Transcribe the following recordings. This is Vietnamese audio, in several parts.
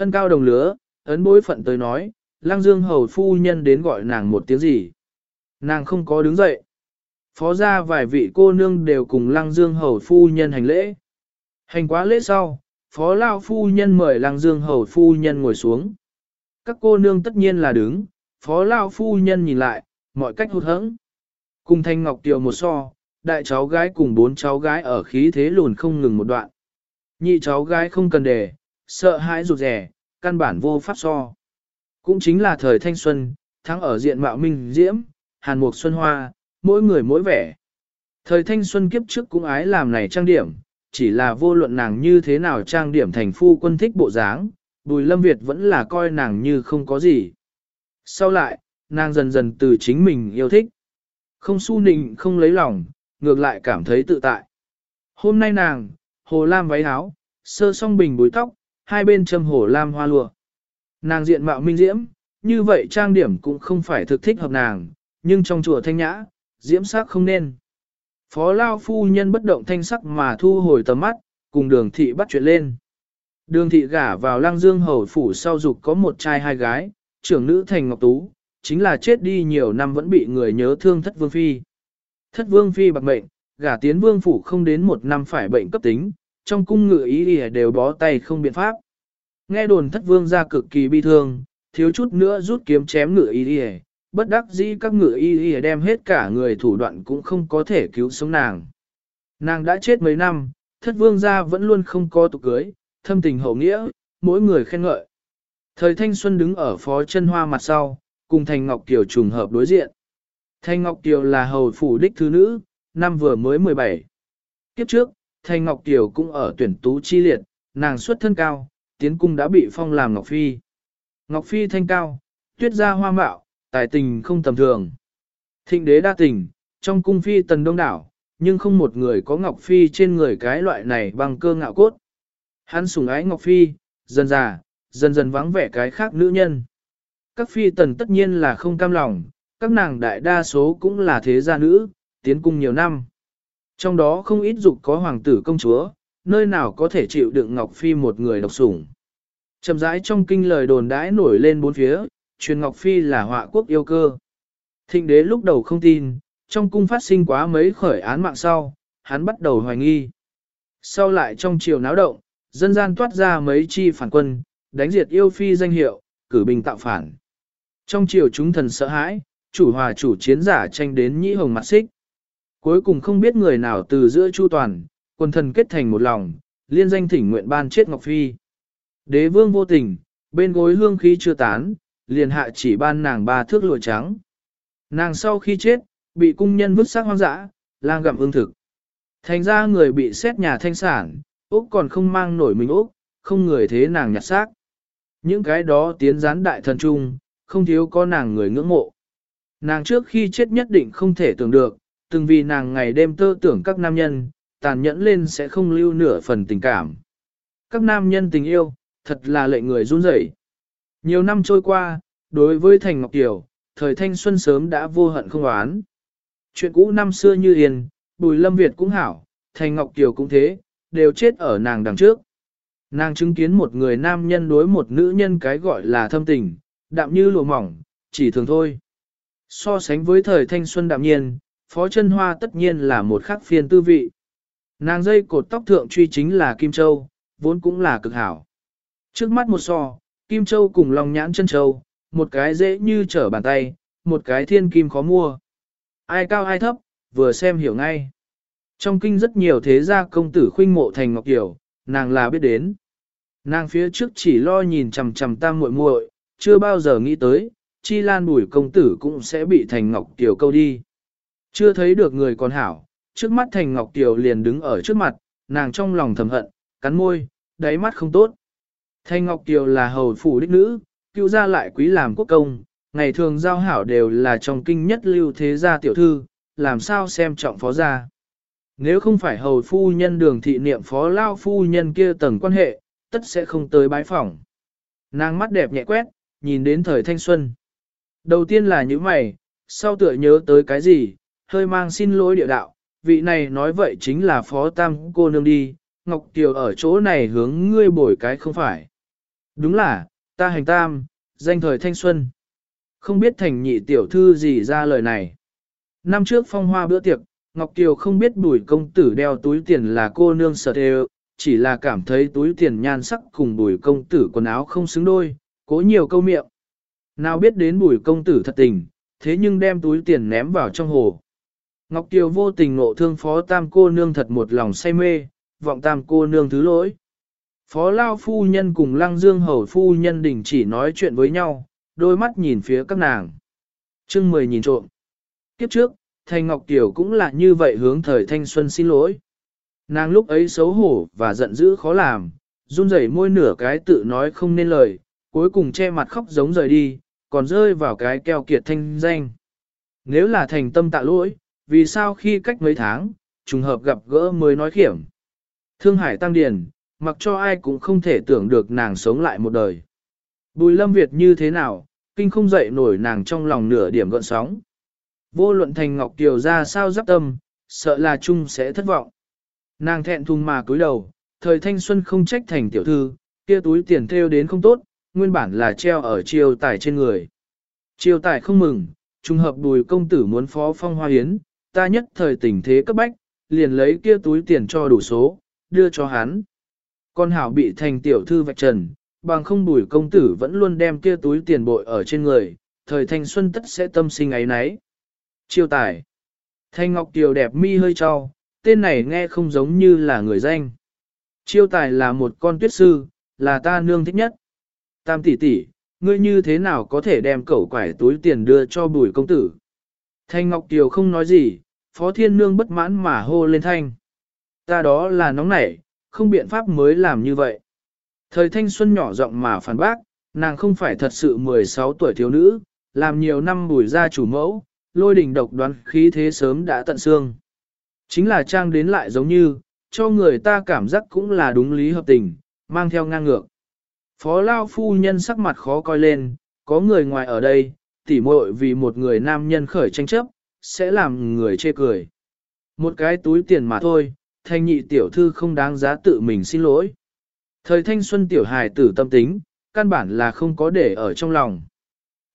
Hân cao đồng lứa, ấn bối phận tới nói, lang dương hầu phu nhân đến gọi nàng một tiếng gì. Nàng không có đứng dậy. Phó ra vài vị cô nương đều cùng lăng dương hầu phu nhân hành lễ. Hành quá lễ sau, phó lao phu nhân mời lăng dương hầu phu nhân ngồi xuống. Các cô nương tất nhiên là đứng, phó lao phu nhân nhìn lại, mọi cách hụt hẫng. Cùng thanh ngọc tiều một so, đại cháu gái cùng bốn cháu gái ở khí thế lùn không ngừng một đoạn. Nhị cháu gái không cần để sợ hãi rụt rẻ, căn bản vô pháp so. Cũng chính là thời thanh xuân, thắng ở diện mạo minh diễm, hàn mục xuân hoa, mỗi người mỗi vẻ. Thời thanh xuân kiếp trước cũng ái làm này trang điểm, chỉ là vô luận nàng như thế nào trang điểm thành phu quân thích bộ dáng, Bùi Lâm Việt vẫn là coi nàng như không có gì. Sau lại, nàng dần dần từ chính mình yêu thích. Không su nịnh không lấy lòng, ngược lại cảm thấy tự tại. Hôm nay nàng, hồ lam váy áo, sơ song bình búi tóc, hai bên châm hồ lam hoa lụa. Nàng diện mạo minh diễm, như vậy trang điểm cũng không phải thực thích hợp nàng, nhưng trong chùa thanh nhã, diễm sắc không nên. Phó Lao phu nhân bất động thanh sắc mà thu hồi tầm mắt, cùng đường thị bắt chuyện lên. Đường thị gả vào lang dương hầu phủ sau dục có một trai hai gái, trưởng nữ thành ngọc tú, chính là chết đi nhiều năm vẫn bị người nhớ thương thất vương phi. Thất vương phi bạc mệnh, gả tiến vương phủ không đến một năm phải bệnh cấp tính, trong cung ngự ý đều bó tay không biện pháp. Nghe đồn thất vương ra cực kỳ bi thương, thiếu chút nữa rút kiếm chém ngựa y đi bất đắc dĩ các ngựa y y đem hết cả người thủ đoạn cũng không có thể cứu sống nàng. Nàng đã chết mấy năm, thất vương gia vẫn luôn không có tục cưới, thâm tình hậu nghĩa, mỗi người khen ngợi. Thời thanh xuân đứng ở phó chân hoa mặt sau, cùng Thành Ngọc Kiều trùng hợp đối diện. Thành Ngọc Kiều là hầu phủ đích thứ nữ, năm vừa mới 17. Kiếp trước, Thành Ngọc Kiều cũng ở tuyển tú chi liệt, nàng xuất thân cao, tiến cung đã bị phong làm Ngọc Phi. Ngọc Phi thanh cao, tuyết ra hoa mạo, tài tình không tầm thường. Thịnh đế đa tình, trong cung phi tần đông đảo, nhưng không một người có Ngọc Phi trên người cái loại này bằng cơ ngạo cốt. Hắn sủng ái Ngọc Phi, dần già, dần dần vắng vẻ cái khác nữ nhân. Các phi tần tất nhiên là không cam lòng, các nàng đại đa số cũng là thế gia nữ, tiến cung nhiều năm. Trong đó không ít dục có hoàng tử công chúa, nơi nào có thể chịu đựng Ngọc Phi một người độc sủng. Trầm rãi trong kinh lời đồn đãi nổi lên bốn phía, truyền Ngọc Phi là họa quốc yêu cơ. Thịnh đế lúc đầu không tin, trong cung phát sinh quá mấy khởi án mạng sau, hắn bắt đầu hoài nghi. Sau lại trong chiều náo động, dân gian toát ra mấy chi phản quân, đánh diệt yêu phi danh hiệu, cử bình tạo phản. Trong chiều chúng thần sợ hãi, chủ hòa chủ chiến giả tranh đến nhĩ hồng mặt xích. Cuối cùng không biết người nào từ giữa chu toàn, quân thần kết thành một lòng, liên danh thỉnh nguyện ban chết Ngọc Phi. Đế vương vô tình, bên gối hương khí chưa tán, liền hạ chỉ ban nàng ba thước lụa trắng. Nàng sau khi chết, bị cung nhân vứt xác hoang dã, lang gặm ương thực. Thành ra người bị xét nhà thanh sản, Úc còn không mang nổi mình Úc, không người thế nàng nhặt xác. Những cái đó tiến gián đại thần trung, không thiếu có nàng người ngưỡng mộ. Nàng trước khi chết nhất định không thể tưởng được, từng vì nàng ngày đêm tơ tưởng các nam nhân, tàn nhẫn lên sẽ không lưu nửa phần tình cảm. Các nam nhân tình yêu, thật là lệ người run rẩy. Nhiều năm trôi qua, đối với Thành Ngọc Kiều, thời thanh xuân sớm đã vô hận không oán. Chuyện cũ năm xưa như yên, Bùi Lâm Việt cũng hảo, Thành Ngọc Kiều cũng thế, đều chết ở nàng đằng trước. Nàng chứng kiến một người nam nhân đối một nữ nhân cái gọi là thâm tình, đạm như lụa mỏng, chỉ thường thôi. So sánh với thời thanh xuân đạm nhiên, Phó chân Hoa tất nhiên là một khắc phiên tư vị. Nàng dây cột tóc thượng truy chính là Kim Châu, vốn cũng là cực hảo. Trước mắt một so, Kim Châu cùng Long Nhãn chân Châu, một cái dễ như trở bàn tay, một cái thiên kim khó mua. Ai cao ai thấp, vừa xem hiểu ngay. Trong kinh rất nhiều thế gia công tử khuynh mộ thành Ngọc Kiều, nàng là biết đến. Nàng phía trước chỉ lo nhìn chằm chằm tam muội muội, chưa bao giờ nghĩ tới, chi lan bùi công tử cũng sẽ bị thành Ngọc Kiều câu đi. Chưa thấy được người còn hảo, trước mắt thành Ngọc Kiều liền đứng ở trước mặt, nàng trong lòng thầm hận, cắn môi, đáy mắt không tốt. Thanh Ngọc Kiều là hầu phủ đích nữ, cựu gia lại quý làm quốc công, ngày thường giao hảo đều là trong kinh nhất lưu thế gia tiểu thư, làm sao xem trọng phó gia. Nếu không phải hầu phu nhân đường thị niệm phó lao phu nhân kia tầng quan hệ, tất sẽ không tới bái phỏng. Nàng mắt đẹp nhẹ quét, nhìn đến thời thanh xuân. Đầu tiên là những mày, sau tựa nhớ tới cái gì, hơi mang xin lỗi địa đạo, vị này nói vậy chính là phó tam cô nương đi, Ngọc Kiều ở chỗ này hướng ngươi bổi cái không phải. Đúng là, ta hành tam, danh thời thanh xuân. Không biết thành nhị tiểu thư gì ra lời này. Năm trước phong hoa bữa tiệc, Ngọc Kiều không biết bùi công tử đeo túi tiền là cô nương sợ đều, chỉ là cảm thấy túi tiền nhan sắc cùng bùi công tử quần áo không xứng đôi, cố nhiều câu miệng. Nào biết đến bùi công tử thật tình, thế nhưng đem túi tiền ném vào trong hồ. Ngọc Kiều vô tình nộ thương phó tam cô nương thật một lòng say mê, vọng tam cô nương thứ lỗi. Phó Lao phu nhân cùng Lăng Dương hầu phu nhân đình chỉ nói chuyện với nhau, đôi mắt nhìn phía các nàng. chương mười nhìn trộm. Kiếp trước, Thành Ngọc Tiểu cũng là như vậy hướng thời thanh xuân xin lỗi. Nàng lúc ấy xấu hổ và giận dữ khó làm, run rẩy môi nửa cái tự nói không nên lời, cuối cùng che mặt khóc giống rời đi, còn rơi vào cái keo kiệt thanh danh. Nếu là thành tâm tạ lỗi, vì sao khi cách mấy tháng, trùng hợp gặp gỡ mới nói khiểm. Thương Hải Tăng Điền, mặc cho ai cũng không thể tưởng được nàng sống lại một đời. Bùi lâm Việt như thế nào, kinh không dậy nổi nàng trong lòng nửa điểm gợn sóng. Vô luận thành Ngọc Kiều ra sao giáp tâm, sợ là chung sẽ thất vọng. Nàng thẹn thùng mà cúi đầu, thời thanh xuân không trách thành tiểu thư, kia túi tiền theo đến không tốt, nguyên bản là treo ở chiêu tài trên người. Chiêu tài không mừng, trùng hợp bùi công tử muốn phó phong hoa hiến, ta nhất thời tình thế cấp bách, liền lấy kia túi tiền cho đủ số, đưa cho hắn. Con hảo bị thành tiểu thư vạch trần, bằng không bùi công tử vẫn luôn đem kia túi tiền bội ở trên người, thời thanh xuân tất sẽ tâm sinh ấy nấy. Chiêu tài. Thanh Ngọc Kiều đẹp mi hơi cho, tên này nghe không giống như là người danh. Chiêu tài là một con tuyết sư, là ta nương thích nhất. Tam tỷ tỷ, ngươi như thế nào có thể đem cẩu quải túi tiền đưa cho bùi công tử? Thanh Ngọc Kiều không nói gì, Phó Thiên Nương bất mãn mà hô lên thanh. Ta đó là nóng nảy, không biện pháp mới làm như vậy. Thời thanh xuân nhỏ giọng mà phản bác, nàng không phải thật sự 16 tuổi thiếu nữ, làm nhiều năm bùi ra chủ mẫu, lôi đình độc đoán khí thế sớm đã tận xương. Chính là trang đến lại giống như, cho người ta cảm giác cũng là đúng lý hợp tình, mang theo ngang ngược. Phó Lao phu nhân sắc mặt khó coi lên, có người ngoài ở đây, tỉ muội vì một người nam nhân khởi tranh chấp, sẽ làm người chê cười. Một cái túi tiền mà thôi, thanh nhị tiểu thư không đáng giá tự mình xin lỗi. Thời thanh xuân tiểu hài tử tâm tính, căn bản là không có để ở trong lòng.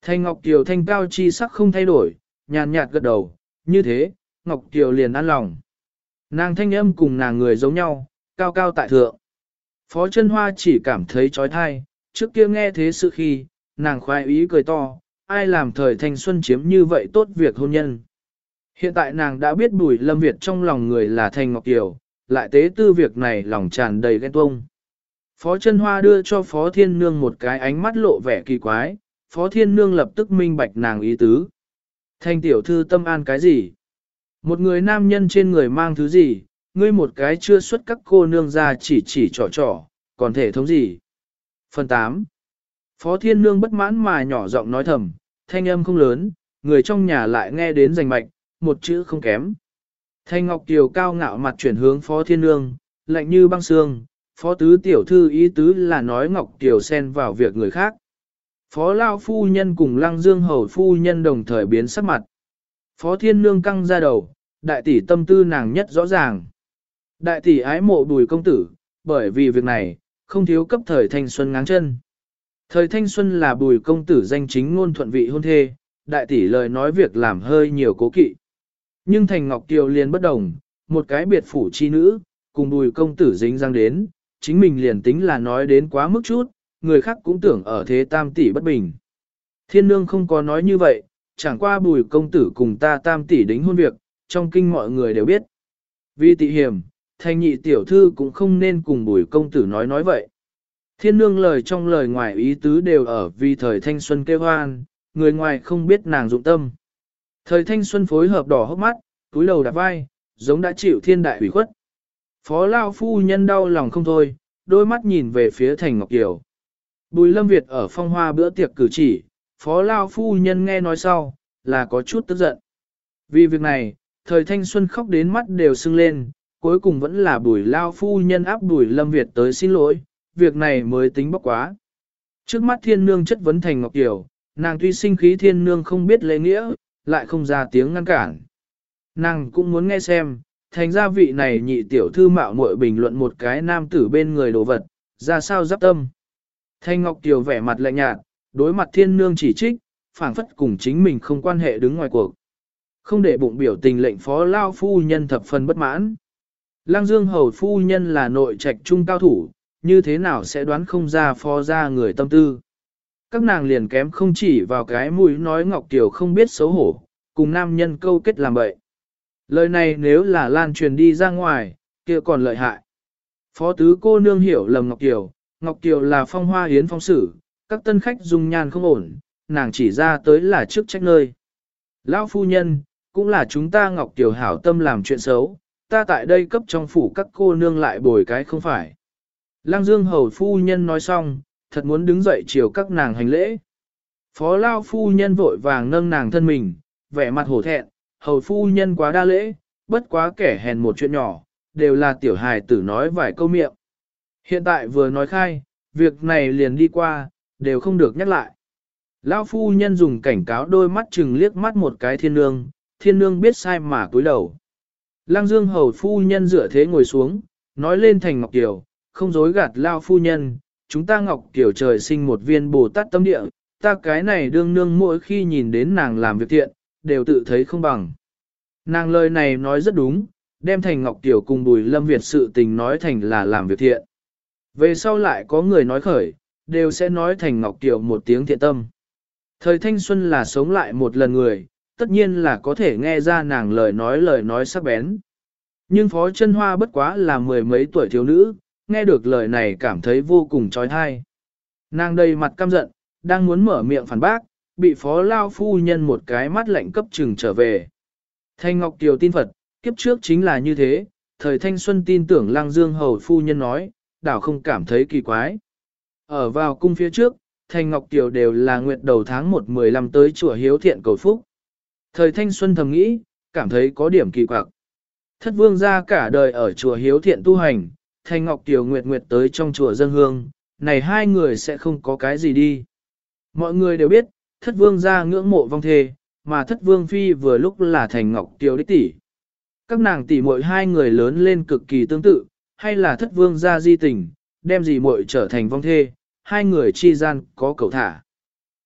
Thanh Ngọc Kiều thanh cao chi sắc không thay đổi, nhàn nhạt gật đầu, như thế, Ngọc Kiều liền an lòng. Nàng thanh âm cùng nàng người giống nhau, cao cao tại thượng. Phó chân hoa chỉ cảm thấy trói thai, trước kia nghe thế sự khi, nàng khoái ý cười to, ai làm thời thanh xuân chiếm như vậy tốt việc hôn nhân. Hiện tại nàng đã biết bùi lâm Việt trong lòng người là Thanh Ngọc Kiều, lại tế tư việc này lòng tràn đầy ghen tuông. Phó chân hoa đưa cho Phó Thiên Nương một cái ánh mắt lộ vẻ kỳ quái, Phó Thiên Nương lập tức minh bạch nàng ý tứ. Thanh tiểu thư tâm an cái gì? Một người nam nhân trên người mang thứ gì, ngươi một cái chưa xuất các cô nương ra chỉ chỉ trò trò, còn thể thống gì? Phần 8 Phó Thiên Nương bất mãn mà nhỏ giọng nói thầm, thanh âm không lớn, người trong nhà lại nghe đến rành mạch, một chữ không kém. Thanh Ngọc Kiều cao ngạo mặt chuyển hướng Phó Thiên Nương, lạnh như băng xương, Phó Tứ Tiểu Thư ý tứ là nói Ngọc Kiều xen vào việc người khác. Phó Lao Phu Nhân cùng Lăng Dương Hầu Phu Nhân đồng thời biến sắc mặt. Phó Thiên Nương căng ra đầu, đại tỷ tâm tư nàng nhất rõ ràng. Đại tỷ ái mộ bùi công tử, bởi vì việc này, không thiếu cấp thời thanh xuân ngáng chân. Thời thanh xuân là bùi công tử danh chính ngôn thuận vị hôn thê, đại tỷ lời nói việc làm hơi nhiều cố kỵ. Nhưng thành ngọc kiều liền bất đồng, một cái biệt phủ chi nữ, cùng bùi công tử dính răng đến, chính mình liền tính là nói đến quá mức chút, người khác cũng tưởng ở thế tam tỷ bất bình. Thiên nương không có nói như vậy, chẳng qua bùi công tử cùng ta tam tỷ đính hôn việc, trong kinh mọi người đều biết. Vì tị hiểm, thanh nhị tiểu thư cũng không nên cùng bùi công tử nói nói vậy. Thiên nương lời trong lời ngoài ý tứ đều ở vì thời thanh xuân kêu hoan, người ngoài không biết nàng dụng tâm. Thời thanh xuân phối hợp đỏ hốc mắt, túi đầu đạp vai, giống đã chịu thiên đại hủy khuất. Phó Lao phu nhân đau lòng không thôi, đôi mắt nhìn về phía thành Ngọc Kiều. Bùi Lâm Việt ở phong hoa bữa tiệc cử chỉ, Phó Lao phu nhân nghe nói sau, là có chút tức giận. Vì việc này, thời thanh xuân khóc đến mắt đều sưng lên, cuối cùng vẫn là bùi Lao phu nhân áp bùi Lâm Việt tới xin lỗi, việc này mới tính bốc quá. Trước mắt thiên nương chất vấn thành Ngọc Kiều, nàng tuy sinh khí thiên nương không biết lễ nghĩa, lại không ra tiếng ngăn cản. Nàng cũng muốn nghe xem, thành gia vị này nhị tiểu thư mạo muội bình luận một cái nam tử bên người đồ vật, ra sao giáp tâm. Thanh Ngọc Kiều vẻ mặt lạnh nhạt, đối mặt thiên nương chỉ trích, phảng phất cùng chính mình không quan hệ đứng ngoài cuộc. Không để bụng biểu tình lệnh phó lao phu nhân thập phần bất mãn. Lăng Dương hầu phu nhân là nội trạch trung cao thủ, như thế nào sẽ đoán không ra phó ra người tâm tư. Các nàng liền kém không chỉ vào cái mũi nói Ngọc Kiều không biết xấu hổ, cùng nam nhân câu kết làm bậy. Lời này nếu là lan truyền đi ra ngoài, kia còn lợi hại. Phó tứ cô nương hiểu lầm Ngọc Kiều, Ngọc Kiều là phong hoa hiến phong sử, các tân khách dung nhan không ổn, nàng chỉ ra tới là trước trách nơi. Lão phu nhân, cũng là chúng ta Ngọc Kiều hảo tâm làm chuyện xấu, ta tại đây cấp trong phủ các cô nương lại bồi cái không phải. Lăng Dương hầu phu nhân nói xong, thật muốn đứng dậy chiều các nàng hành lễ. Phó Lao phu nhân vội vàng nâng nàng thân mình, vẻ mặt hổ thẹn, hầu phu nhân quá đa lễ, bất quá kẻ hèn một chuyện nhỏ, đều là tiểu hài tử nói vài câu miệng. Hiện tại vừa nói khai, việc này liền đi qua, đều không được nhắc lại. Lão phu nhân dùng cảnh cáo đôi mắt chừng liếc mắt một cái thiên nương, thiên nương biết sai mà cúi đầu. Lăng dương hầu phu nhân dựa thế ngồi xuống, nói lên thành ngọc tiểu, không dối gạt lao phu nhân, chúng ta ngọc kiều trời sinh một viên bồ tát tâm địa, ta cái này đương nương mỗi khi nhìn đến nàng làm việc thiện, đều tự thấy không bằng. Nàng lời này nói rất đúng, đem thành ngọc kiều cùng bùi lâm Việt sự tình nói thành là làm việc thiện. Về sau lại có người nói khởi, đều sẽ nói thành ngọc kiều một tiếng thiện tâm. Thời thanh xuân là sống lại một lần người, tất nhiên là có thể nghe ra nàng lời nói lời nói sắc bén. Nhưng Phó chân Hoa bất quá là mười mấy tuổi thiếu nữ, nghe được lời này cảm thấy vô cùng trói thai. Nàng đầy mặt căm giận, đang muốn mở miệng phản bác, bị Phó Lao Phu Nhân một cái mắt lạnh cấp trừng trở về. Thanh Ngọc Kiều tin Phật, kiếp trước chính là như thế, thời thanh xuân tin tưởng Lang Dương Hầu Phu Nhân nói, đảo không cảm thấy kỳ quái. Ở vào cung phía trước, Thanh Ngọc Kiều đều là nguyệt đầu tháng 1-15 tới chùa Hiếu Thiện cầu phúc. Thời thanh xuân thầm nghĩ, cảm thấy có điểm kỳ quặc. Thất vương ra cả đời ở chùa Hiếu Thiện tu hành, Thanh Ngọc Tiểu Nguyệt Nguyệt tới trong chùa dân hương, này hai người sẽ không có cái gì đi. Mọi người đều biết, thất vương ra ngưỡng mộ vong thê, mà thất vương phi vừa lúc là Thành Ngọc Tiểu đích tỷ. Các nàng tỷ muội hai người lớn lên cực kỳ tương tự, hay là thất vương ra di tình, đem gì muội trở thành vong thê, hai người chi gian có cầu thả.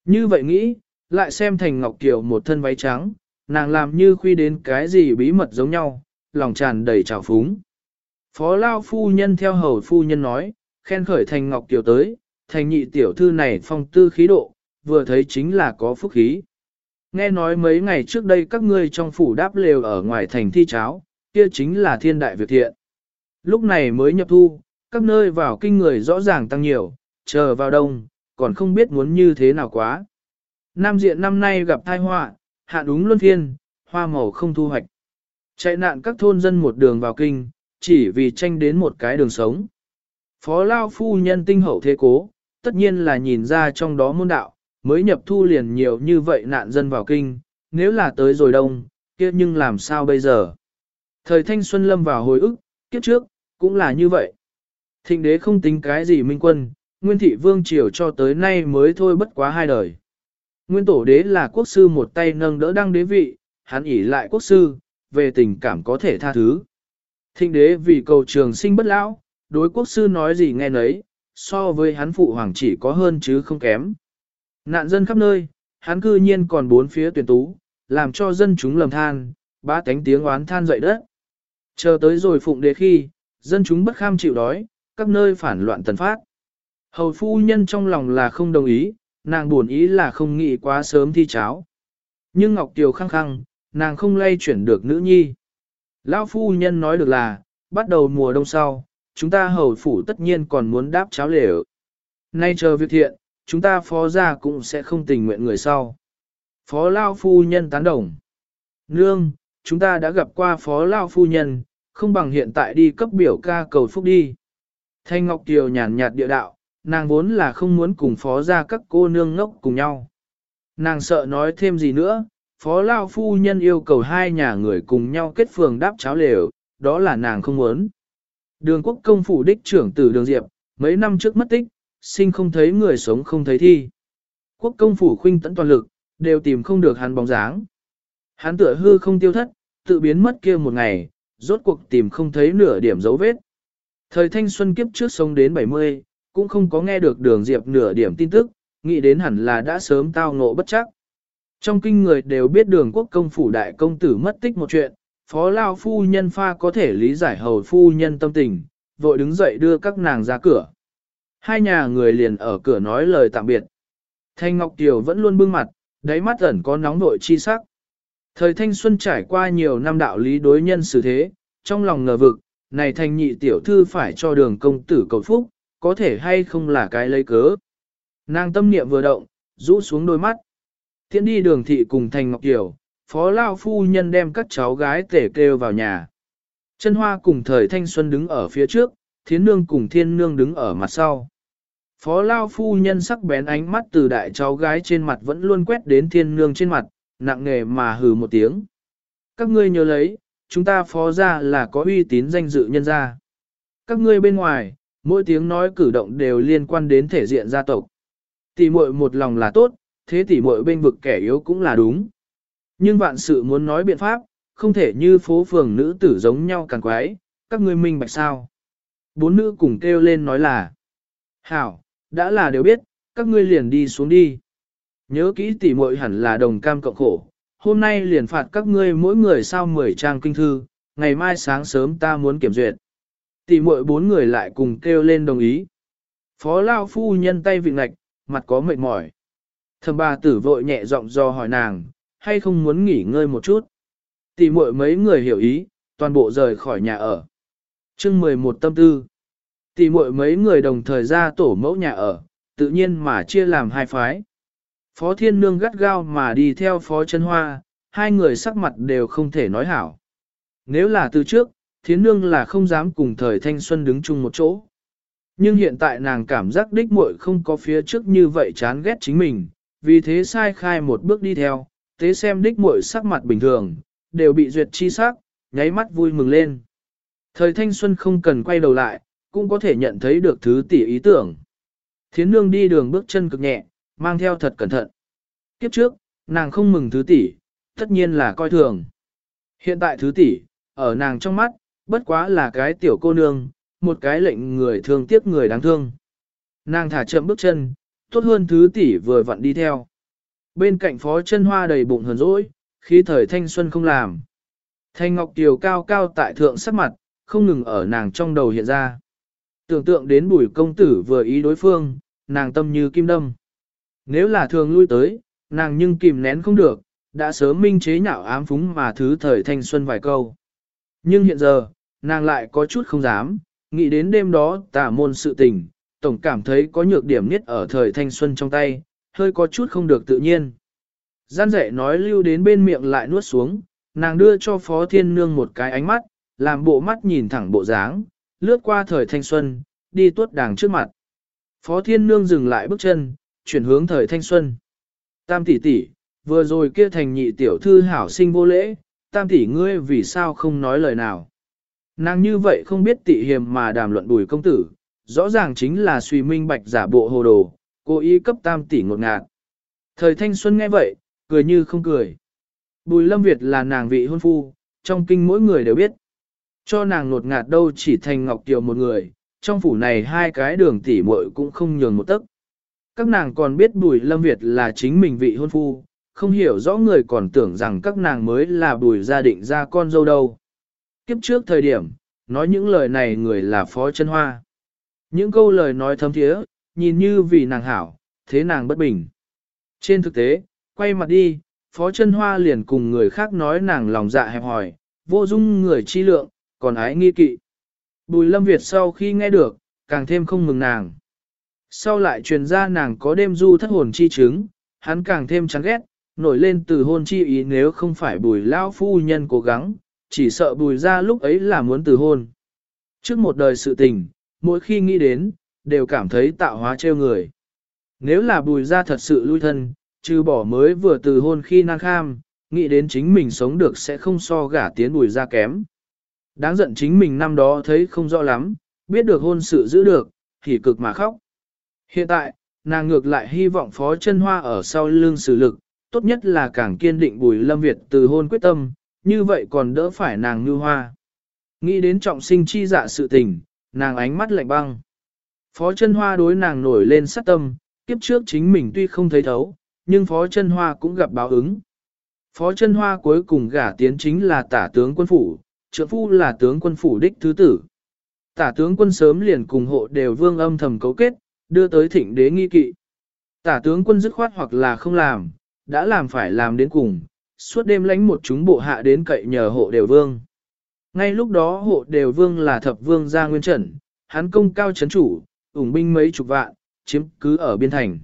Như vậy nghĩ, lại xem Thành Ngọc Kiều một thân váy trắng, nàng làm như khuy đến cái gì bí mật giống nhau, lòng tràn đầy trào phúng. Phó Lao Phu Nhân theo hầu Phu Nhân nói, khen khởi Thành Ngọc Kiều tới, thành nhị tiểu thư này phong tư khí độ, vừa thấy chính là có phúc khí. Nghe nói mấy ngày trước đây các ngươi trong phủ đáp lều ở ngoài thành thi cháo, kia chính là thiên đại việc thiện. Lúc này mới nhập thu, các nơi vào kinh người rõ ràng tăng nhiều, chờ vào đông, còn không biết muốn như thế nào quá. Nam diện năm nay gặp tai họa, hạ đúng luân phiên, hoa màu không thu hoạch. Chạy nạn các thôn dân một đường vào kinh, chỉ vì tranh đến một cái đường sống. Phó Lao phu nhân tinh hậu thế cố, tất nhiên là nhìn ra trong đó môn đạo, mới nhập thu liền nhiều như vậy nạn dân vào kinh, nếu là tới rồi đông, kia nhưng làm sao bây giờ? Thời thanh xuân lâm vào hồi ức, kiếp trước, cũng là như vậy. Thịnh đế không tính cái gì minh quân, nguyên thị vương triều cho tới nay mới thôi bất quá hai đời. Nguyên tổ đế là quốc sư một tay nâng đỡ đăng đế vị, hắn ỉ lại quốc sư, về tình cảm có thể tha thứ. Thịnh đế vì cầu trường sinh bất lão, đối quốc sư nói gì nghe nấy, so với hắn phụ hoàng chỉ có hơn chứ không kém. Nạn dân khắp nơi, hắn cư nhiên còn bốn phía tuyển tú, làm cho dân chúng lầm than, ba cánh tiếng oán than dậy đất. Chờ tới rồi phụng đế khi, dân chúng bất kham chịu đói, các nơi phản loạn tần phát. Hầu phu nhân trong lòng là không đồng ý, nàng buồn ý là không nghĩ quá sớm thi cháo. Nhưng Ngọc Kiều khăng khăng, nàng không lay chuyển được nữ nhi. Lão phu nhân nói được là, bắt đầu mùa đông sau, chúng ta hầu phủ tất nhiên còn muốn đáp cháo lều. Nay chờ việc thiện, chúng ta phó ra cũng sẽ không tình nguyện người sau. Phó Lao Phu Nhân tán đồng. Nương, chúng ta đã gặp qua Phó Lao Phu Nhân, không bằng hiện tại đi cấp biểu ca cầu phúc đi. Thanh Ngọc Kiều nhàn nhạt địa đạo, nàng vốn là không muốn cùng phó ra các cô nương ngốc cùng nhau. Nàng sợ nói thêm gì nữa, phó lao phu nhân yêu cầu hai nhà người cùng nhau kết phường đáp cháo lều, đó là nàng không muốn. Đường quốc công phủ đích trưởng tử đường diệp, mấy năm trước mất tích, sinh không thấy người sống không thấy thi. Quốc công phủ khuynh tận toàn lực, đều tìm không được hắn bóng dáng. Hắn tựa hư không tiêu thất, tự biến mất kia một ngày, rốt cuộc tìm không thấy nửa điểm dấu vết. Thời thanh xuân kiếp trước sống đến 70, cũng không có nghe được đường Diệp nửa điểm tin tức, nghĩ đến hẳn là đã sớm tao ngộ bất chắc. Trong kinh người đều biết đường quốc công phủ đại công tử mất tích một chuyện, phó lao phu nhân pha có thể lý giải hầu phu nhân tâm tình, vội đứng dậy đưa các nàng ra cửa. Hai nhà người liền ở cửa nói lời tạm biệt. Thanh Ngọc Kiều vẫn luôn bưng mặt, đáy mắt ẩn có nóng nội chi sắc. Thời thanh xuân trải qua nhiều năm đạo lý đối nhân xử thế, trong lòng ngờ vực, này thanh nhị tiểu thư phải cho đường công tử cầu phúc, có thể hay không là cái lấy cớ. Nàng tâm niệm vừa động, rũ xuống đôi mắt. Thiện đi đường thị cùng Thành Ngọc Kiều, phó lao phu nhân đem các cháu gái tể kêu vào nhà. Chân hoa cùng thời thanh xuân đứng ở phía trước, thiến nương cùng thiên nương đứng ở mặt sau. Phó lao phu nhân sắc bén ánh mắt từ đại cháu gái trên mặt vẫn luôn quét đến thiên nương trên mặt, nặng nề mà hừ một tiếng. Các ngươi nhớ lấy, chúng ta phó ra là có uy tín danh dự nhân gia. Các ngươi bên ngoài, mỗi tiếng nói cử động đều liên quan đến thể diện gia tộc. Tỷ muội một lòng là tốt, thế tỷ muội bên vực kẻ yếu cũng là đúng. Nhưng vạn sự muốn nói biện pháp, không thể như phố phường nữ tử giống nhau càng quái, các ngươi minh bạch sao. Bốn nữ cùng kêu lên nói là, Hảo, đã là đều biết, các ngươi liền đi xuống đi. Nhớ kỹ tỷ muội hẳn là đồng cam cộng khổ, hôm nay liền phạt các ngươi mỗi người sao 10 trang kinh thư, ngày mai sáng sớm ta muốn kiểm duyệt. Tỷ muội bốn người lại cùng kêu lên đồng ý. Phó Lao Phu nhân tay vịnh ngạch, mặt có mệt mỏi. Thầm bà tử vội nhẹ giọng do hỏi nàng, hay không muốn nghỉ ngơi một chút. Tỷ muội mấy người hiểu ý, toàn bộ rời khỏi nhà ở. chương 11 tâm tư. Tỷ muội mấy người đồng thời ra tổ mẫu nhà ở, tự nhiên mà chia làm hai phái. Phó Thiên Nương gắt gao mà đi theo Phó Chân Hoa, hai người sắc mặt đều không thể nói hảo. Nếu là từ trước, Thiên Nương là không dám cùng thời thanh xuân đứng chung một chỗ. Nhưng hiện tại nàng cảm giác đích muội không có phía trước như vậy chán ghét chính mình, vì thế sai khai một bước đi theo, tế xem đích muội sắc mặt bình thường, đều bị duyệt chi sắc, nháy mắt vui mừng lên. Thời thanh xuân không cần quay đầu lại, cũng có thể nhận thấy được thứ tỷ ý tưởng. Thiến nương đi đường bước chân cực nhẹ, mang theo thật cẩn thận. Kiếp trước, nàng không mừng thứ tỷ, tất nhiên là coi thường. Hiện tại thứ tỷ, ở nàng trong mắt, bất quá là cái tiểu cô nương, một cái lệnh người thương tiếc người đáng thương. Nàng thả chậm bước chân, tốt hơn thứ tỷ vừa vặn đi theo. Bên cạnh phó chân hoa đầy bụng hờn dỗi, khí thời thanh xuân không làm. Thanh ngọc tiều cao cao tại thượng sắc mặt, không ngừng ở nàng trong đầu hiện ra. Tưởng tượng đến bùi công tử vừa ý đối phương, nàng tâm như kim đâm. Nếu là thường lui tới, nàng nhưng kìm nén không được, đã sớm minh chế nhạo ám phúng mà thứ thời thanh xuân vài câu. Nhưng hiện giờ, nàng lại có chút không dám, nghĩ đến đêm đó tả môn sự tình, tổng cảm thấy có nhược điểm nhất ở thời thanh xuân trong tay, hơi có chút không được tự nhiên. Gian dạy nói lưu đến bên miệng lại nuốt xuống, nàng đưa cho Phó Thiên Nương một cái ánh mắt, làm bộ mắt nhìn thẳng bộ dáng, lướt qua thời thanh xuân, đi tuốt đàng trước mặt. Phó Thiên Nương dừng lại bước chân, chuyển hướng thời thanh xuân. Tam tỷ tỷ, vừa rồi kia thành nhị tiểu thư hảo sinh vô lễ, tam tỷ ngươi vì sao không nói lời nào. Nàng như vậy không biết tị hiềm mà đàm luận bùi công tử, rõ ràng chính là suy minh bạch giả bộ hồ đồ, cố ý cấp tam tỷ ngột ngạt. Thời thanh xuân nghe vậy, cười như không cười. Bùi lâm Việt là nàng vị hôn phu, trong kinh mỗi người đều biết. Cho nàng ngột ngạt đâu chỉ thành ngọc kiều một người, trong phủ này hai cái đường tỷ muội cũng không nhường một tấc. Các nàng còn biết bùi lâm Việt là chính mình vị hôn phu, không hiểu rõ người còn tưởng rằng các nàng mới là bùi gia định ra con dâu đâu. Kiếp trước thời điểm, nói những lời này người là phó chân hoa. Những câu lời nói thấm thiế, nhìn như vì nàng hảo, thế nàng bất bình. Trên thực tế, quay mặt đi, phó chân hoa liền cùng người khác nói nàng lòng dạ hẹp hòi, vô dung người chi lượng, còn ái nghi kỵ. Bùi lâm Việt sau khi nghe được, càng thêm không mừng nàng. Sau lại truyền ra nàng có đêm du thất hồn chi chứng, hắn càng thêm chán ghét, nổi lên từ hôn chi ý nếu không phải bùi lão phu nhân cố gắng, chỉ sợ bùi ra lúc ấy là muốn từ hôn. Trước một đời sự tình, mỗi khi nghĩ đến, đều cảm thấy tạo hóa trêu người. Nếu là bùi ra thật sự lui thân, trừ bỏ mới vừa từ hôn khi nan kham, nghĩ đến chính mình sống được sẽ không so gả tiến bùi ra kém. Đáng giận chính mình năm đó thấy không rõ lắm, biết được hôn sự giữ được, thì cực mà khóc. Hiện tại, nàng ngược lại hy vọng phó chân hoa ở sau lưng xử lực, tốt nhất là càng kiên định bùi lâm Việt từ hôn quyết tâm, như vậy còn đỡ phải nàng như hoa. Nghĩ đến trọng sinh chi dạ sự tình, nàng ánh mắt lạnh băng. Phó chân hoa đối nàng nổi lên sát tâm, kiếp trước chính mình tuy không thấy thấu, nhưng phó chân hoa cũng gặp báo ứng. Phó chân hoa cuối cùng gả tiến chính là tả tướng quân phủ, trượng phu là tướng quân phủ đích thứ tử. Tả tướng quân sớm liền cùng hộ đều vương âm thầm cấu kết, đưa tới thịnh đế nghi kỵ. Tả tướng quân dứt khoát hoặc là không làm, đã làm phải làm đến cùng, suốt đêm lánh một chúng bộ hạ đến cậy nhờ hộ đều vương. Ngay lúc đó hộ đều vương là thập vương gia nguyên trần, hắn công cao chấn chủ, ủng binh mấy chục vạn, chiếm cứ ở biên thành.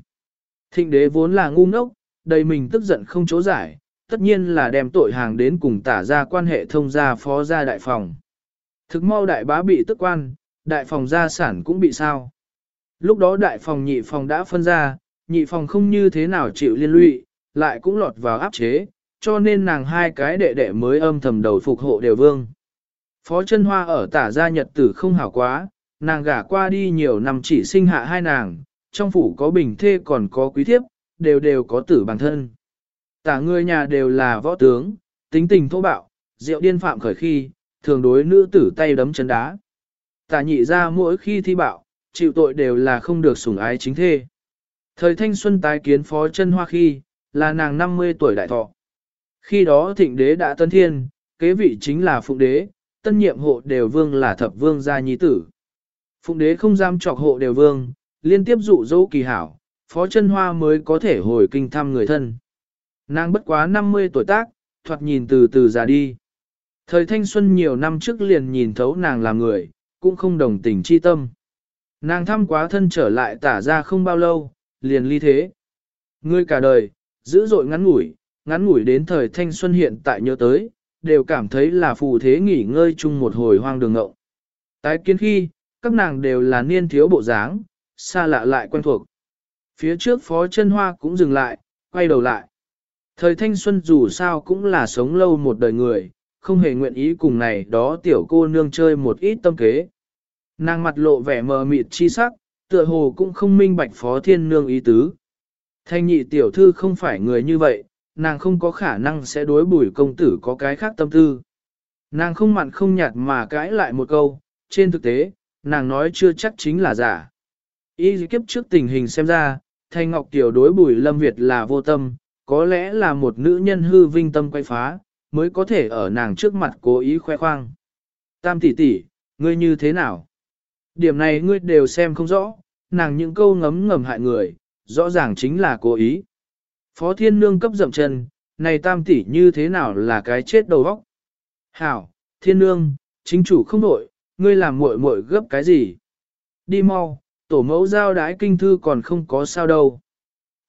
Thịnh đế vốn là ngu ngốc, đầy mình tức giận không chỗ giải, tất nhiên là đem tội hàng đến cùng tả ra quan hệ thông gia phó gia đại phòng. Thực mau đại bá bị tức quan, đại phòng gia sản cũng bị sao. Lúc đó đại phòng nhị phòng đã phân ra, nhị phòng không như thế nào chịu liên lụy, lại cũng lọt vào áp chế, cho nên nàng hai cái đệ đệ mới âm thầm đầu phục hộ đều vương. Phó chân hoa ở tả gia nhật tử không hảo quá, nàng gả qua đi nhiều năm chỉ sinh hạ hai nàng, trong phủ có bình thê còn có quý thiếp, đều đều có tử bản thân. Tả người nhà đều là võ tướng, tính tình thô bạo, rượu điên phạm khởi khi, thường đối nữ tử tay đấm chân đá. Tả nhị ra mỗi khi thi bạo, chịu tội đều là không được sủng ái chính thê. Thời thanh xuân tái kiến phó chân hoa khi, là nàng 50 tuổi đại thọ. Khi đó thịnh đế đã tân thiên, kế vị chính là phụng đế, tân nhiệm hộ đều vương là thập vương gia nhi tử. Phụng đế không dám chọc hộ đều vương, liên tiếp dụ dỗ kỳ hảo, phó chân hoa mới có thể hồi kinh thăm người thân. Nàng bất quá 50 tuổi tác, thoạt nhìn từ từ già đi. Thời thanh xuân nhiều năm trước liền nhìn thấu nàng là người, cũng không đồng tình chi tâm. Nàng thăm quá thân trở lại tả ra không bao lâu, liền ly thế. Ngươi cả đời, dữ dội ngắn ngủi, ngắn ngủi đến thời thanh xuân hiện tại nhớ tới, đều cảm thấy là phù thế nghỉ ngơi chung một hồi hoang đường ngậu. Tái kiến khi, các nàng đều là niên thiếu bộ dáng, xa lạ lại quen thuộc. Phía trước phó chân hoa cũng dừng lại, quay đầu lại. Thời thanh xuân dù sao cũng là sống lâu một đời người, không hề nguyện ý cùng này đó tiểu cô nương chơi một ít tâm kế. Nàng mặt lộ vẻ mờ mịt chi sắc, tựa hồ cũng không minh bạch phó thiên nương ý tứ. Thanh nhị tiểu thư không phải người như vậy, nàng không có khả năng sẽ đối bùi công tử có cái khác tâm tư. Nàng không mặn không nhạt mà cãi lại một câu, trên thực tế, nàng nói chưa chắc chính là giả. Ý kiếp trước tình hình xem ra, Thanh Ngọc Tiểu đối bùi lâm Việt là vô tâm, có lẽ là một nữ nhân hư vinh tâm quay phá, mới có thể ở nàng trước mặt cố ý khoe khoang. Tam tỷ tỷ, ngươi như thế nào? Điểm này ngươi đều xem không rõ, nàng những câu ngấm ngầm hại người, rõ ràng chính là cố ý. Phó thiên nương cấp dậm chân, này tam tỷ như thế nào là cái chết đầu óc? Hảo, thiên nương, chính chủ không đổi, ngươi làm muội muội gấp cái gì? Đi mau, tổ mẫu giao đái kinh thư còn không có sao đâu.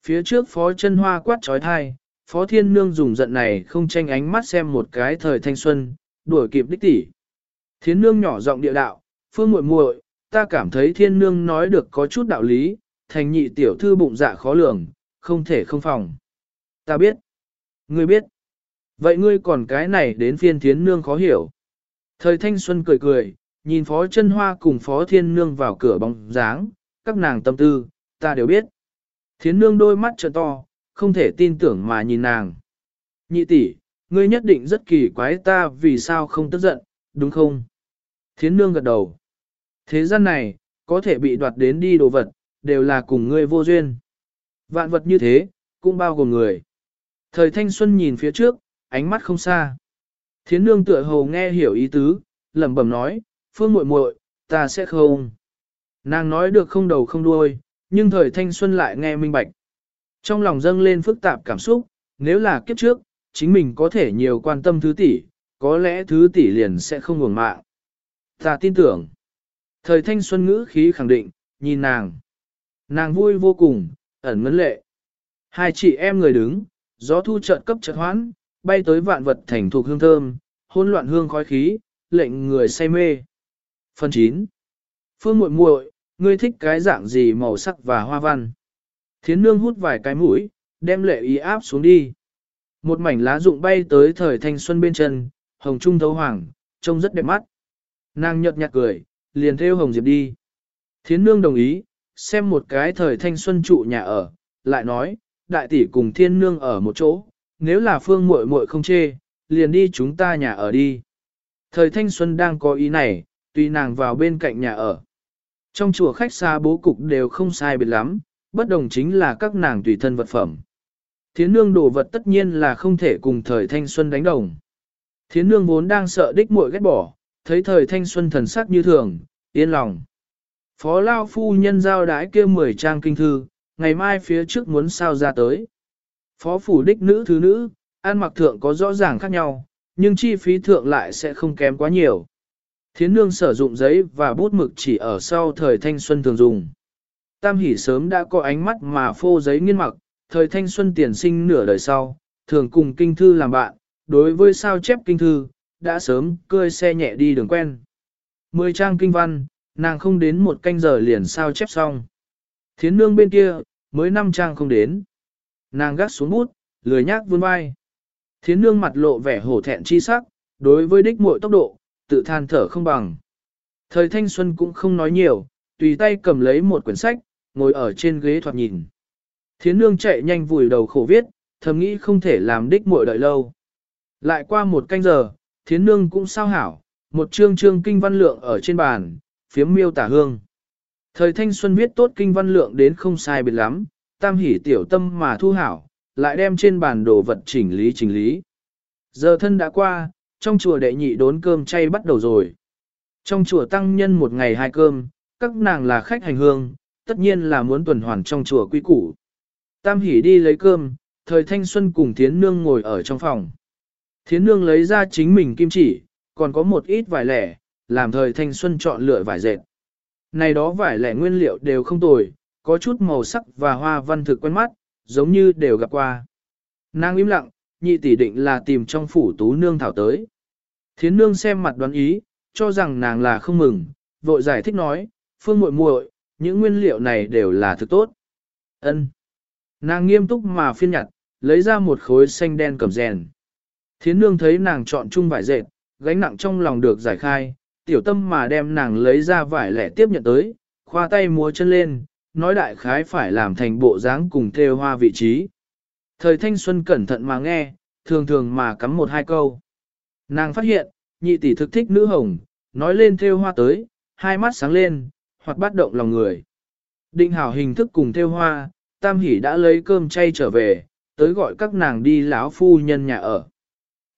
Phía trước phó chân hoa quát trói thai, phó thiên nương dùng giận này không tranh ánh mắt xem một cái thời thanh xuân, đuổi kịp đích tỷ. Thiên nương nhỏ giọng địa đạo, phương muội muội, ta cảm thấy thiên nương nói được có chút đạo lý, thành nhị tiểu thư bụng dạ khó lường, không thể không phòng. Ta biết. Ngươi biết. Vậy ngươi còn cái này đến phiên thiến nương khó hiểu. Thời thanh xuân cười cười, nhìn phó chân hoa cùng phó thiên nương vào cửa bóng dáng, các nàng tâm tư, ta đều biết. Thiến nương đôi mắt trợ to, không thể tin tưởng mà nhìn nàng. Nhị tỷ, ngươi nhất định rất kỳ quái ta vì sao không tức giận, đúng không? Thiến nương gật đầu. Thế gian này, có thể bị đoạt đến đi đồ vật, đều là cùng ngươi vô duyên. Vạn vật như thế, cũng bao gồm người. Thời thanh xuân nhìn phía trước, ánh mắt không xa. Thiến nương tựa hồ nghe hiểu ý tứ, lẩm bẩm nói, phương muội muội, ta sẽ không. Nàng nói được không đầu không đuôi, nhưng thời thanh xuân lại nghe minh bạch. Trong lòng dâng lên phức tạp cảm xúc, nếu là kiếp trước, chính mình có thể nhiều quan tâm thứ tỷ, có lẽ thứ tỷ liền sẽ không ngừng mạng. Ta tin tưởng. Thời thanh xuân ngữ khí khẳng định, nhìn nàng. Nàng vui vô cùng, ẩn ngấn lệ. Hai chị em người đứng, gió thu chợt cấp chợt hoãn, bay tới vạn vật thành thuộc hương thơm, hỗn loạn hương khói khí, lệnh người say mê. Phần 9. Phương muội muội, ngươi thích cái dạng gì màu sắc và hoa văn? Thiến nương hút vài cái mũi, đem lệ ý áp xuống đi. Một mảnh lá rụng bay tới thời thanh xuân bên chân, hồng trung thấu hoàng, trông rất đẹp mắt. Nàng nhợt nhạt cười, liền theo hồng diệp đi. Thiến nương đồng ý, xem một cái thời thanh xuân trụ nhà ở, lại nói, đại tỷ cùng thiên nương ở một chỗ, nếu là phương muội muội không chê, liền đi chúng ta nhà ở đi. Thời thanh xuân đang có ý này, tùy nàng vào bên cạnh nhà ở. Trong chùa khách xa bố cục đều không sai biệt lắm, bất đồng chính là các nàng tùy thân vật phẩm. Thiến nương đồ vật tất nhiên là không thể cùng thời thanh xuân đánh đồng. Thiến nương vốn đang sợ đích muội ghét bỏ, thấy thời thanh xuân thần sắc như thường, yên lòng. Phó Lao Phu nhân giao đái kêu mười trang kinh thư, ngày mai phía trước muốn sao ra tới. Phó phủ đích nữ thứ nữ, ăn mặc thượng có rõ ràng khác nhau, nhưng chi phí thượng lại sẽ không kém quá nhiều. Thiến nương sử dụng giấy và bút mực chỉ ở sau thời thanh xuân thường dùng. Tam hỷ sớm đã có ánh mắt mà phô giấy nghiên mặc, thời thanh xuân tiền sinh nửa đời sau, thường cùng kinh thư làm bạn, đối với sao chép kinh thư, đã sớm cơi xe nhẹ đi đường quen. Mười trang kinh văn, nàng không đến một canh giờ liền sao chép xong. Thiến nương bên kia, mới năm trang không đến. Nàng gắt xuống bút, lười nhác vươn vai. Thiến nương mặt lộ vẻ hổ thẹn chi sắc, đối với đích muội tốc độ, tự than thở không bằng. Thời thanh xuân cũng không nói nhiều, tùy tay cầm lấy một quyển sách, ngồi ở trên ghế thoạt nhìn. Thiến nương chạy nhanh vùi đầu khổ viết, thầm nghĩ không thể làm đích muội đợi lâu. Lại qua một canh giờ, thiến nương cũng sao hảo, một chương chương kinh văn lượng ở trên bàn, phiếm miêu tả hương. Thời thanh xuân viết tốt kinh văn lượng đến không sai biệt lắm, tam hỉ tiểu tâm mà thu hảo, lại đem trên bàn đồ vật chỉnh lý chỉnh lý. Giờ thân đã qua, trong chùa đệ nhị đốn cơm chay bắt đầu rồi. Trong chùa tăng nhân một ngày hai cơm, các nàng là khách hành hương, tất nhiên là muốn tuần hoàn trong chùa quy củ. Tam hỉ đi lấy cơm, thời thanh xuân cùng thiến nương ngồi ở trong phòng. Thiến nương lấy ra chính mình kim chỉ, còn có một ít vải lẻ, làm thời thanh xuân chọn lựa vải dệt. Này đó vải lẻ nguyên liệu đều không tồi, có chút màu sắc và hoa văn thực quen mắt, giống như đều gặp qua. Nàng im lặng, nhị tỷ định là tìm trong phủ tú nương thảo tới. Thiến nương xem mặt đoán ý, cho rằng nàng là không mừng, vội giải thích nói, phương muội muội, những nguyên liệu này đều là thực tốt. Ân. Nàng nghiêm túc mà phiên nhặt, lấy ra một khối xanh đen cầm rèn. Thiến nương thấy nàng chọn chung vải dệt, gánh nặng trong lòng được giải khai, tiểu tâm mà đem nàng lấy ra vải lẻ tiếp nhận tới, khoa tay múa chân lên, nói đại khái phải làm thành bộ dáng cùng theo hoa vị trí. Thời thanh xuân cẩn thận mà nghe, thường thường mà cắm một hai câu. Nàng phát hiện, nhị tỷ thực thích nữ hồng, nói lên theo hoa tới, hai mắt sáng lên, hoặc bắt động lòng người. Định hảo hình thức cùng theo hoa, tam hỷ đã lấy cơm chay trở về, tới gọi các nàng đi lão phu nhân nhà ở.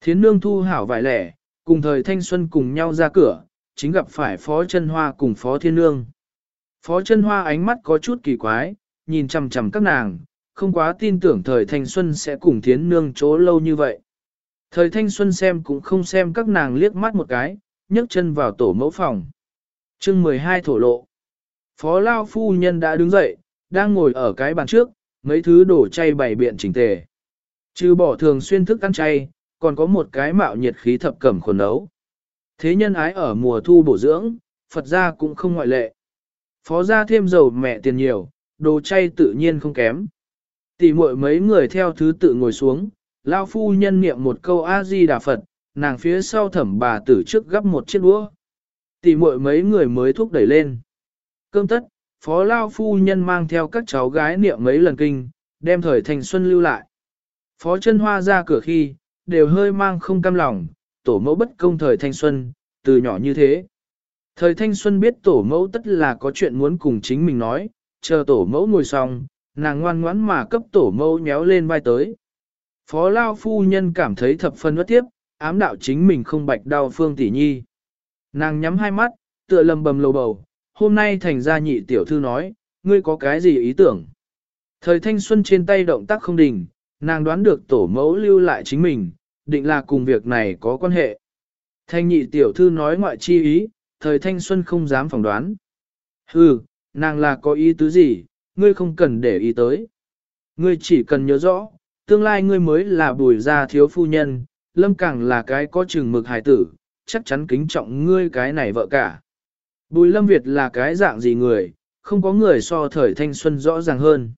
Thiến nương thu hảo vài lẻ, cùng thời thanh xuân cùng nhau ra cửa, chính gặp phải phó chân hoa cùng phó thiên nương. Phó chân hoa ánh mắt có chút kỳ quái, nhìn chằm chằm các nàng, không quá tin tưởng thời thanh xuân sẽ cùng thiên nương chỗ lâu như vậy. Thời thanh xuân xem cũng không xem các nàng liếc mắt một cái, nhấc chân vào tổ mẫu phòng. chương 12 thổ lộ. Phó Lao Phu Nhân đã đứng dậy, đang ngồi ở cái bàn trước, mấy thứ đổ chay bày biện chỉnh tề. Trừ bỏ thường xuyên thức ăn chay, còn có một cái mạo nhiệt khí thập cẩm khuẩn nấu. Thế nhân ái ở mùa thu bổ dưỡng, Phật gia cũng không ngoại lệ. Phó gia thêm dầu mẹ tiền nhiều, đồ chay tự nhiên không kém. Tỷ muội mấy người theo thứ tự ngồi xuống, Lao phu nhân niệm một câu A-di-đà Phật, nàng phía sau thẩm bà tử trước gấp một chiếc đũa. Tỷ muội mấy người mới thúc đẩy lên. Cơm tất, phó Lao phu nhân mang theo các cháu gái niệm mấy lần kinh, đem thời thành xuân lưu lại. Phó chân hoa ra cửa khi, đều hơi mang không cam lòng, tổ mẫu bất công thời thanh xuân, từ nhỏ như thế. Thời thanh xuân biết tổ mẫu tất là có chuyện muốn cùng chính mình nói, chờ tổ mẫu ngồi xong, nàng ngoan ngoãn mà cấp tổ mẫu nhéo lên vai tới. Phó Lao Phu Nhân cảm thấy thập phân bất tiếp, ám đạo chính mình không bạch đau Phương Tỷ Nhi. Nàng nhắm hai mắt, tựa lầm bầm lầu bầu, hôm nay thành ra nhị tiểu thư nói, ngươi có cái gì ý tưởng? Thời thanh xuân trên tay động tác không đình, nàng đoán được tổ mẫu lưu lại chính mình, định là cùng việc này có quan hệ. Thanh nhị tiểu thư nói ngoại chi ý, thời thanh xuân không dám phỏng đoán. Hừ, nàng là có ý tứ gì, ngươi không cần để ý tới. Ngươi chỉ cần nhớ rõ, tương lai ngươi mới là bùi gia thiếu phu nhân, lâm càng là cái có chừng mực hài tử, chắc chắn kính trọng ngươi cái này vợ cả. Bùi lâm Việt là cái dạng gì người, không có người so thời thanh xuân rõ ràng hơn.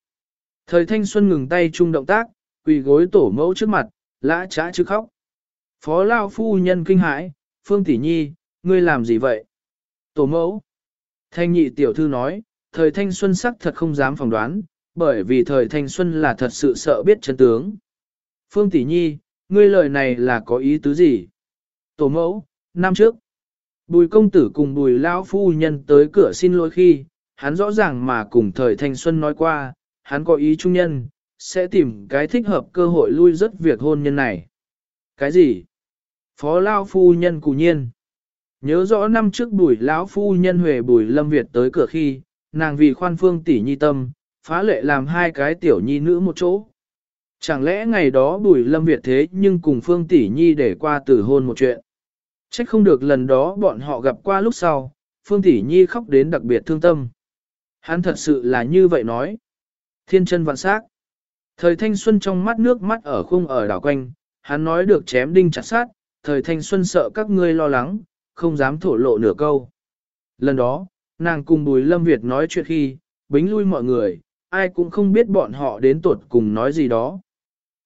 Thời thanh xuân ngừng tay chung động tác, quỳ gối tổ mẫu trước mặt, lã trá chứ khóc. Phó Lao phu nhân kinh hãi, Phương Tỷ Nhi, ngươi làm gì vậy? Tổ mẫu. Thanh nhị tiểu thư nói, thời thanh xuân sắc thật không dám phỏng đoán, bởi vì thời thanh xuân là thật sự sợ biết chân tướng. Phương Tỷ Nhi, ngươi lời này là có ý tứ gì? Tổ mẫu, năm trước, bùi công tử cùng bùi lão phu nhân tới cửa xin lỗi khi, hắn rõ ràng mà cùng thời thanh xuân nói qua, hắn có ý trung nhân, sẽ tìm cái thích hợp cơ hội lui rất việc hôn nhân này. Cái gì? Phó Lao Phu Nhân cụ nhiên. Nhớ rõ năm trước bùi lão Phu Nhân Huệ bùi Lâm Việt tới cửa khi, nàng vì khoan phương tỷ nhi tâm, phá lệ làm hai cái tiểu nhi nữ một chỗ. Chẳng lẽ ngày đó bùi Lâm Việt thế nhưng cùng phương tỷ nhi để qua tử hôn một chuyện. Trách không được lần đó bọn họ gặp qua lúc sau, phương tỷ nhi khóc đến đặc biệt thương tâm. Hắn thật sự là như vậy nói. Thiên chân vạn sắc. Thời thanh xuân trong mắt nước mắt ở khung ở đảo quanh, hắn nói được chém đinh chặt sát, thời thanh xuân sợ các ngươi lo lắng, không dám thổ lộ nửa câu. Lần đó, nàng cùng Bùi Lâm Việt nói chuyện khi, bính lui mọi người, ai cũng không biết bọn họ đến tuột cùng nói gì đó.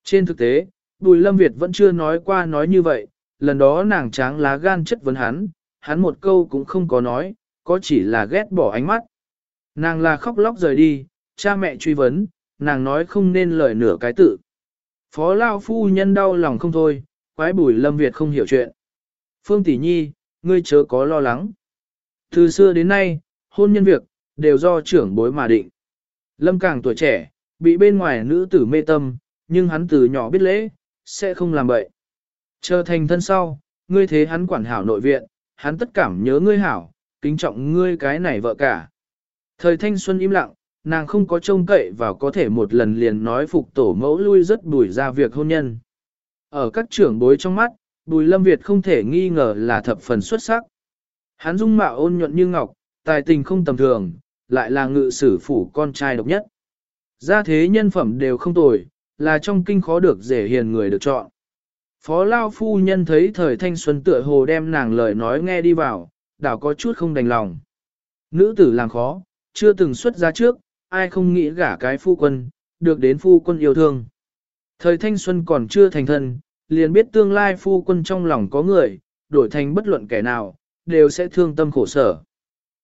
Trên thực tế, Bùi Lâm Việt vẫn chưa nói qua nói như vậy, lần đó nàng tráng lá gan chất vấn hắn, hắn một câu cũng không có nói, có chỉ là ghét bỏ ánh mắt. Nàng là khóc lóc rời đi, cha mẹ truy vấn, nàng nói không nên lời nửa cái tự. Phó Lao Phu Nhân đau lòng không thôi, quái bùi Lâm Việt không hiểu chuyện. Phương Tỷ Nhi, ngươi chớ có lo lắng. Từ xưa đến nay, hôn nhân việc, đều do trưởng bối mà định. Lâm càng tuổi trẻ, bị bên ngoài nữ tử mê tâm, nhưng hắn từ nhỏ biết lễ, sẽ không làm bậy. Chờ thành thân sau, ngươi thế hắn quản hảo nội viện, hắn tất cảm nhớ ngươi hảo, kính trọng ngươi cái này vợ cả. Thời thanh xuân im lặng, nàng không có trông cậy và có thể một lần liền nói phục tổ mẫu lui rất bùi ra việc hôn nhân. Ở các trưởng bối trong mắt, bùi lâm Việt không thể nghi ngờ là thập phần xuất sắc. Hắn dung mạo ôn nhuận như ngọc, tài tình không tầm thường, lại là ngự sử phủ con trai độc nhất. Gia thế nhân phẩm đều không tồi, là trong kinh khó được dễ hiền người được chọn. Phó Lao Phu Nhân thấy thời thanh xuân tựa hồ đem nàng lời nói nghe đi vào, đảo có chút không đành lòng. Nữ tử làm khó, chưa từng xuất ra trước, ai không nghĩ gả cái phu quân, được đến phu quân yêu thương. Thời thanh xuân còn chưa thành thân, liền biết tương lai phu quân trong lòng có người, đổi thành bất luận kẻ nào, đều sẽ thương tâm khổ sở.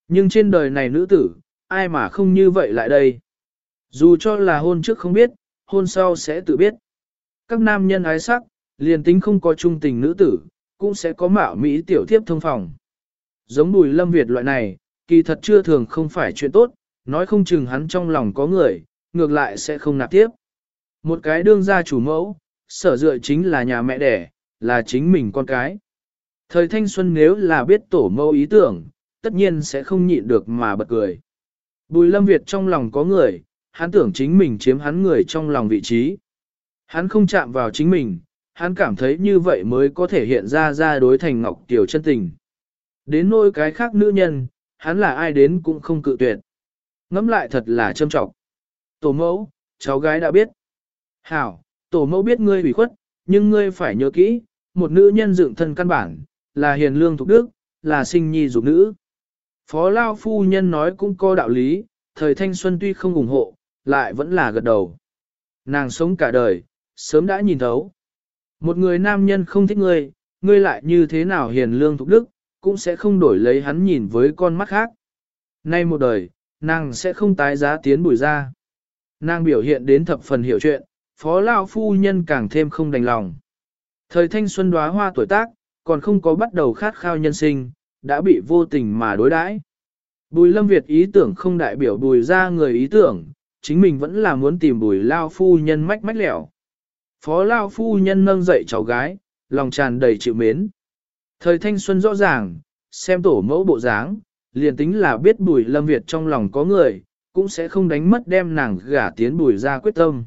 Nhưng trên đời này nữ tử, ai mà không như vậy lại đây? Dù cho là hôn trước không biết, hôn sau sẽ tự biết. Các nam nhân ái sắc, liền tính không có trung tình nữ tử, cũng sẽ có mạo mỹ tiểu thiếp thông phòng. Giống bùi lâm Việt loại này, kỳ thật chưa thường không phải chuyện tốt, nói không chừng hắn trong lòng có người, ngược lại sẽ không nạp tiếp. Một cái đương gia chủ mẫu, sở dựa chính là nhà mẹ đẻ, là chính mình con cái. Thời thanh xuân nếu là biết tổ mẫu ý tưởng, tất nhiên sẽ không nhịn được mà bật cười. Bùi lâm Việt trong lòng có người, hắn tưởng chính mình chiếm hắn người trong lòng vị trí. Hắn không chạm vào chính mình, hắn cảm thấy như vậy mới có thể hiện ra ra đối thành ngọc tiểu chân tình. Đến nỗi cái khác nữ nhân, hắn là ai đến cũng không cự tuyệt. Ngắm lại thật là châm trọng. Tổ mẫu, cháu gái đã biết. Hảo, tổ mẫu biết ngươi bị khuất, nhưng ngươi phải nhớ kỹ, một nữ nhân dựng thân căn bản, là hiền lương thục đức, là sinh nhi dục nữ. Phó Lao Phu Nhân nói cũng có đạo lý, thời thanh xuân tuy không ủng hộ, lại vẫn là gật đầu. Nàng sống cả đời, sớm đã nhìn thấu. Một người nam nhân không thích ngươi, ngươi lại như thế nào hiền lương thục đức, cũng sẽ không đổi lấy hắn nhìn với con mắt khác. Nay một đời, nàng sẽ không tái giá tiến bùi ra. Nàng biểu hiện đến thập phần hiểu chuyện, phó lao phu nhân càng thêm không đành lòng. Thời thanh xuân đóa hoa tuổi tác, còn không có bắt đầu khát khao nhân sinh, đã bị vô tình mà đối đãi. Bùi lâm Việt ý tưởng không đại biểu bùi ra người ý tưởng, chính mình vẫn là muốn tìm bùi lao phu nhân mách mách lẻo. Phó lao phu nhân nâng dậy cháu gái, lòng tràn đầy chịu mến. Thời thanh xuân rõ ràng, xem tổ mẫu bộ dáng, liền tính là biết bùi lâm Việt trong lòng có người, cũng sẽ không đánh mất đem nàng gả tiến bùi ra quyết tâm.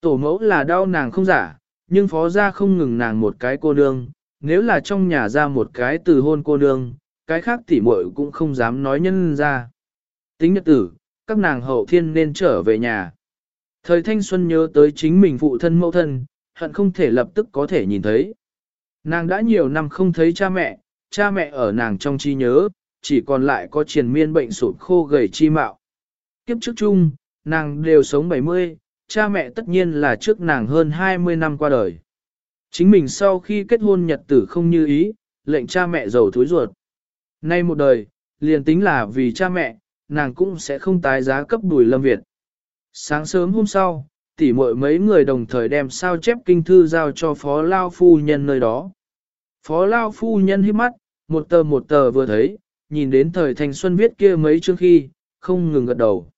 Tổ mẫu là đau nàng không giả, nhưng phó ra không ngừng nàng một cái cô nương, nếu là trong nhà ra một cái từ hôn cô nương, cái khác tỉ muội cũng không dám nói nhân ra. Tính nhật tử, các nàng hậu thiên nên trở về nhà. Thời thanh xuân nhớ tới chính mình phụ thân mẫu thân, hận không thể lập tức có thể nhìn thấy. Nàng đã nhiều năm không thấy cha mẹ, cha mẹ ở nàng trong trí nhớ, chỉ còn lại có triền miên bệnh sụt khô gầy chi mạo. Kiếp trước chung, nàng đều sống 70, cha mẹ tất nhiên là trước nàng hơn 20 năm qua đời. Chính mình sau khi kết hôn nhật tử không như ý, lệnh cha mẹ giàu thối ruột. Nay một đời, liền tính là vì cha mẹ, nàng cũng sẽ không tái giá cấp đùi lâm Việt. Sáng sớm hôm sau, tỉ muội mấy người đồng thời đem sao chép kinh thư giao cho phó lao phu nhân nơi đó. Phó lao phu nhân hít mắt, một tờ một tờ vừa thấy, nhìn đến thời thanh xuân viết kia mấy chương khi, không ngừng gật đầu.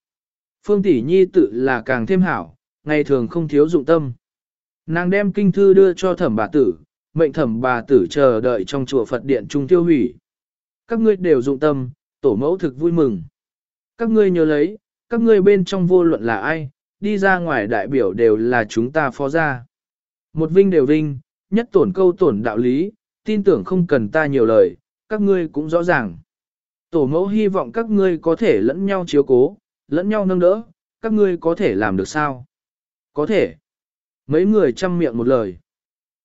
Phương Tỷ Nhi tự là càng thêm hảo, ngày thường không thiếu dụng tâm. Nàng đem kinh thư đưa cho thẩm bà tử, mệnh thẩm bà tử chờ đợi trong chùa Phật điện trung tiêu hủy. Các ngươi đều dụng tâm, tổ mẫu thực vui mừng. Các ngươi nhớ lấy, các ngươi bên trong vô luận là ai, đi ra ngoài đại biểu đều là chúng ta phó gia. Một vinh đều vinh, nhất tổn câu tổn đạo lý, tin tưởng không cần ta nhiều lời, các ngươi cũng rõ ràng. Tổ mẫu hy vọng các ngươi có thể lẫn nhau chiếu cố, lẫn nhau nâng đỡ, các ngươi có thể làm được sao? Có thể. Mấy người chăm miệng một lời.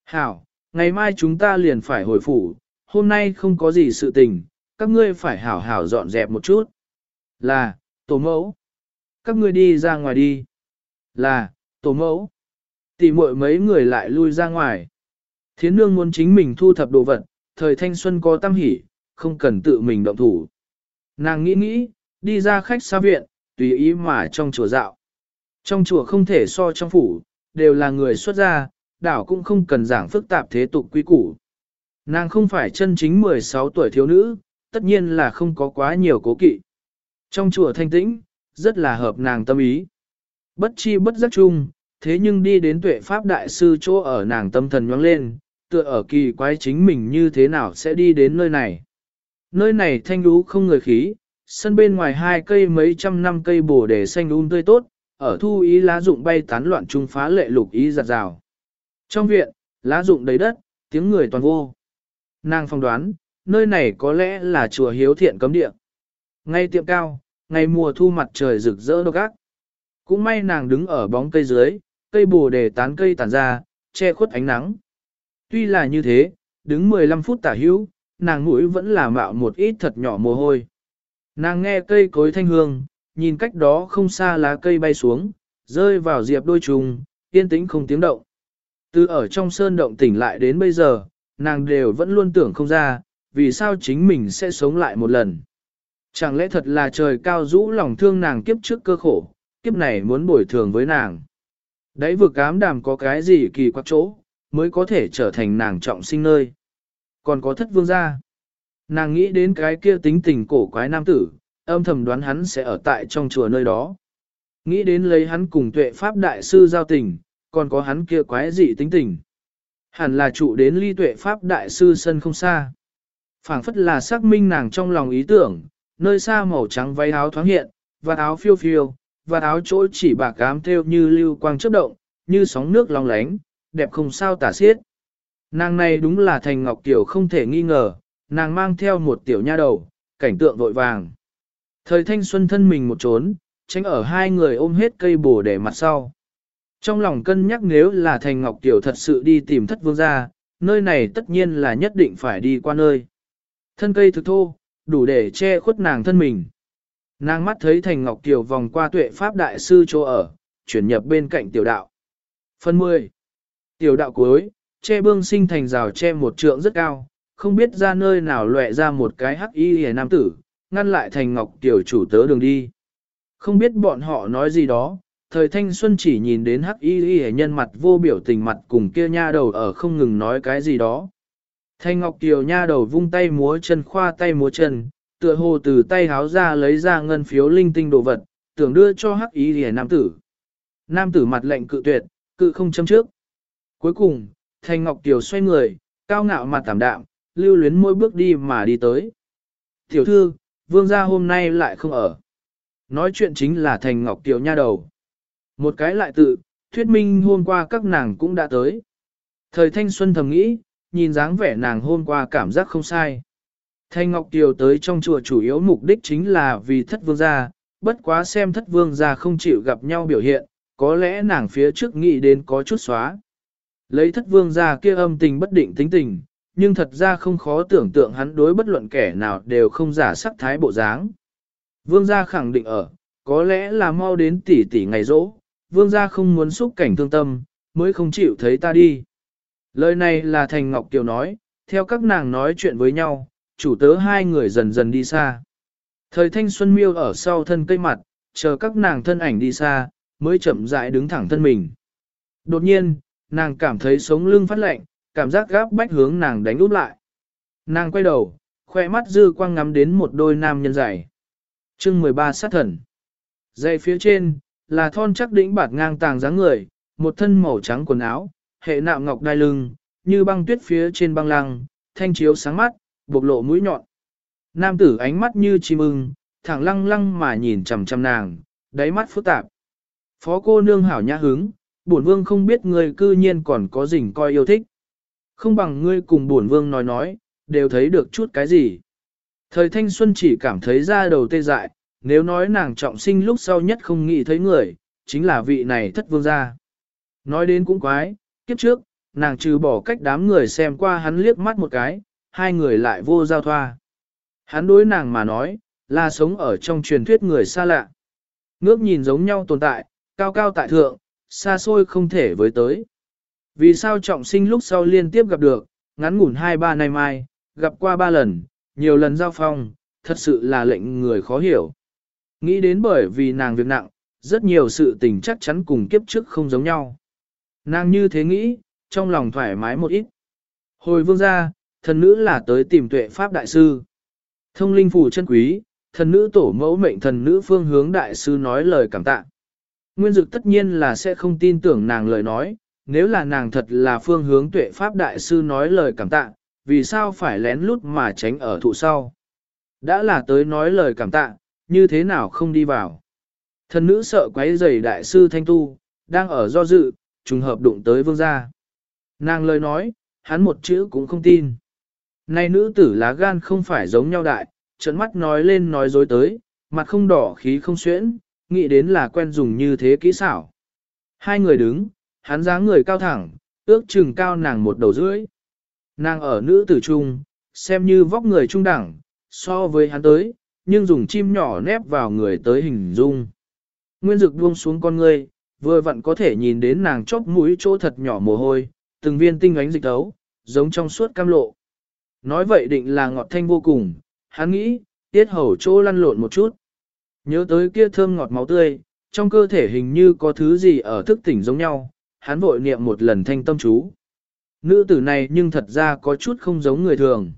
Hảo, ngày mai chúng ta liền phải hồi phủ, hôm nay không có gì sự tình, các ngươi phải hảo hảo dọn dẹp một chút. Là, tổ mẫu. Các ngươi đi ra ngoài đi. Là, tổ mẫu. Tỷ muội mấy người lại lui ra ngoài. Thiến nương muốn chính mình thu thập đồ vật, thời thanh xuân có tâm hỉ, không cần tự mình động thủ. Nàng nghĩ nghĩ, đi ra khách xa viện, tùy ý mà trong chùa dạo. Trong chùa không thể so trong phủ, đều là người xuất gia, đảo cũng không cần giảng phức tạp thế tục quy củ. Nàng không phải chân chính 16 tuổi thiếu nữ, tất nhiên là không có quá nhiều cố kỵ. Trong chùa thanh tĩnh, rất là hợp nàng tâm ý. Bất chi bất giác chung, thế nhưng đi đến tuệ pháp đại sư chỗ ở nàng tâm thần nhoáng lên, tựa ở kỳ quái chính mình như thế nào sẽ đi đến nơi này. Nơi này thanh lũ không người khí, sân bên ngoài hai cây mấy trăm năm cây bồ đề xanh um tươi tốt, ở thu ý lá rụng bay tán loạn trung phá lệ lục ý giặt rào. Trong viện, lá rụng đầy đất, tiếng người toàn vô. Nàng phong đoán, nơi này có lẽ là chùa hiếu thiện cấm địa. Ngay tiệm cao, ngày mùa thu mặt trời rực rỡ độc ác. Cũng may nàng đứng ở bóng cây dưới, cây bồ đề tán cây tản ra, che khuất ánh nắng. Tuy là như thế, đứng 15 phút tả hữu, nàng mũi vẫn là mạo một ít thật nhỏ mồ hôi. Nàng nghe cây cối thanh hương, nhìn cách đó không xa lá cây bay xuống, rơi vào diệp đôi trùng, yên tĩnh không tiếng động. Từ ở trong sơn động tỉnh lại đến bây giờ, nàng đều vẫn luôn tưởng không ra, vì sao chính mình sẽ sống lại một lần. Chẳng lẽ thật là trời cao rũ lòng thương nàng kiếp trước cơ khổ, kiếp này muốn bồi thường với nàng. Đấy vực ám đàm có cái gì kỳ quặc chỗ, mới có thể trở thành nàng trọng sinh nơi. Còn có thất vương gia. Nàng nghĩ đến cái kia tính tình cổ quái nam tử, âm thầm đoán hắn sẽ ở tại trong chùa nơi đó. Nghĩ đến lấy hắn cùng tuệ pháp đại sư giao tình, còn có hắn kia quái dị tính tình. Hẳn là trụ đến ly tuệ pháp đại sư sân không xa. phảng phất là xác minh nàng trong lòng ý tưởng, nơi xa màu trắng váy áo thoáng hiện, và áo phiêu phiêu, và áo chỗ chỉ bạc cám theo như lưu quang chớp động, như sóng nước long lánh, đẹp không sao tả xiết. Nàng này đúng là thành ngọc tiểu không thể nghi ngờ, nàng mang theo một tiểu nha đầu, cảnh tượng vội vàng. Thời thanh xuân thân mình một trốn, tránh ở hai người ôm hết cây bổ để mặt sau. Trong lòng cân nhắc nếu là thành ngọc tiểu thật sự đi tìm thất vương gia, nơi này tất nhiên là nhất định phải đi qua nơi. Thân cây thực thô, đủ để che khuất nàng thân mình. Nàng mắt thấy thành ngọc tiểu vòng qua tuệ pháp đại sư chỗ ở, chuyển nhập bên cạnh tiểu đạo. Phần 10. Tiểu đạo cuối, che bương sinh thành rào che một trượng rất cao, không biết ra nơi nào lệ ra một cái hắc y hề nam tử, ngăn lại thành ngọc tiểu chủ tớ đường đi. Không biết bọn họ nói gì đó, thời thanh xuân chỉ nhìn đến hắc y hề nhân mặt vô biểu tình mặt cùng kia nha đầu ở không ngừng nói cái gì đó. Thanh ngọc tiểu nha đầu vung tay múa chân khoa tay múa chân, tựa hồ từ tay háo ra lấy ra ngân phiếu linh tinh đồ vật, tưởng đưa cho hắc y hề nam tử. Nam tử mặt lệnh cự tuyệt, cự không châm trước. Cuối cùng, Thanh Ngọc Kiều xoay người, cao ngạo mặt tảm đạm, lưu luyến mỗi bước đi mà đi tới. Tiểu thư, vương gia hôm nay lại không ở. Nói chuyện chính là Thành Ngọc Kiều nha đầu. Một cái lại tự, thuyết minh hôm qua các nàng cũng đã tới. Thời thanh xuân thầm nghĩ, nhìn dáng vẻ nàng hôm qua cảm giác không sai. Thanh Ngọc Kiều tới trong chùa chủ yếu mục đích chính là vì thất vương gia, bất quá xem thất vương gia không chịu gặp nhau biểu hiện, có lẽ nàng phía trước nghĩ đến có chút xóa. Lấy thất vương ra kia âm tình bất định tính tình, nhưng thật ra không khó tưởng tượng hắn đối bất luận kẻ nào đều không giả sắc thái bộ dáng. Vương gia khẳng định ở, có lẽ là mau đến tỷ tỷ ngày rỗ, vương gia không muốn xúc cảnh thương tâm, mới không chịu thấy ta đi. Lời này là Thành Ngọc Kiều nói, theo các nàng nói chuyện với nhau, chủ tớ hai người dần dần đi xa. Thời thanh xuân miêu ở sau thân cây mặt, chờ các nàng thân ảnh đi xa, mới chậm rãi đứng thẳng thân mình. Đột nhiên, nàng cảm thấy sống lưng phát lạnh, cảm giác gáp bách hướng nàng đánh úp lại. Nàng quay đầu, khoe mắt dư quang ngắm đến một đôi nam nhân dài. chương 13 sát thần. Dây phía trên, là thon chắc đỉnh bạt ngang tàng dáng người, một thân màu trắng quần áo, hệ nạo ngọc đai lưng, như băng tuyết phía trên băng lăng, thanh chiếu sáng mắt, bộc lộ mũi nhọn. Nam tử ánh mắt như chim ưng, thẳng lăng lăng mà nhìn chằm chằm nàng, đáy mắt phức tạp. Phó cô nương hảo nhã hứng, bổn vương không biết ngươi cư nhiên còn có rình coi yêu thích. Không bằng ngươi cùng bổn vương nói nói, đều thấy được chút cái gì. Thời thanh xuân chỉ cảm thấy ra đầu tê dại, nếu nói nàng trọng sinh lúc sau nhất không nghĩ thấy người, chính là vị này thất vương gia. Nói đến cũng quái, kiếp trước, nàng trừ bỏ cách đám người xem qua hắn liếc mắt một cái, hai người lại vô giao thoa. Hắn đối nàng mà nói, là sống ở trong truyền thuyết người xa lạ. Ngước nhìn giống nhau tồn tại, cao cao tại thượng, xa xôi không thể với tới. Vì sao trọng sinh lúc sau liên tiếp gặp được, ngắn ngủn hai ba nay mai, gặp qua ba lần, nhiều lần giao phong, thật sự là lệnh người khó hiểu. Nghĩ đến bởi vì nàng việc nặng, rất nhiều sự tình chắc chắn cùng kiếp trước không giống nhau. Nàng như thế nghĩ, trong lòng thoải mái một ít. Hồi vương gia, thần nữ là tới tìm tuệ pháp đại sư. Thông linh phủ chân quý, thần nữ tổ mẫu mệnh thần nữ phương hướng đại sư nói lời cảm tạ. Nguyên dực tất nhiên là sẽ không tin tưởng nàng lời nói, nếu là nàng thật là phương hướng tuệ pháp đại sư nói lời cảm tạ, vì sao phải lén lút mà tránh ở thụ sau. Đã là tới nói lời cảm tạ, như thế nào không đi vào. Thần nữ sợ quấy rầy đại sư thanh tu, đang ở do dự, trùng hợp đụng tới vương gia. Nàng lời nói, hắn một chữ cũng không tin. Này nữ tử lá gan không phải giống nhau đại, trận mắt nói lên nói dối tới, mặt không đỏ khí không xuyễn, nghĩ đến là quen dùng như thế kỹ xảo. Hai người đứng, hắn dáng người cao thẳng, ước chừng cao nàng một đầu rưỡi. Nàng ở nữ tử trung, xem như vóc người trung đẳng, so với hắn tới, nhưng dùng chim nhỏ nép vào người tới hình dung. Nguyên dực buông xuống con ngươi, vừa vặn có thể nhìn đến nàng chóp mũi chỗ thật nhỏ mồ hôi, từng viên tinh ánh dịch tấu, giống trong suốt cam lộ. Nói vậy định là ngọt thanh vô cùng, hắn nghĩ, tiết hầu chỗ lăn lộn một chút. Nhớ tới kia thơm ngọt máu tươi, trong cơ thể hình như có thứ gì ở thức tỉnh giống nhau, hắn vội niệm một lần thanh tâm chú. Nữ tử này nhưng thật ra có chút không giống người thường.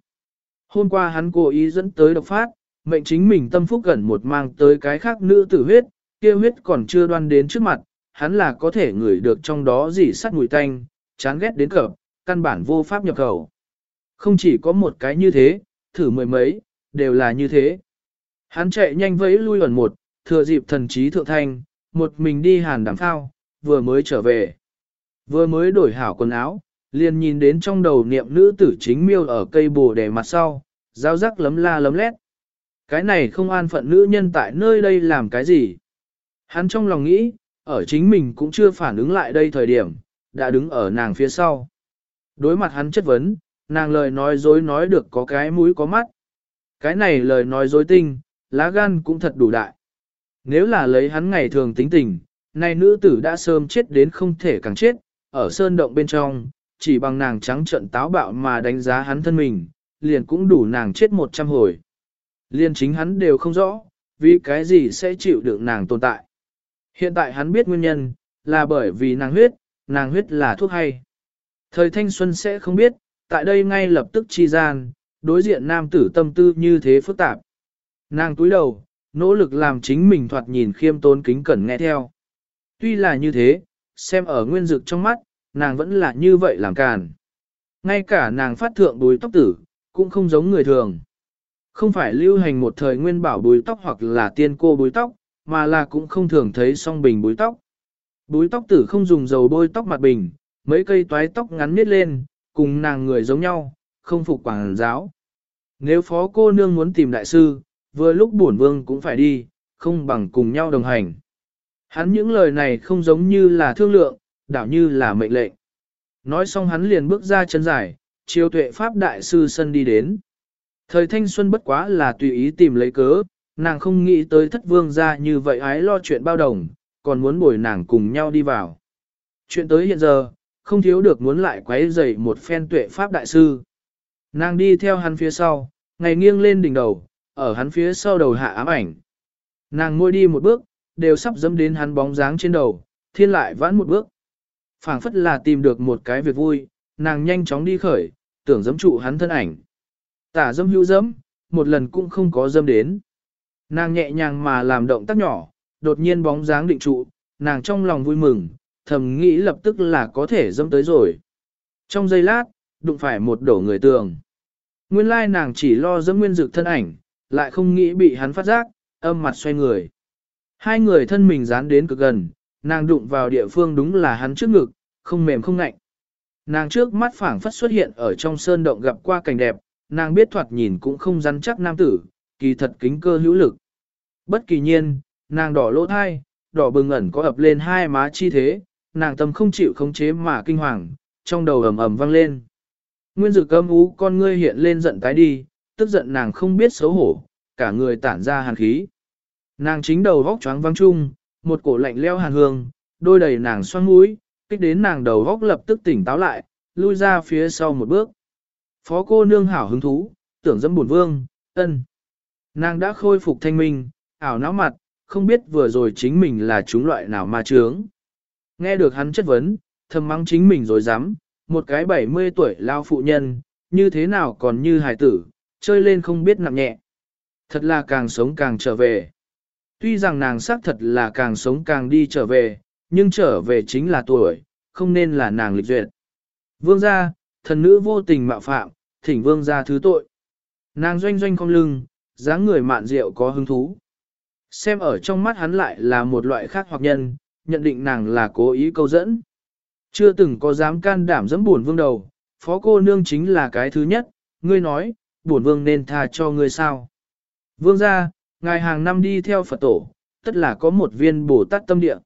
Hôm qua hắn cố ý dẫn tới độc phát, mệnh chính mình tâm phúc gần một mang tới cái khác nữ tử huyết, kia huyết còn chưa đoan đến trước mặt, hắn là có thể ngửi được trong đó gì sắt mùi tanh, chán ghét đến cập, căn bản vô pháp nhập khẩu. Không chỉ có một cái như thế, thử mười mấy, đều là như thế. Hắn chạy nhanh vẫy lui ẩn một, thừa dịp thần trí thượng thanh, một mình đi hàn đàm phao, vừa mới trở về. Vừa mới đổi hảo quần áo, liền nhìn đến trong đầu niệm nữ tử chính miêu ở cây bồ đề mặt sau, giao rắc lấm la lấm lét. Cái này không an phận nữ nhân tại nơi đây làm cái gì. Hắn trong lòng nghĩ, ở chính mình cũng chưa phản ứng lại đây thời điểm, đã đứng ở nàng phía sau. Đối mặt hắn chất vấn, nàng lời nói dối nói được có cái mũi có mắt. Cái này lời nói dối tinh, lá gan cũng thật đủ đại. Nếu là lấy hắn ngày thường tính tình, nay nữ tử đã sớm chết đến không thể càng chết, ở sơn động bên trong, chỉ bằng nàng trắng trận táo bạo mà đánh giá hắn thân mình, liền cũng đủ nàng chết một trăm hồi. Liên chính hắn đều không rõ, vì cái gì sẽ chịu được nàng tồn tại. Hiện tại hắn biết nguyên nhân, là bởi vì nàng huyết, nàng huyết là thuốc hay. Thời thanh xuân sẽ không biết, tại đây ngay lập tức chi gian, đối diện nam tử tâm tư như thế phức tạp. Nàng túi đầu, nỗ lực làm chính mình thoạt nhìn khiêm tốn kính cẩn nghe theo. Tuy là như thế, xem ở nguyên dực trong mắt, nàng vẫn là như vậy làm càn. Ngay cả nàng phát thượng đuôi tóc tử, cũng không giống người thường. Không phải lưu hành một thời nguyên bảo búi tóc hoặc là tiên cô búi tóc, mà là cũng không thường thấy song bình búi tóc. Búi tóc tử không dùng dầu bôi tóc mặt bình, mấy cây toái tóc ngắn miết lên, cùng nàng người giống nhau, không phục quảng giáo. Nếu phó cô nương muốn tìm đại sư, vừa lúc bổn vương cũng phải đi, không bằng cùng nhau đồng hành. Hắn những lời này không giống như là thương lượng, đảo như là mệnh lệnh. Nói xong hắn liền bước ra chân dài, chiêu tuệ pháp đại sư sân đi đến. Thời thanh xuân bất quá là tùy ý tìm lấy cớ, nàng không nghĩ tới thất vương ra như vậy ái lo chuyện bao đồng, còn muốn bồi nàng cùng nhau đi vào. Chuyện tới hiện giờ, không thiếu được muốn lại quấy rầy một phen tuệ pháp đại sư. Nàng đi theo hắn phía sau, ngày nghiêng lên đỉnh đầu, ở hắn phía sau đầu hạ ám ảnh. Nàng ngồi đi một bước, đều sắp dẫm đến hắn bóng dáng trên đầu, thiên lại vãn một bước. phảng phất là tìm được một cái việc vui, nàng nhanh chóng đi khởi, tưởng dẫm trụ hắn thân ảnh. Tả dâm hữu dẫm, một lần cũng không có dâm đến. Nàng nhẹ nhàng mà làm động tác nhỏ, đột nhiên bóng dáng định trụ, nàng trong lòng vui mừng, thầm nghĩ lập tức là có thể dâm tới rồi. Trong giây lát, đụng phải một đổ người tường. Nguyên lai nàng chỉ lo dẫm nguyên dực thân ảnh, lại không nghĩ bị hắn phát giác, âm mặt xoay người. Hai người thân mình dán đến cực gần, nàng đụng vào địa phương đúng là hắn trước ngực, không mềm không ngạnh. Nàng trước mắt phảng phất xuất hiện ở trong sơn động gặp qua cảnh đẹp, nàng biết thoạt nhìn cũng không rắn chắc nam tử, kỳ thật kính cơ hữu lực. Bất kỳ nhiên, nàng đỏ lỗ thai, đỏ bừng ẩn có ập lên hai má chi thế, nàng tâm không chịu khống chế mà kinh hoàng, trong đầu ầm ầm vang lên. Nguyên dực âm ú con ngươi hiện lên giận tái đi, tức giận nàng không biết xấu hổ, cả người tản ra hàn khí. Nàng chính đầu góc choáng văng chung, một cổ lạnh leo hàn hương, đôi đầy nàng xoan mũi, kích đến nàng đầu góc lập tức tỉnh táo lại, lui ra phía sau một bước. Phó cô nương hảo hứng thú, tưởng dâm buồn vương, ân. Nàng đã khôi phục thanh minh, ảo não mặt, không biết vừa rồi chính mình là chúng loại nào ma trướng. Nghe được hắn chất vấn, thầm mắng chính mình rồi dám, một cái 70 tuổi lao phụ nhân, như thế nào còn như hài tử, chơi lên không biết nặng nhẹ. Thật là càng sống càng trở về. Tuy rằng nàng xác thật là càng sống càng đi trở về, nhưng trở về chính là tuổi, không nên là nàng lịch duyệt. Vương gia, thần nữ vô tình mạo phạm, thỉnh vương gia thứ tội. Nàng doanh doanh không lưng, dáng người mạn rượu có hứng thú. Xem ở trong mắt hắn lại là một loại khác hoặc nhân, nhận định nàng là cố ý câu dẫn. Chưa từng có dám can đảm dẫm buồn vương đầu, phó cô nương chính là cái thứ nhất, ngươi nói, Bổn vương nên tha cho ngươi sao. Vương gia, ngài hàng năm đi theo Phật tổ, tất là có một viên Bồ Tát tâm địa.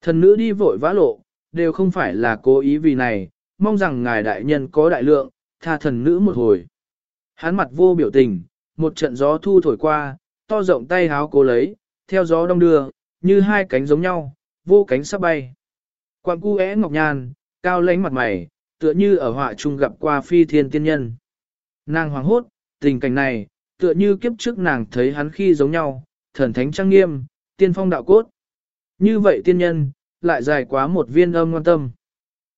Thần nữ đi vội vã lộ, đều không phải là cố ý vì này, mong rằng ngài đại nhân có đại lượng, tha thần nữ một hồi. Hắn mặt vô biểu tình, một trận gió thu thổi qua, to rộng tay háo cố lấy, theo gió đông đưa, như hai cánh giống nhau, vô cánh sắp bay. Quang cu é ngọc nhan, cao lãnh mặt mày, tựa như ở họa trung gặp qua phi thiên tiên nhân. Nàng hoàng hốt, tình cảnh này, tựa như kiếp trước nàng thấy hắn khi giống nhau, thần thánh trang nghiêm, tiên phong đạo cốt. Như vậy tiên nhân, lại dài quá một viên âm ngoan tâm.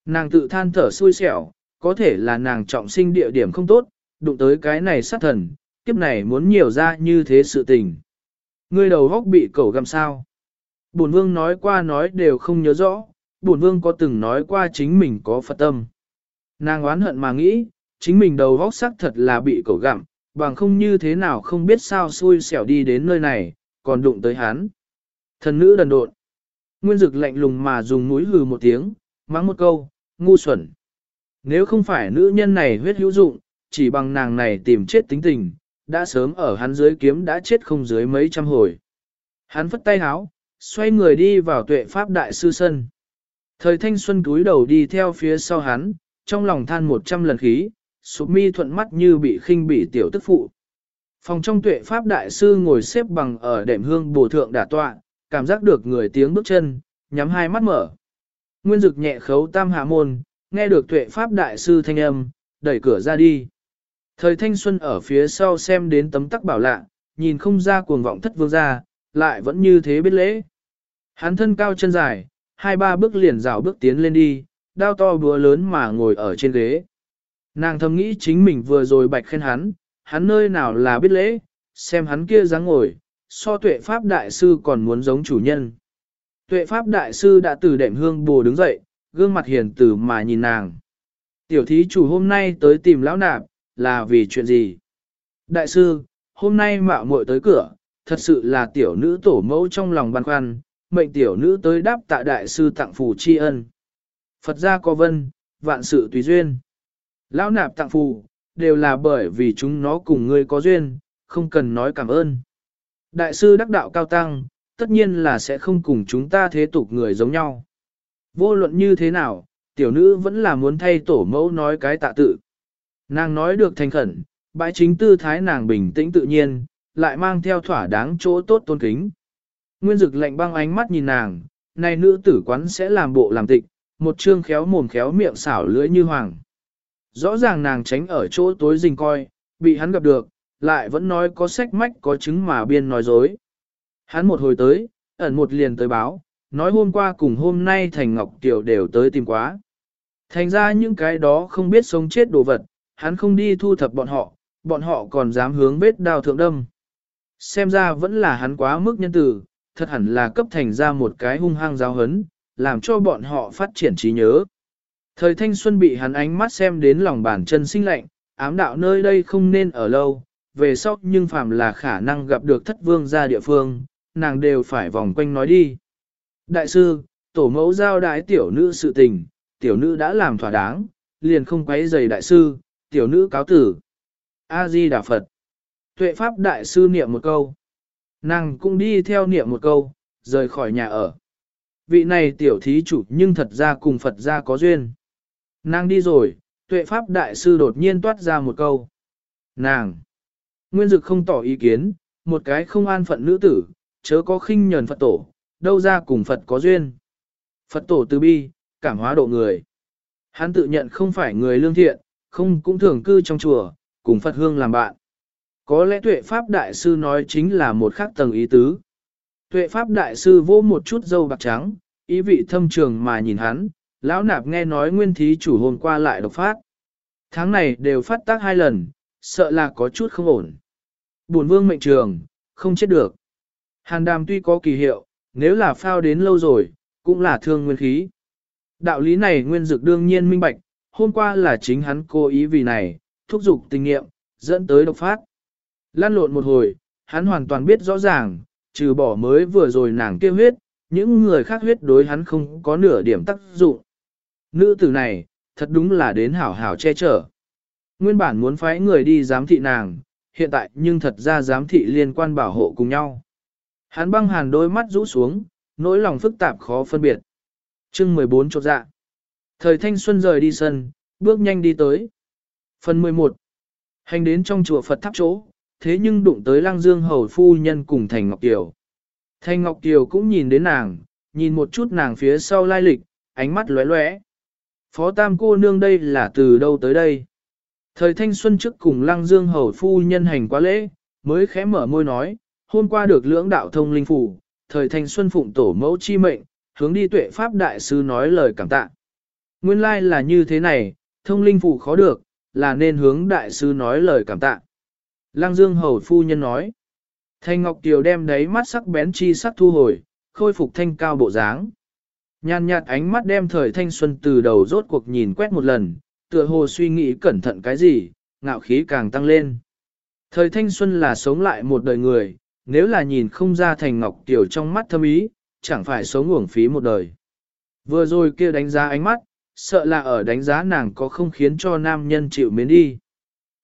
Nàng tự than thở xui xẻo, có thể là nàng trọng sinh địa điểm không tốt, đụng tới cái này sát thần, kiếp này muốn nhiều ra như thế sự tình. Ngươi đầu góc bị cẩu găm sao. Bổn vương nói qua nói đều không nhớ rõ, bổn vương có từng nói qua chính mình có Phật tâm. Nàng oán hận mà nghĩ, chính mình đầu vóc sắc thật là bị cẩu gặm, bằng không như thế nào không biết sao xui xẻo đi đến nơi này, còn đụng tới hắn. Thần nữ đần độn. Nguyên dực lạnh lùng mà dùng mũi hừ một tiếng, mắng một câu, ngu xuẩn. Nếu không phải nữ nhân này huyết hữu dụng, chỉ bằng nàng này tìm chết tính tình, đã sớm ở hắn dưới kiếm đã chết không dưới mấy trăm hồi. Hắn phất tay háo, xoay người đi vào tuệ pháp đại sư sân. Thời thanh xuân túi đầu đi theo phía sau hắn, trong lòng than một trăm lần khí, sụp mi thuận mắt như bị khinh bị tiểu tức phụ. Phòng trong tuệ pháp đại sư ngồi xếp bằng ở đệm hương bổ thượng đả tọa, cảm giác được người tiếng bước chân, nhắm hai mắt mở. Nguyên dực nhẹ khấu tam hạ môn, nghe được tuệ pháp đại sư thanh âm, đẩy cửa ra đi. Thời thanh xuân ở phía sau xem đến tấm tắc bảo lạ, nhìn không ra cuồng vọng thất vương ra, lại vẫn như thế biết lễ. Hắn thân cao chân dài, hai ba bước liền rào bước tiến lên đi, đao to búa lớn mà ngồi ở trên ghế. Nàng thầm nghĩ chính mình vừa rồi bạch khen hắn, hắn nơi nào là biết lễ, xem hắn kia dáng ngồi, so tuệ pháp đại sư còn muốn giống chủ nhân. Tuệ pháp đại sư đã từ đệm hương bồ đứng dậy, gương mặt hiền từ mà nhìn nàng. Tiểu thí chủ hôm nay tới tìm lão nạp, là vì chuyện gì? Đại sư, hôm nay mạo muội tới cửa, thật sự là tiểu nữ tổ mẫu trong lòng băn khoăn, mệnh tiểu nữ tới đáp tạ đại sư tặng phù tri ân. Phật gia có vân, vạn sự tùy duyên. Lão nạp tặng phù, đều là bởi vì chúng nó cùng ngươi có duyên, không cần nói cảm ơn. Đại sư đắc đạo cao tăng, tất nhiên là sẽ không cùng chúng ta thế tục người giống nhau. Vô luận như thế nào, tiểu nữ vẫn là muốn thay tổ mẫu nói cái tạ tự. Nàng nói được thành khẩn, bãi chính tư thái nàng bình tĩnh tự nhiên, lại mang theo thỏa đáng chỗ tốt tôn kính. Nguyên dực lạnh băng ánh mắt nhìn nàng, này nữ tử quán sẽ làm bộ làm tịch, một trương khéo mồm khéo miệng xảo lưỡi như hoàng. Rõ ràng nàng tránh ở chỗ tối rình coi, bị hắn gặp được, lại vẫn nói có sách mách có chứng mà biên nói dối. Hắn một hồi tới, ẩn một liền tới báo, nói hôm qua cùng hôm nay Thành Ngọc Tiểu đều tới tìm quá. Thành ra những cái đó không biết sống chết đồ vật, hắn không đi thu thập bọn họ, bọn họ còn dám hướng vết đao thượng đâm. Xem ra vẫn là hắn quá mức nhân tử, thật hẳn là cấp thành ra một cái hung hăng giáo hấn, làm cho bọn họ phát triển trí nhớ. Thời thanh xuân bị hắn ánh mắt xem đến lòng bàn chân sinh lạnh, ám đạo nơi đây không nên ở lâu, về sau nhưng phàm là khả năng gặp được thất vương ra địa phương, nàng đều phải vòng quanh nói đi. Đại sư, tổ mẫu giao đái tiểu nữ sự tình, tiểu nữ đã làm thỏa đáng, liền không quấy giày đại sư, tiểu nữ cáo tử. A-di Đà Phật. Tuệ Pháp đại sư niệm một câu. Nàng cũng đi theo niệm một câu, rời khỏi nhà ở. Vị này tiểu thí chủ nhưng thật ra cùng Phật ra có duyên. Nàng đi rồi, tuệ Pháp đại sư đột nhiên toát ra một câu. Nàng. Nguyên dực không tỏ ý kiến, một cái không an phận nữ tử, chớ có khinh nhờn Phật tổ, đâu ra cùng Phật có duyên. Phật tổ từ bi, cảm hóa độ người. Hắn tự nhận không phải người lương thiện, không cũng thường cư trong chùa, cùng Phật hương làm bạn. Có lẽ tuệ Pháp Đại Sư nói chính là một khác tầng ý tứ. Tuệ Pháp Đại Sư vô một chút dâu bạc trắng, ý vị thâm trường mà nhìn hắn, lão nạp nghe nói nguyên thí chủ hôm qua lại độc phát. Tháng này đều phát tác hai lần, sợ là có chút không ổn. Buồn vương mệnh trường, không chết được. Hàn đàm tuy có kỳ hiệu, nếu là phao đến lâu rồi, cũng là thương nguyên khí. Đạo lý này nguyên dực đương nhiên minh bạch, hôm qua là chính hắn cố ý vì này, thúc giục tình nghiệm, dẫn tới độc phát. Lan lộn một hồi, hắn hoàn toàn biết rõ ràng, trừ bỏ mới vừa rồi nàng kêu huyết, những người khác huyết đối hắn không có nửa điểm tác dụng. Nữ tử này, thật đúng là đến hảo hảo che chở. Nguyên bản muốn phái người đi giám thị nàng, hiện tại nhưng thật ra giám thị liên quan bảo hộ cùng nhau. Hắn băng hàn đôi mắt rũ xuống, nỗi lòng phức tạp khó phân biệt. chương 14 chột dạ. Thời thanh xuân rời đi sân, bước nhanh đi tới. Phần 11. Hành đến trong chùa Phật tháp chỗ, thế nhưng đụng tới lang dương hầu phu nhân cùng Thành Ngọc Kiều. Thành Ngọc Kiều cũng nhìn đến nàng, nhìn một chút nàng phía sau lai lịch, ánh mắt lóe lóe. Phó Tam cô nương đây là từ đâu tới đây? Thời thanh xuân trước cùng lăng dương hầu phu nhân hành quá lễ, mới khẽ mở môi nói, hôm qua được lưỡng đạo thông linh phủ, thời thanh xuân phụng tổ mẫu chi mệnh, hướng đi tuệ pháp đại sư nói lời cảm tạ. Nguyên lai like là như thế này, thông linh phủ khó được, là nên hướng đại sư nói lời cảm tạ. Lăng Dương hầu phu nhân nói. Thanh Ngọc Tiều đem đấy mắt sắc bén chi sắc thu hồi, khôi phục thanh cao bộ dáng. Nhàn nhạt ánh mắt đem thời thanh xuân từ đầu rốt cuộc nhìn quét một lần, tựa hồ suy nghĩ cẩn thận cái gì, ngạo khí càng tăng lên. Thời thanh xuân là sống lại một đời người, nếu là nhìn không ra thành Ngọc Tiểu trong mắt thâm ý, chẳng phải sống uổng phí một đời. Vừa rồi kia đánh giá ánh mắt, sợ là ở đánh giá nàng có không khiến cho nam nhân chịu mến đi.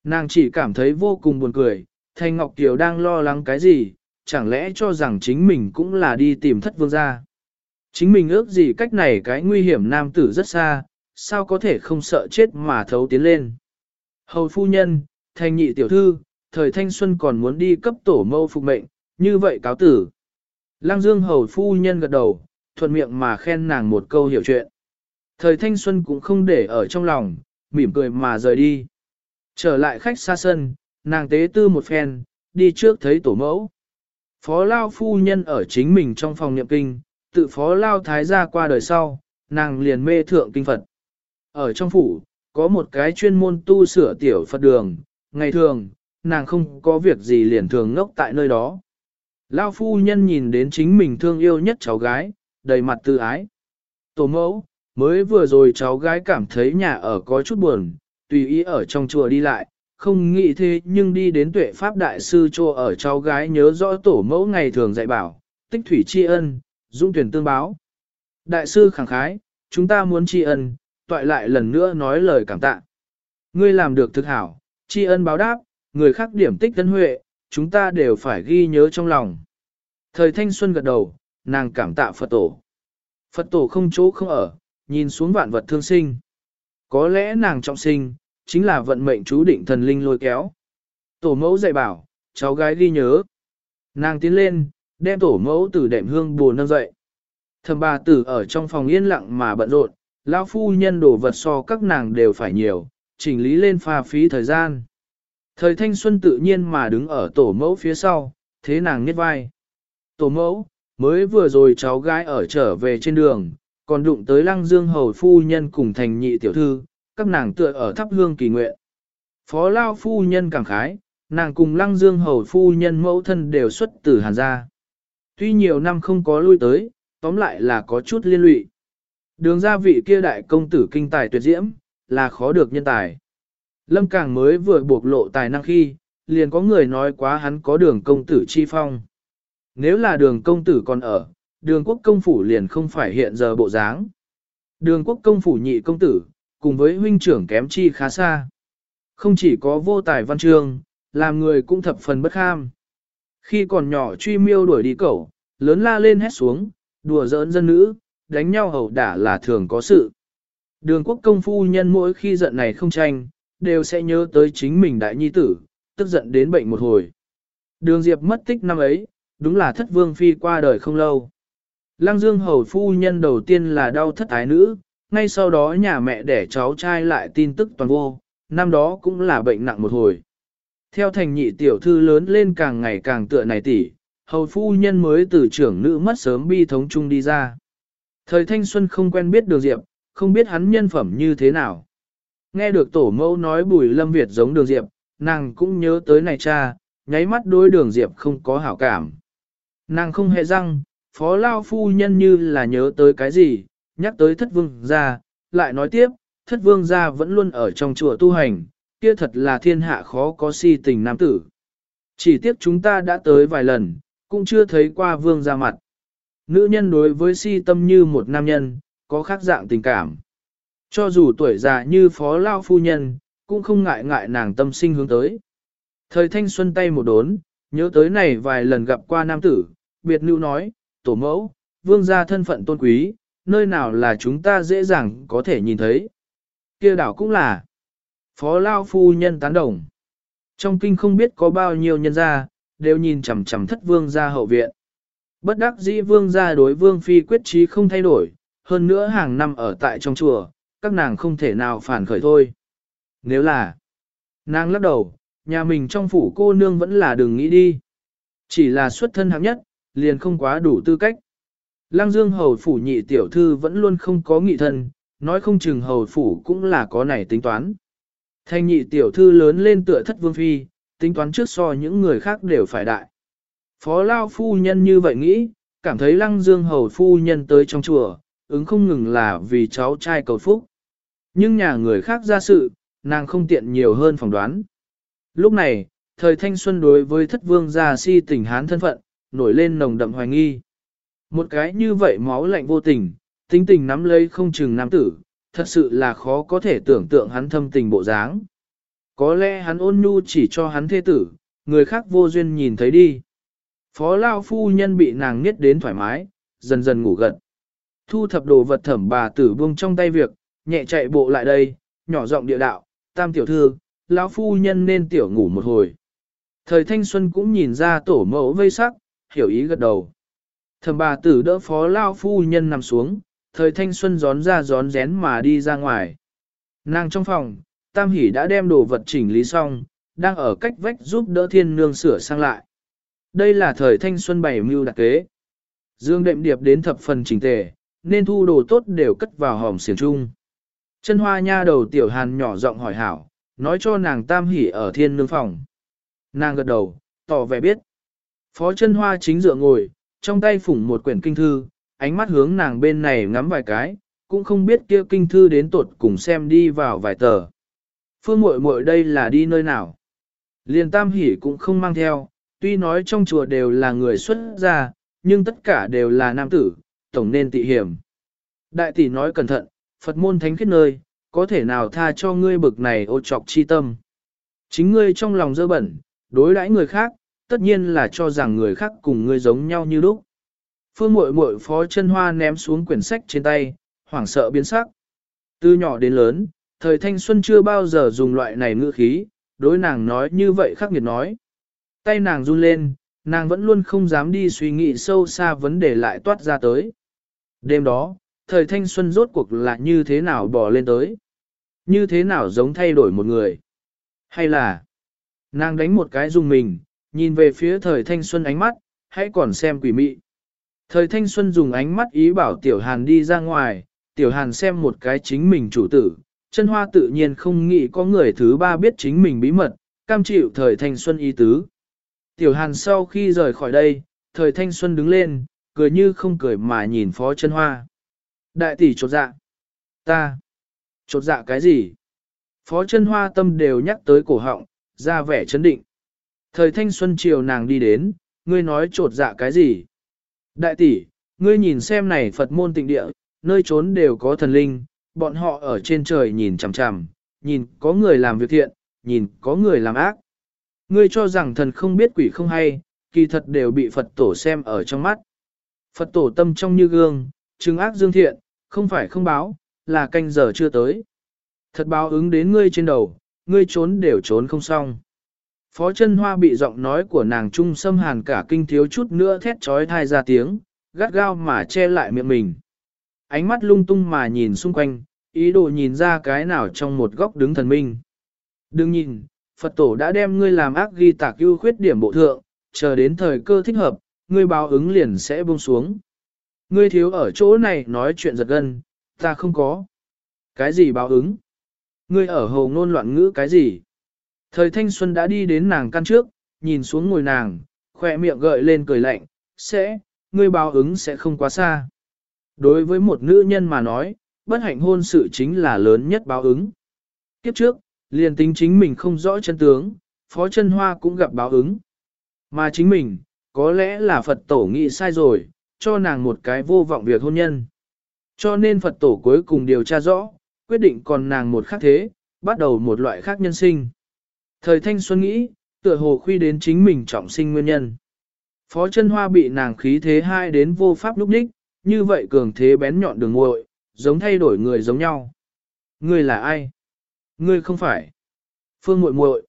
Nàng chỉ cảm thấy vô cùng buồn cười, Thanh Ngọc Tiểu đang lo lắng cái gì, chẳng lẽ cho rằng chính mình cũng là đi tìm thất vương gia. Chính mình ước gì cách này cái nguy hiểm nam tử rất xa, sao có thể không sợ chết mà thấu tiến lên. Hầu phu nhân, thanh nhị tiểu thư, thời thanh xuân còn muốn đi cấp tổ mâu phục mệnh, như vậy cáo tử. Lăng dương hầu phu nhân gật đầu, thuận miệng mà khen nàng một câu hiểu chuyện. Thời thanh xuân cũng không để ở trong lòng, mỉm cười mà rời đi. Trở lại khách xa sân, nàng tế tư một phen, đi trước thấy tổ mẫu. Phó Lao phu nhân ở chính mình trong phòng niệm kinh, tự Phó Lao thái gia qua đời sau, nàng liền mê thượng kinh Phật. Ở trong phủ, có một cái chuyên môn tu sửa tiểu Phật đường, ngày thường, nàng không có việc gì liền thường ngốc tại nơi đó. Lao phu nhân nhìn đến chính mình thương yêu nhất cháu gái, đầy mặt tự ái. Tổ mẫu, mới vừa rồi cháu gái cảm thấy nhà ở có chút buồn, tùy ý ở trong chùa đi lại, không nghĩ thế nhưng đi đến tuệ pháp đại sư chô ở cháu gái nhớ rõ tổ mẫu ngày thường dạy bảo, tích thủy tri ân, dung tuyển tương báo. Đại sư khẳng khái, chúng ta muốn tri ân, toại lại lần nữa nói lời cảm tạ. Ngươi làm được thực hảo, tri ân báo đáp, người khác điểm tích tân huệ, chúng ta đều phải ghi nhớ trong lòng. Thời thanh xuân gật đầu, nàng cảm tạ Phật tổ. Phật tổ không chỗ không ở, nhìn xuống vạn vật thương sinh. Có lẽ nàng trọng sinh, chính là vận mệnh chú định thần linh lôi kéo. Tổ mẫu dạy bảo, cháu gái ghi nhớ. Nàng tiến lên, đem tổ mẫu từ đệm hương buồn nâng dậy. Thầm bà tử ở trong phòng yên lặng mà bận rộn, lão phu nhân đổ vật so các nàng đều phải nhiều, chỉnh lý lên pha phí thời gian. Thời thanh xuân tự nhiên mà đứng ở tổ mẫu phía sau, thế nàng nghiết vai. Tổ mẫu, mới vừa rồi cháu gái ở trở về trên đường, còn đụng tới lăng dương hầu phu nhân cùng thành nhị tiểu thư, các nàng tựa ở thắp hương kỳ nguyện. Phó Lao phu nhân cảm khái, Nàng cùng lăng dương hầu phu nhân mẫu thân đều xuất từ hàn gia. Tuy nhiều năm không có lui tới, tóm lại là có chút liên lụy. Đường gia vị kia đại công tử kinh tài tuyệt diễm, là khó được nhân tài. Lâm Càng mới vừa bộc lộ tài năng khi, liền có người nói quá hắn có đường công tử chi phong. Nếu là đường công tử còn ở, đường quốc công phủ liền không phải hiện giờ bộ dáng. Đường quốc công phủ nhị công tử, cùng với huynh trưởng kém chi khá xa. Không chỉ có vô tài văn chương, làm người cũng thập phần bất kham. Khi còn nhỏ truy miêu đuổi đi cẩu, lớn la lên hét xuống, đùa giỡn dân nữ, đánh nhau hầu đả là thường có sự. Đường quốc công phu nhân mỗi khi giận này không tranh, đều sẽ nhớ tới chính mình đại nhi tử, tức giận đến bệnh một hồi. Đường Diệp mất tích năm ấy, đúng là thất vương phi qua đời không lâu. Lăng Dương hầu phu nhân đầu tiên là đau thất ái nữ, ngay sau đó nhà mẹ đẻ cháu trai lại tin tức toàn vô, năm đó cũng là bệnh nặng một hồi. Theo thành nhị tiểu thư lớn lên càng ngày càng tựa này tỷ, hầu phu nhân mới từ trưởng nữ mất sớm bi thống chung đi ra. Thời thanh xuân không quen biết đường diệp, không biết hắn nhân phẩm như thế nào. Nghe được tổ mẫu nói bùi lâm Việt giống đường diệp, nàng cũng nhớ tới này cha, nháy mắt đối đường diệp không có hảo cảm. Nàng không hề răng, phó lao phu nhân như là nhớ tới cái gì, nhắc tới thất vương gia, lại nói tiếp, thất vương gia vẫn luôn ở trong chùa tu hành, kia thật là thiên hạ khó có si tình nam tử. Chỉ tiếc chúng ta đã tới vài lần, cũng chưa thấy qua vương ra mặt. Nữ nhân đối với si tâm như một nam nhân, có khác dạng tình cảm. Cho dù tuổi già như phó lao phu nhân, cũng không ngại ngại nàng tâm sinh hướng tới. Thời thanh xuân tay một đốn, nhớ tới này vài lần gặp qua nam tử, biệt nữ nói, tổ mẫu, vương gia thân phận tôn quý, nơi nào là chúng ta dễ dàng có thể nhìn thấy. kia đảo cũng là. Phó Lao Phu Nhân tán đồng. Trong kinh không biết có bao nhiêu nhân gia, đều nhìn chằm chằm thất vương gia hậu viện. Bất đắc dĩ vương gia đối vương phi quyết trí không thay đổi, hơn nữa hàng năm ở tại trong chùa, các nàng không thể nào phản khởi thôi. Nếu là, nàng lắc đầu, nhà mình trong phủ cô nương vẫn là đừng nghĩ đi. Chỉ là xuất thân hạng nhất, liền không quá đủ tư cách. Lăng dương hầu phủ nhị tiểu thư vẫn luôn không có nghị thân, nói không chừng hầu phủ cũng là có này tính toán. Thanh nhị tiểu thư lớn lên tựa thất vương phi, tính toán trước so những người khác đều phải đại. Phó Lao phu nhân như vậy nghĩ, cảm thấy lăng dương hầu phu nhân tới trong chùa, ứng không ngừng là vì cháu trai cầu phúc. Nhưng nhà người khác ra sự, nàng không tiện nhiều hơn phỏng đoán. Lúc này, thời thanh xuân đối với thất vương gia si tình hán thân phận, nổi lên nồng đậm hoài nghi. Một cái như vậy máu lạnh vô tình, tính tình nắm lấy không chừng nam tử, thật sự là khó có thể tưởng tượng hắn thâm tình bộ dáng. Có lẽ hắn ôn nhu chỉ cho hắn thế tử, người khác vô duyên nhìn thấy đi. Phó Lao phu nhân bị nàng nghiết đến thoải mái, dần dần ngủ gật. Thu thập đồ vật thẩm bà tử buông trong tay việc, nhẹ chạy bộ lại đây, nhỏ giọng địa đạo, tam tiểu thư, lão phu nhân nên tiểu ngủ một hồi. Thời thanh xuân cũng nhìn ra tổ mẫu vây sắc, hiểu ý gật đầu. Thẩm bà tử đỡ phó lao phu nhân nằm xuống, thời thanh xuân gión ra gión rén mà đi ra ngoài. Nàng trong phòng, Tam Hỷ đã đem đồ vật chỉnh lý xong, đang ở cách vách giúp đỡ thiên nương sửa sang lại. Đây là thời thanh xuân bảy mưu đặc kế. Dương đệm điệp đến thập phần chỉnh tề, nên thu đồ tốt đều cất vào hòm xiềng chung. Chân hoa nha đầu tiểu hàn nhỏ giọng hỏi hảo, nói cho nàng Tam Hỷ ở thiên nương phòng. Nàng gật đầu, tỏ vẻ biết. Phó chân hoa chính dựa ngồi, trong tay phủng một quyển kinh thư, ánh mắt hướng nàng bên này ngắm vài cái, cũng không biết kia kinh thư đến tột cùng xem đi vào vài tờ. Phương muội muội đây là đi nơi nào? Liền tam hỉ cũng không mang theo, tuy nói trong chùa đều là người xuất gia, nhưng tất cả đều là nam tử, tổng nên tị hiểm. Đại tỷ nói cẩn thận, Phật môn thánh khiết nơi, có thể nào tha cho ngươi bực này ô trọc chi tâm. Chính ngươi trong lòng dơ bẩn, đối đãi người khác, tất nhiên là cho rằng người khác cùng ngươi giống nhau như lúc. Phương muội muội phó chân hoa ném xuống quyển sách trên tay, hoảng sợ biến sắc. Từ nhỏ đến lớn, thời thanh xuân chưa bao giờ dùng loại này ngữ khí, đối nàng nói như vậy khắc nghiệt nói. Tay nàng run lên, nàng vẫn luôn không dám đi suy nghĩ sâu xa vấn đề lại toát ra tới. Đêm đó, thời thanh xuân rốt cuộc là như thế nào bỏ lên tới? Như thế nào giống thay đổi một người? Hay là, nàng đánh một cái dùng mình, nhìn về phía thời thanh xuân ánh mắt, hãy còn xem quỷ mị. Thời thanh xuân dùng ánh mắt ý bảo tiểu hàn đi ra ngoài, tiểu hàn xem một cái chính mình chủ tử, chân hoa tự nhiên không nghĩ có người thứ ba biết chính mình bí mật, cam chịu thời thanh xuân y tứ. Tiểu hàn sau khi rời khỏi đây, thời thanh xuân đứng lên, cười như không cười mà nhìn phó chân hoa. Đại tỷ chột dạ. Ta. Chột dạ cái gì? Phó chân hoa tâm đều nhắc tới cổ họng, ra vẻ chấn định. Thời thanh xuân chiều nàng đi đến, ngươi nói trột dạ cái gì? Đại tỷ, ngươi nhìn xem này Phật môn tịnh địa, nơi trốn đều có thần linh, bọn họ ở trên trời nhìn chằm chằm, nhìn có người làm việc thiện, nhìn có người làm ác. Ngươi cho rằng thần không biết quỷ không hay, kỳ thật đều bị Phật tổ xem ở trong mắt. Phật tổ tâm trong như gương, chứng ác dương thiện, không phải không báo, là canh giờ chưa tới. Thật báo ứng đến ngươi trên đầu, ngươi trốn đều trốn không xong. Phó chân hoa bị giọng nói của nàng trung xâm hàn cả kinh thiếu chút nữa thét trói thai ra tiếng, gắt gao mà che lại miệng mình. Ánh mắt lung tung mà nhìn xung quanh, ý đồ nhìn ra cái nào trong một góc đứng thần minh. Đừng nhìn, Phật tổ đã đem ngươi làm ác ghi tạc ưu khuyết điểm bộ thượng, chờ đến thời cơ thích hợp, ngươi báo ứng liền sẽ buông xuống. Ngươi thiếu ở chỗ này nói chuyện giật gân, ta không có. Cái gì báo ứng? Ngươi ở hồ ngôn loạn ngữ cái gì? Thời thanh xuân đã đi đến nàng căn trước, nhìn xuống ngồi nàng, khỏe miệng gợi lên cười lạnh, sẽ, ngươi báo ứng sẽ không quá xa. Đối với một nữ nhân mà nói, bất hạnh hôn sự chính là lớn nhất báo ứng. Kiếp trước, liền tính chính mình không rõ chân tướng, Phó chân Hoa cũng gặp báo ứng. Mà chính mình, có lẽ là Phật tổ nghĩ sai rồi, cho nàng một cái vô vọng việc hôn nhân. Cho nên Phật tổ cuối cùng điều tra rõ, quyết định còn nàng một khác thế, bắt đầu một loại khác nhân sinh. Thời thanh xuân nghĩ, tựa hồ khuy đến chính mình trọng sinh nguyên nhân. Phó chân hoa bị nàng khí thế hai đến vô pháp lúc đích, như vậy cường thế bén nhọn đường ngội, giống thay đổi người giống nhau. Ngươi là ai? Ngươi không phải. Phương muội muội.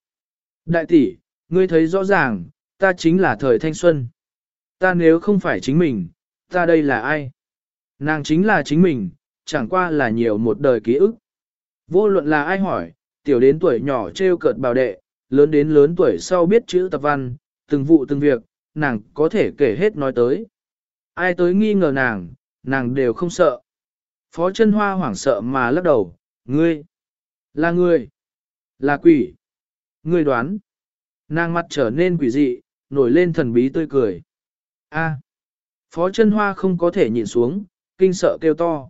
Đại tỷ, ngươi thấy rõ ràng, ta chính là thời thanh xuân. Ta nếu không phải chính mình, ta đây là ai? Nàng chính là chính mình, chẳng qua là nhiều một đời ký ức. Vô luận là ai hỏi, tiểu đến tuổi nhỏ treo cợt bảo đệ, lớn đến lớn tuổi sau biết chữ tập văn, từng vụ từng việc, nàng có thể kể hết nói tới. Ai tới nghi ngờ nàng, nàng đều không sợ. Phó chân hoa hoảng sợ mà lắc đầu, ngươi, là ngươi, là quỷ. Ngươi đoán, nàng mặt trở nên quỷ dị, nổi lên thần bí tươi cười. A, phó chân hoa không có thể nhìn xuống, kinh sợ kêu to.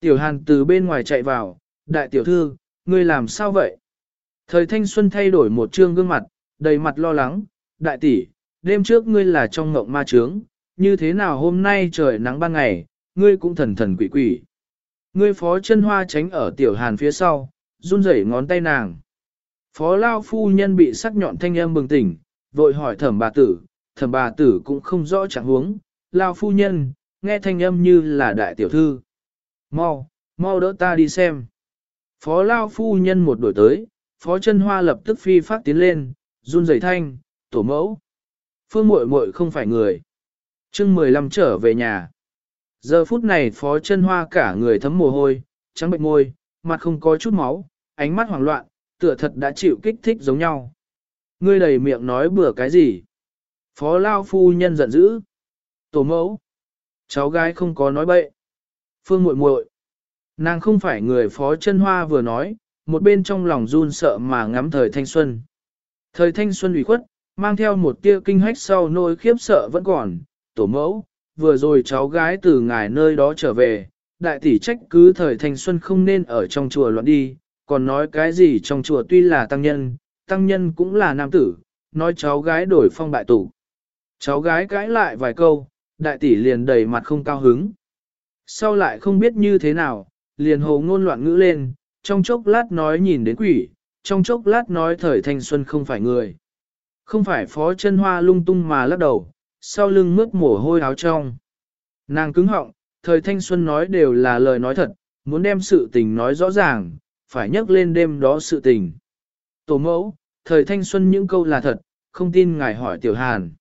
Tiểu hàn từ bên ngoài chạy vào, đại tiểu thư, ngươi làm sao vậy? Thời thanh xuân thay đổi một trương gương mặt, đầy mặt lo lắng, đại tỷ, đêm trước ngươi là trong ngộng ma trướng, như thế nào hôm nay trời nắng ban ngày, ngươi cũng thần thần quỷ quỷ. Ngươi phó chân hoa tránh ở tiểu hàn phía sau, run rẩy ngón tay nàng. Phó lao phu nhân bị sắc nhọn thanh âm bừng tỉnh, vội hỏi thẩm bà tử, thẩm bà tử cũng không rõ trạng huống, lao phu nhân, nghe thanh âm như là đại tiểu thư. Mau, mau đỡ ta đi xem. Phó lao phu nhân một đổi tới, phó chân hoa lập tức phi phát tiến lên, run rẩy thanh, tổ mẫu. Phương muội muội không phải người chương 15 trở về nhà. Giờ phút này phó chân hoa cả người thấm mồ hôi, trắng bệnh môi, mặt không có chút máu, ánh mắt hoảng loạn, tựa thật đã chịu kích thích giống nhau. Ngươi đầy miệng nói bừa cái gì? Phó lao phu nhân giận dữ. Tổ mẫu. Cháu gái không có nói bậy. Phương muội muội, Nàng không phải người phó chân hoa vừa nói, một bên trong lòng run sợ mà ngắm thời thanh xuân. Thời thanh xuân ủy khuất, mang theo một tia kinh hách sau nỗi khiếp sợ vẫn còn, tổ mẫu, vừa rồi cháu gái từ ngài nơi đó trở về, đại tỷ trách cứ thời thanh xuân không nên ở trong chùa loạn đi, còn nói cái gì trong chùa tuy là tăng nhân, tăng nhân cũng là nam tử, nói cháu gái đổi phong bại tủ. Cháu gái cãi lại vài câu, đại tỷ liền đầy mặt không cao hứng. Sau lại không biết như thế nào, liền hồ ngôn loạn ngữ lên, trong chốc lát nói nhìn đến quỷ, trong chốc lát nói thời thanh xuân không phải người. Không phải phó chân hoa lung tung mà lắc đầu, sau lưng mướt mồ hôi áo trong. Nàng cứng họng, thời thanh xuân nói đều là lời nói thật, muốn đem sự tình nói rõ ràng, phải nhắc lên đêm đó sự tình. Tổ mẫu, thời thanh xuân những câu là thật, không tin ngài hỏi tiểu hàn.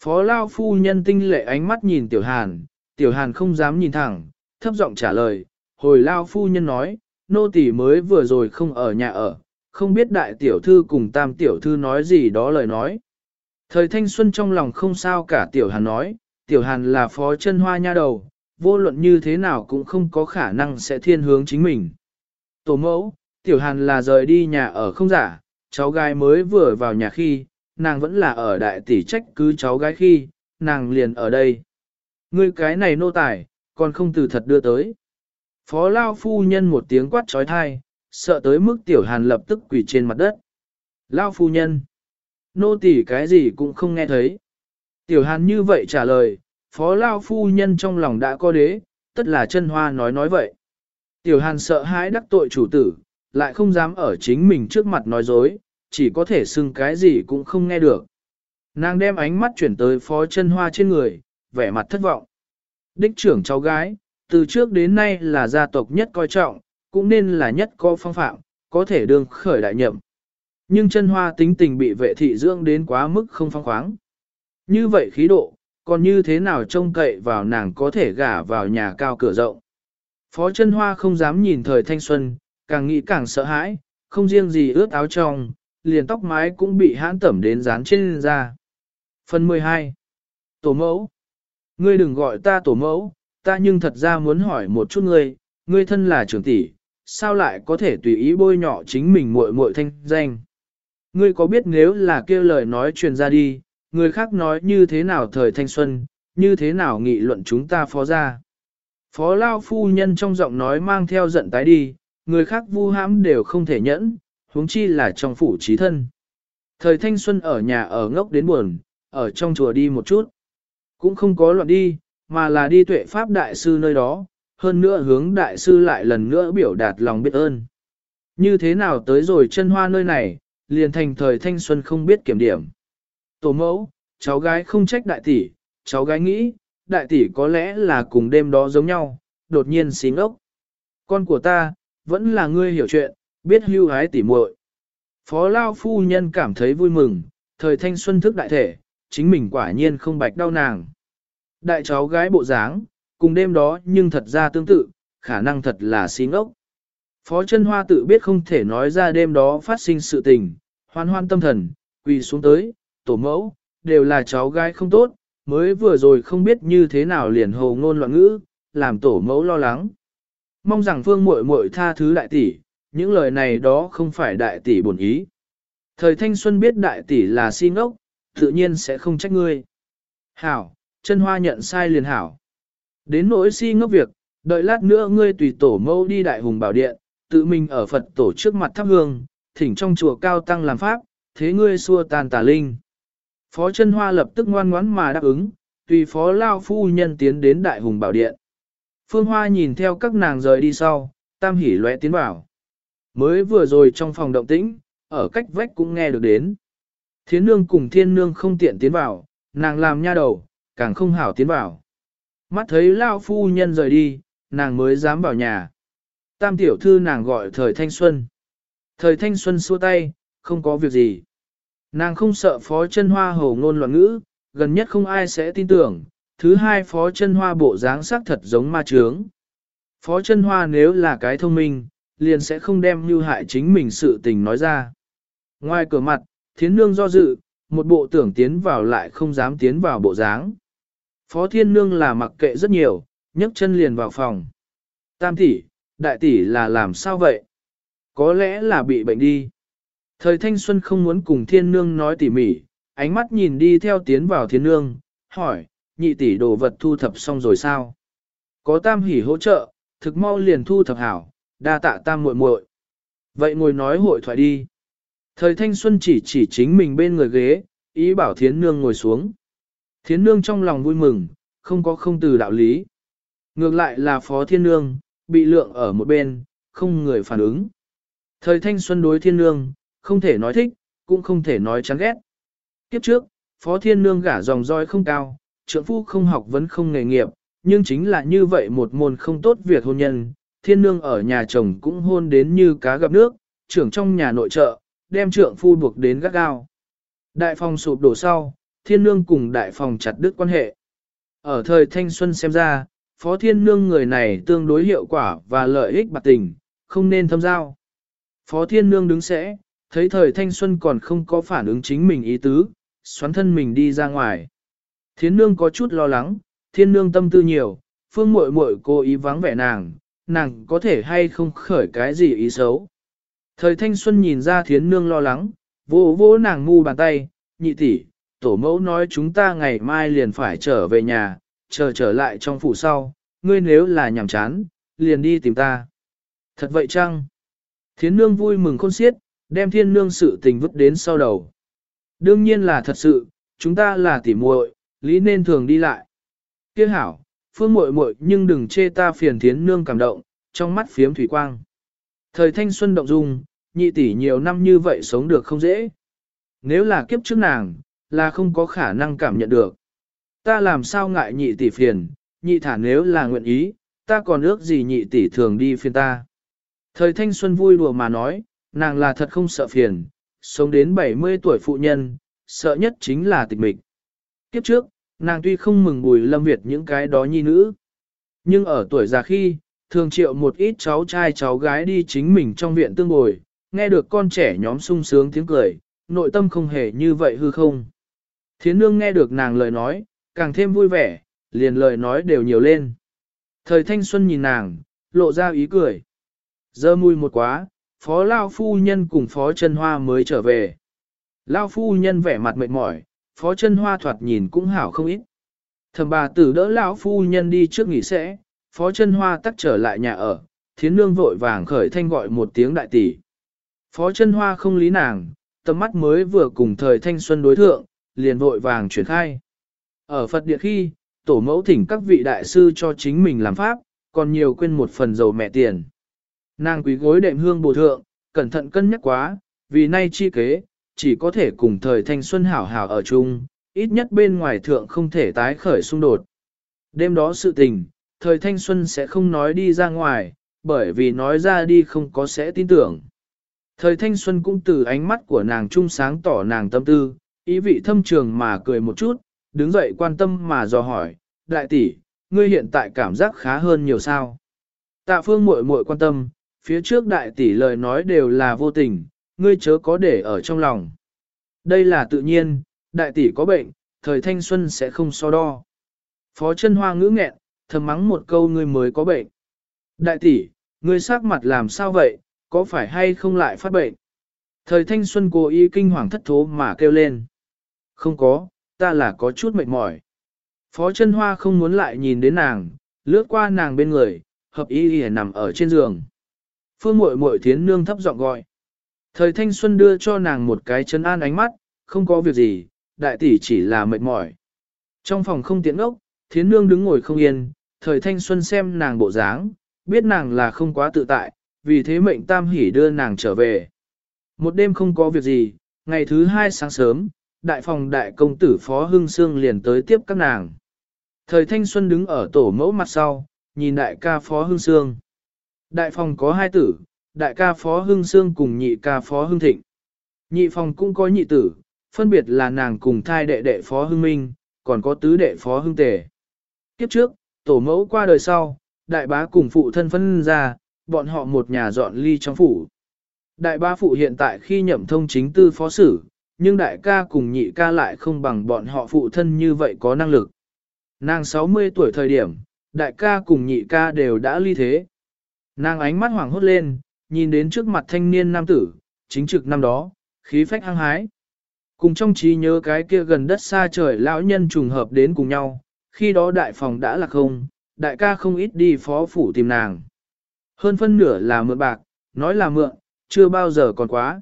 Phó Lao phu nhân tinh lệ ánh mắt nhìn tiểu hàn, tiểu hàn không dám nhìn thẳng, thấp giọng trả lời, hồi Lao phu nhân nói, nô tỳ mới vừa rồi không ở nhà ở, không biết đại tiểu thư cùng tam tiểu thư nói gì đó lời nói. Thời thanh xuân trong lòng không sao cả tiểu hàn nói, tiểu hàn là phó chân hoa nha đầu, vô luận như thế nào cũng không có khả năng sẽ thiên hướng chính mình. Tổ mẫu, tiểu hàn là rời đi nhà ở không giả, cháu gái mới vừa vào nhà khi, nàng vẫn là ở đại tỷ trách cứ cháu gái khi, nàng liền ở đây. Ngươi cái này nô tài, còn không từ thật đưa tới. Phó Lao phu nhân một tiếng quát trói thai, sợ tới mức tiểu hàn lập tức quỳ trên mặt đất. Lao phu nhân, nô tỳ cái gì cũng không nghe thấy. Tiểu hàn như vậy trả lời, phó Lao phu nhân trong lòng đã có đế, tất là chân hoa nói nói vậy. Tiểu hàn sợ hãi đắc tội chủ tử, lại không dám ở chính mình trước mặt nói dối, chỉ có thể xưng cái gì cũng không nghe được. Nàng đem ánh mắt chuyển tới phó chân hoa trên người, vẻ mặt thất vọng. Đích trưởng cháu gái, từ trước đến nay là gia tộc nhất coi trọng, cũng nên là nhất có phong phạm, có thể đương khởi đại nhậm. Nhưng chân hoa tính tình bị vệ thị dưỡng đến quá mức không phong khoáng. Như vậy khí độ, còn như thế nào trông cậy vào nàng có thể gả vào nhà cao cửa rộng. Phó chân hoa không dám nhìn thời thanh xuân, càng nghĩ càng sợ hãi, không riêng gì ướt áo trong, liền tóc mái cũng bị hãn tẩm đến dán trên da. Phần 12 Tổ mẫu Ngươi đừng gọi ta tổ mẫu, ta nhưng thật ra muốn hỏi một chút ngươi, ngươi thân là trưởng tỷ, sao lại có thể tùy ý bôi nhọ chính mình muội muội thanh danh. Ngươi có biết nếu là kêu lời nói truyền ra đi, người khác nói như thế nào thời thanh xuân, như thế nào nghị luận chúng ta phó ra. Phó Lao phu nhân trong giọng nói mang theo giận tái đi, người khác vu hãm đều không thể nhẫn, huống chi là trong phủ trí thân. Thời thanh xuân ở nhà ở ngốc đến buồn, ở trong chùa đi một chút. Cũng không có loạn đi, mà là đi tuệ pháp đại sư nơi đó, hơn nữa hướng đại sư lại lần nữa biểu đạt lòng biết ơn. Như thế nào tới rồi chân hoa nơi này, liền thành thời thanh xuân không biết kiểm điểm. Tổ mẫu, cháu gái không trách đại tỷ, cháu gái nghĩ, đại tỷ có lẽ là cùng đêm đó giống nhau, đột nhiên xí ngốc. Con của ta, vẫn là ngươi hiểu chuyện, biết hưu hái tỉ muội. Phó Lao Phu Nhân cảm thấy vui mừng, thời thanh xuân thức đại thể, chính mình quả nhiên không bạch đau nàng. Đại cháu gái bộ dáng, cùng đêm đó nhưng thật ra tương tự, khả năng thật là xí ngốc. Phó chân hoa tự biết không thể nói ra đêm đó phát sinh sự tình, hoan hoan tâm thần, quỳ xuống tới, tổ mẫu, đều là cháu gái không tốt, mới vừa rồi không biết như thế nào liền hồ ngôn loạn ngữ, làm tổ mẫu lo lắng. Mong rằng phương muội muội tha thứ đại tỷ, những lời này đó không phải đại tỷ bổn ý. Thời thanh xuân biết đại tỷ là si ngốc, tự nhiên sẽ không trách ngươi. Hảo, chân hoa nhận sai liền hảo. Đến nỗi si ngốc việc, đợi lát nữa ngươi tùy tổ mẫu đi đại hùng bảo điện, tự mình ở Phật tổ trước mặt thắp hương, thỉnh trong chùa cao tăng làm pháp, thế ngươi xua tàn tà linh. Phó chân hoa lập tức ngoan ngoãn mà đáp ứng, tùy phó lao phu nhân tiến đến đại hùng bảo điện. Phương Hoa nhìn theo các nàng rời đi sau, tam hỉ lóe tiến vào. Mới vừa rồi trong phòng động tĩnh, ở cách vách cũng nghe được đến. Thiến nương cùng thiên nương không tiện tiến vào, nàng làm nha đầu, càng không hảo tiến vào. Mắt thấy lao phu nhân rời đi, nàng mới dám vào nhà. Tam tiểu thư nàng gọi thời thanh xuân. Thời thanh xuân xua tay, không có việc gì. Nàng không sợ phó chân hoa hồ ngôn loạn ngữ, gần nhất không ai sẽ tin tưởng. Thứ hai phó chân hoa bộ dáng sắc thật giống ma trướng. Phó chân hoa nếu là cái thông minh, liền sẽ không đem như hại chính mình sự tình nói ra. Ngoài cửa mặt, thiến nương do dự, một bộ tưởng tiến vào lại không dám tiến vào bộ dáng. Phó thiên nương là mặc kệ rất nhiều, nhấc chân liền vào phòng. Tam tỷ, đại tỷ là làm sao vậy? Có lẽ là bị bệnh đi. Thời thanh xuân không muốn cùng thiên nương nói tỉ mỉ, ánh mắt nhìn đi theo tiến vào thiên nương, hỏi, nhị tỷ đồ vật thu thập xong rồi sao? Có tam hỉ hỗ trợ, thực mau liền thu thập hảo, đa tạ tam muội muội. Vậy ngồi nói hội thoại đi. Thời thanh xuân chỉ chỉ chính mình bên người ghế, ý bảo thiến nương ngồi xuống. Thiến nương trong lòng vui mừng, không có không từ đạo lý. Ngược lại là phó thiên nương, bị lượng ở một bên, không người phản ứng. Thời thanh xuân đối thiên nương, không thể nói thích, cũng không thể nói chán ghét. Kiếp trước, phó thiên nương gả dòng roi không cao, Trưởng phu không học vẫn không nghề nghiệp, nhưng chính là như vậy một môn không tốt việc hôn nhân, thiên nương ở nhà chồng cũng hôn đến như cá gặp nước, trưởng trong nhà nội trợ, đem Trưởng phu buộc đến gắt gao. Đại phòng sụp đổ sau, thiên nương cùng đại phòng chặt đứt quan hệ. Ở thời thanh xuân xem ra, phó thiên nương người này tương đối hiệu quả và lợi ích bạc tình, không nên thâm giao. Phó thiên nương đứng sẽ, thấy thời thanh xuân còn không có phản ứng chính mình ý tứ, xoắn thân mình đi ra ngoài. Thiên nương có chút lo lắng, thiên nương tâm tư nhiều, phương muội muội cố ý vắng vẻ nàng, nàng có thể hay không khởi cái gì ý xấu. Thời thanh xuân nhìn ra Thiên nương lo lắng, vỗ vỗ nàng ngu bàn tay, nhị tỷ, tổ mẫu nói chúng ta ngày mai liền phải trở về nhà, chờ trở lại trong phủ sau, ngươi nếu là nhàm chán, liền đi tìm ta. Thật vậy chăng? Thiến nương vui mừng khôn xiết, đem thiên nương sự tình vứt đến sau đầu. Đương nhiên là thật sự, chúng ta là tỉ muội, lý nên thường đi lại. Kia hảo, phương muội muội nhưng đừng chê ta phiền thiến nương cảm động, trong mắt phiếm thủy quang. Thời thanh xuân động dung, nhị tỷ nhiều năm như vậy sống được không dễ. Nếu là kiếp trước nàng, là không có khả năng cảm nhận được. Ta làm sao ngại nhị tỷ phiền, nhị thả nếu là nguyện ý, ta còn ước gì nhị tỷ thường đi phiền ta. Thời thanh xuân vui đùa mà nói, nàng là thật không sợ phiền, sống đến 70 tuổi phụ nhân, sợ nhất chính là tịch mịch. Kiếp trước, nàng tuy không mừng bùi lâm Việt những cái đó nhi nữ, nhưng ở tuổi già khi, thường triệu một ít cháu trai cháu gái đi chính mình trong viện tương bồi, nghe được con trẻ nhóm sung sướng tiếng cười, nội tâm không hề như vậy hư không. Thiến nương nghe được nàng lời nói, càng thêm vui vẻ, liền lời nói đều nhiều lên. Thời thanh xuân nhìn nàng, lộ ra ý cười. Giờ mùi một quá, phó lao phu nhân cùng phó chân hoa mới trở về. Lao phu nhân vẻ mặt mệt mỏi, phó chân hoa thoạt nhìn cũng hảo không ít. Thầm bà tử đỡ lão phu nhân đi trước nghỉ sẽ, phó chân hoa tắt trở lại nhà ở, thiến nương vội vàng khởi thanh gọi một tiếng đại tỷ. Phó chân hoa không lý nàng, tầm mắt mới vừa cùng thời thanh xuân đối thượng, liền vội vàng chuyển khai. Ở Phật địa khi, tổ mẫu thỉnh các vị đại sư cho chính mình làm pháp, còn nhiều quên một phần dầu mẹ tiền. Nàng quý gối đệm hương bồ thượng, cẩn thận cân nhắc quá, vì nay chi kế, chỉ có thể cùng thời thanh xuân hảo hảo ở chung, ít nhất bên ngoài thượng không thể tái khởi xung đột. Đêm đó sự tình, thời thanh xuân sẽ không nói đi ra ngoài, bởi vì nói ra đi không có sẽ tin tưởng. Thời thanh xuân cũng từ ánh mắt của nàng trung sáng tỏ nàng tâm tư, ý vị thâm trường mà cười một chút, đứng dậy quan tâm mà dò hỏi, đại tỷ, ngươi hiện tại cảm giác khá hơn nhiều sao. Tạ phương muội muội quan tâm, phía trước đại tỷ lời nói đều là vô tình, ngươi chớ có để ở trong lòng. Đây là tự nhiên, đại tỷ có bệnh, thời thanh xuân sẽ không so đo. Phó chân hoa ngữ nghẹn, thầm mắng một câu ngươi mới có bệnh. Đại tỷ, ngươi sắc mặt làm sao vậy, có phải hay không lại phát bệnh? Thời thanh xuân cố ý kinh hoàng thất thố mà kêu lên. Không có, ta là có chút mệt mỏi. Phó chân hoa không muốn lại nhìn đến nàng, lướt qua nàng bên người, hợp ý y nằm ở trên giường. Phương muội muội thiến nương thấp giọng gọi. Thời thanh xuân đưa cho nàng một cái chân an ánh mắt, không có việc gì, đại tỷ chỉ là mệt mỏi. Trong phòng không tiện ốc, thiến nương đứng ngồi không yên, thời thanh xuân xem nàng bộ dáng, biết nàng là không quá tự tại, vì thế mệnh tam hỉ đưa nàng trở về. Một đêm không có việc gì, ngày thứ hai sáng sớm, đại phòng đại công tử Phó Hưng Sương liền tới tiếp các nàng. Thời thanh xuân đứng ở tổ mẫu mặt sau, nhìn đại ca Phó Hưng Sương. Đại phòng có hai tử, đại ca Phó Hưng Sương cùng nhị ca Phó Hưng Thịnh. Nhị phòng cũng có nhị tử, phân biệt là nàng cùng thai đệ đệ Phó Hưng Minh, còn có tứ đệ Phó Hưng Tề. Kiếp trước, tổ mẫu qua đời sau, đại bá cùng phụ thân phân ra, bọn họ một nhà dọn ly trong phủ. Đại bá phụ hiện tại khi nhậm thông chính tư phó sử, nhưng đại ca cùng nhị ca lại không bằng bọn họ phụ thân như vậy có năng lực. Nàng 60 tuổi thời điểm, đại ca cùng nhị ca đều đã ly thế. Nàng ánh mắt hoảng hốt lên, nhìn đến trước mặt thanh niên nam tử, chính trực năm đó, khí phách hăng hái. Cùng trong trí nhớ cái kia gần đất xa trời lão nhân trùng hợp đến cùng nhau, khi đó đại phòng đã là không, đại ca không ít đi phó phủ tìm nàng. Hơn phân nửa là mượn bạc, nói là mượn, chưa bao giờ còn quá.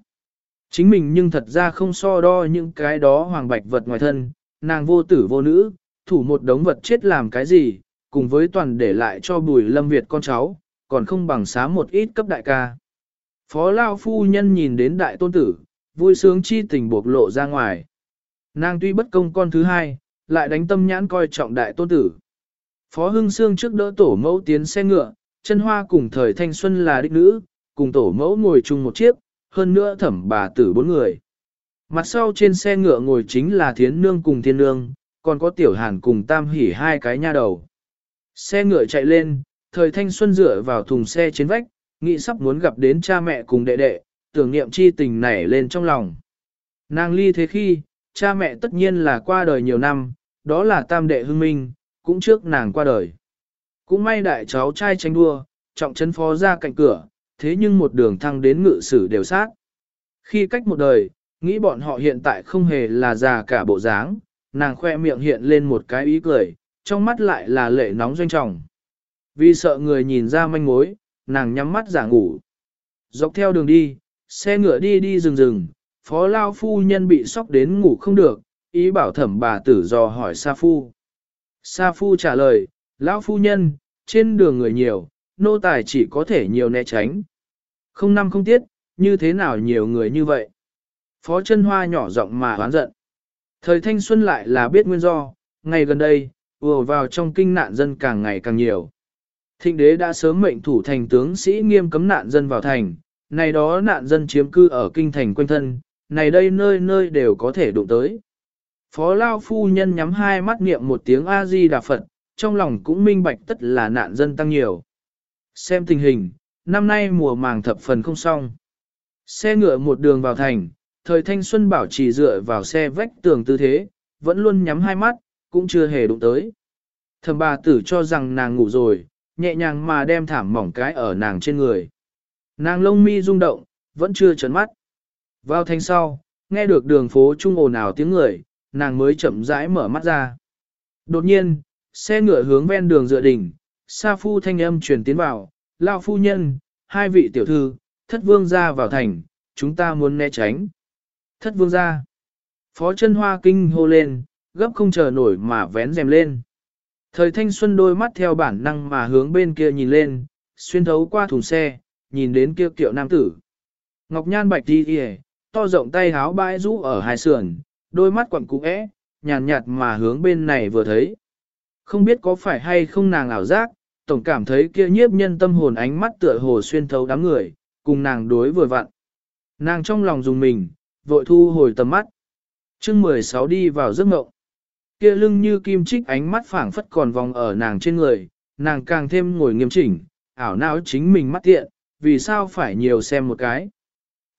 Chính mình nhưng thật ra không so đo những cái đó hoàng bạch vật ngoài thân, nàng vô tử vô nữ, thủ một đống vật chết làm cái gì, cùng với toàn để lại cho bùi lâm Việt con cháu, còn không bằng xá một ít cấp đại ca. Phó Lao Phu Nhân nhìn đến đại tôn tử, vui sướng chi tình buộc lộ ra ngoài. Nàng tuy bất công con thứ hai, lại đánh tâm nhãn coi trọng đại tôn tử. Phó Hưng Sương trước đỡ tổ mẫu tiến xe ngựa, chân hoa cùng thời thanh xuân là đích nữ, cùng tổ mẫu ngồi chung một chiếc, hơn nữa thẩm bà tử bốn người. Mặt sau trên xe ngựa ngồi chính là thiến nương cùng thiên nương, còn có tiểu hàn cùng tam hỉ hai cái nha đầu. Xe ngựa chạy lên, thời thanh xuân dựa vào thùng xe trên vách, nghĩ sắp muốn gặp đến cha mẹ cùng đệ đệ, tưởng niệm chi tình nảy lên trong lòng. Nàng ly thế khi, cha mẹ tất nhiên là qua đời nhiều năm, đó là tam đệ hưng minh, cũng trước nàng qua đời. Cũng may đại cháu trai tranh đua, trọng chân phó ra cạnh cửa, thế nhưng một đường thăng đến ngự sử đều sát. Khi cách một đời, nghĩ bọn họ hiện tại không hề là già cả bộ dáng, nàng khoe miệng hiện lên một cái ý cười, trong mắt lại là lệ nóng doanh trọng. Vì sợ người nhìn ra manh mối, nàng nhắm mắt giả ngủ. Dọc theo đường đi, xe ngựa đi đi rừng rừng, phó lao phu nhân bị sốc đến ngủ không được, ý bảo thẩm bà tử dò hỏi Sa Phu. Sa Phu trả lời, lão phu nhân, trên đường người nhiều, nô tài chỉ có thể nhiều né tránh. Không năm không tiết, như thế nào nhiều người như vậy? Phó chân hoa nhỏ giọng mà hoán giận. Thời thanh xuân lại là biết nguyên do, ngày gần đây, vừa vào trong kinh nạn dân càng ngày càng nhiều. Thịnh đế đã sớm mệnh thủ thành tướng sĩ nghiêm cấm nạn dân vào thành, này đó nạn dân chiếm cư ở kinh thành quanh thân, này đây nơi nơi đều có thể đụng tới. Phó Lao Phu Nhân nhắm hai mắt niệm một tiếng A-di-đà Phật, trong lòng cũng minh bạch tất là nạn dân tăng nhiều. Xem tình hình, năm nay mùa màng thập phần không xong. Xe ngựa một đường vào thành, thời thanh xuân bảo trì dựa vào xe vách tường tư thế, vẫn luôn nhắm hai mắt, cũng chưa hề đụng tới. Thầm bà tử cho rằng nàng ngủ rồi, nhẹ nhàng mà đem thảm mỏng cái ở nàng trên người. Nàng lông mi rung động, vẫn chưa chấn mắt. Vào thành sau, nghe được đường phố trung ồn ào tiếng người, nàng mới chậm rãi mở mắt ra. Đột nhiên, xe ngựa hướng ven đường dựa đỉnh, Sa Phu thanh âm truyền tiến vào, Lao Phu Nhân, hai vị tiểu thư, thất vương ra vào thành, chúng ta muốn né tránh. Thất vương ra. Phó chân hoa kinh hô lên, gấp không chờ nổi mà vén rèm lên. Thời thanh xuân đôi mắt theo bản năng mà hướng bên kia nhìn lên, xuyên thấu qua thùng xe, nhìn đến kia kiệu nam tử. Ngọc nhan bạch đi kìa, to rộng tay háo bãi rũ ở hai sườn, đôi mắt quặn cú é, nhàn nhạt mà hướng bên này vừa thấy. Không biết có phải hay không nàng ảo giác, tổng cảm thấy kia nhiếp nhân tâm hồn ánh mắt tựa hồ xuyên thấu đám người, cùng nàng đối vừa vặn. Nàng trong lòng dùng mình, vội thu hồi tầm mắt. chương 16 đi vào giấc mộng. Kia lưng như kim trích ánh mắt phảng phất còn vòng ở nàng trên người, nàng càng thêm ngồi nghiêm chỉnh, ảo não chính mình mắt tiện, vì sao phải nhiều xem một cái.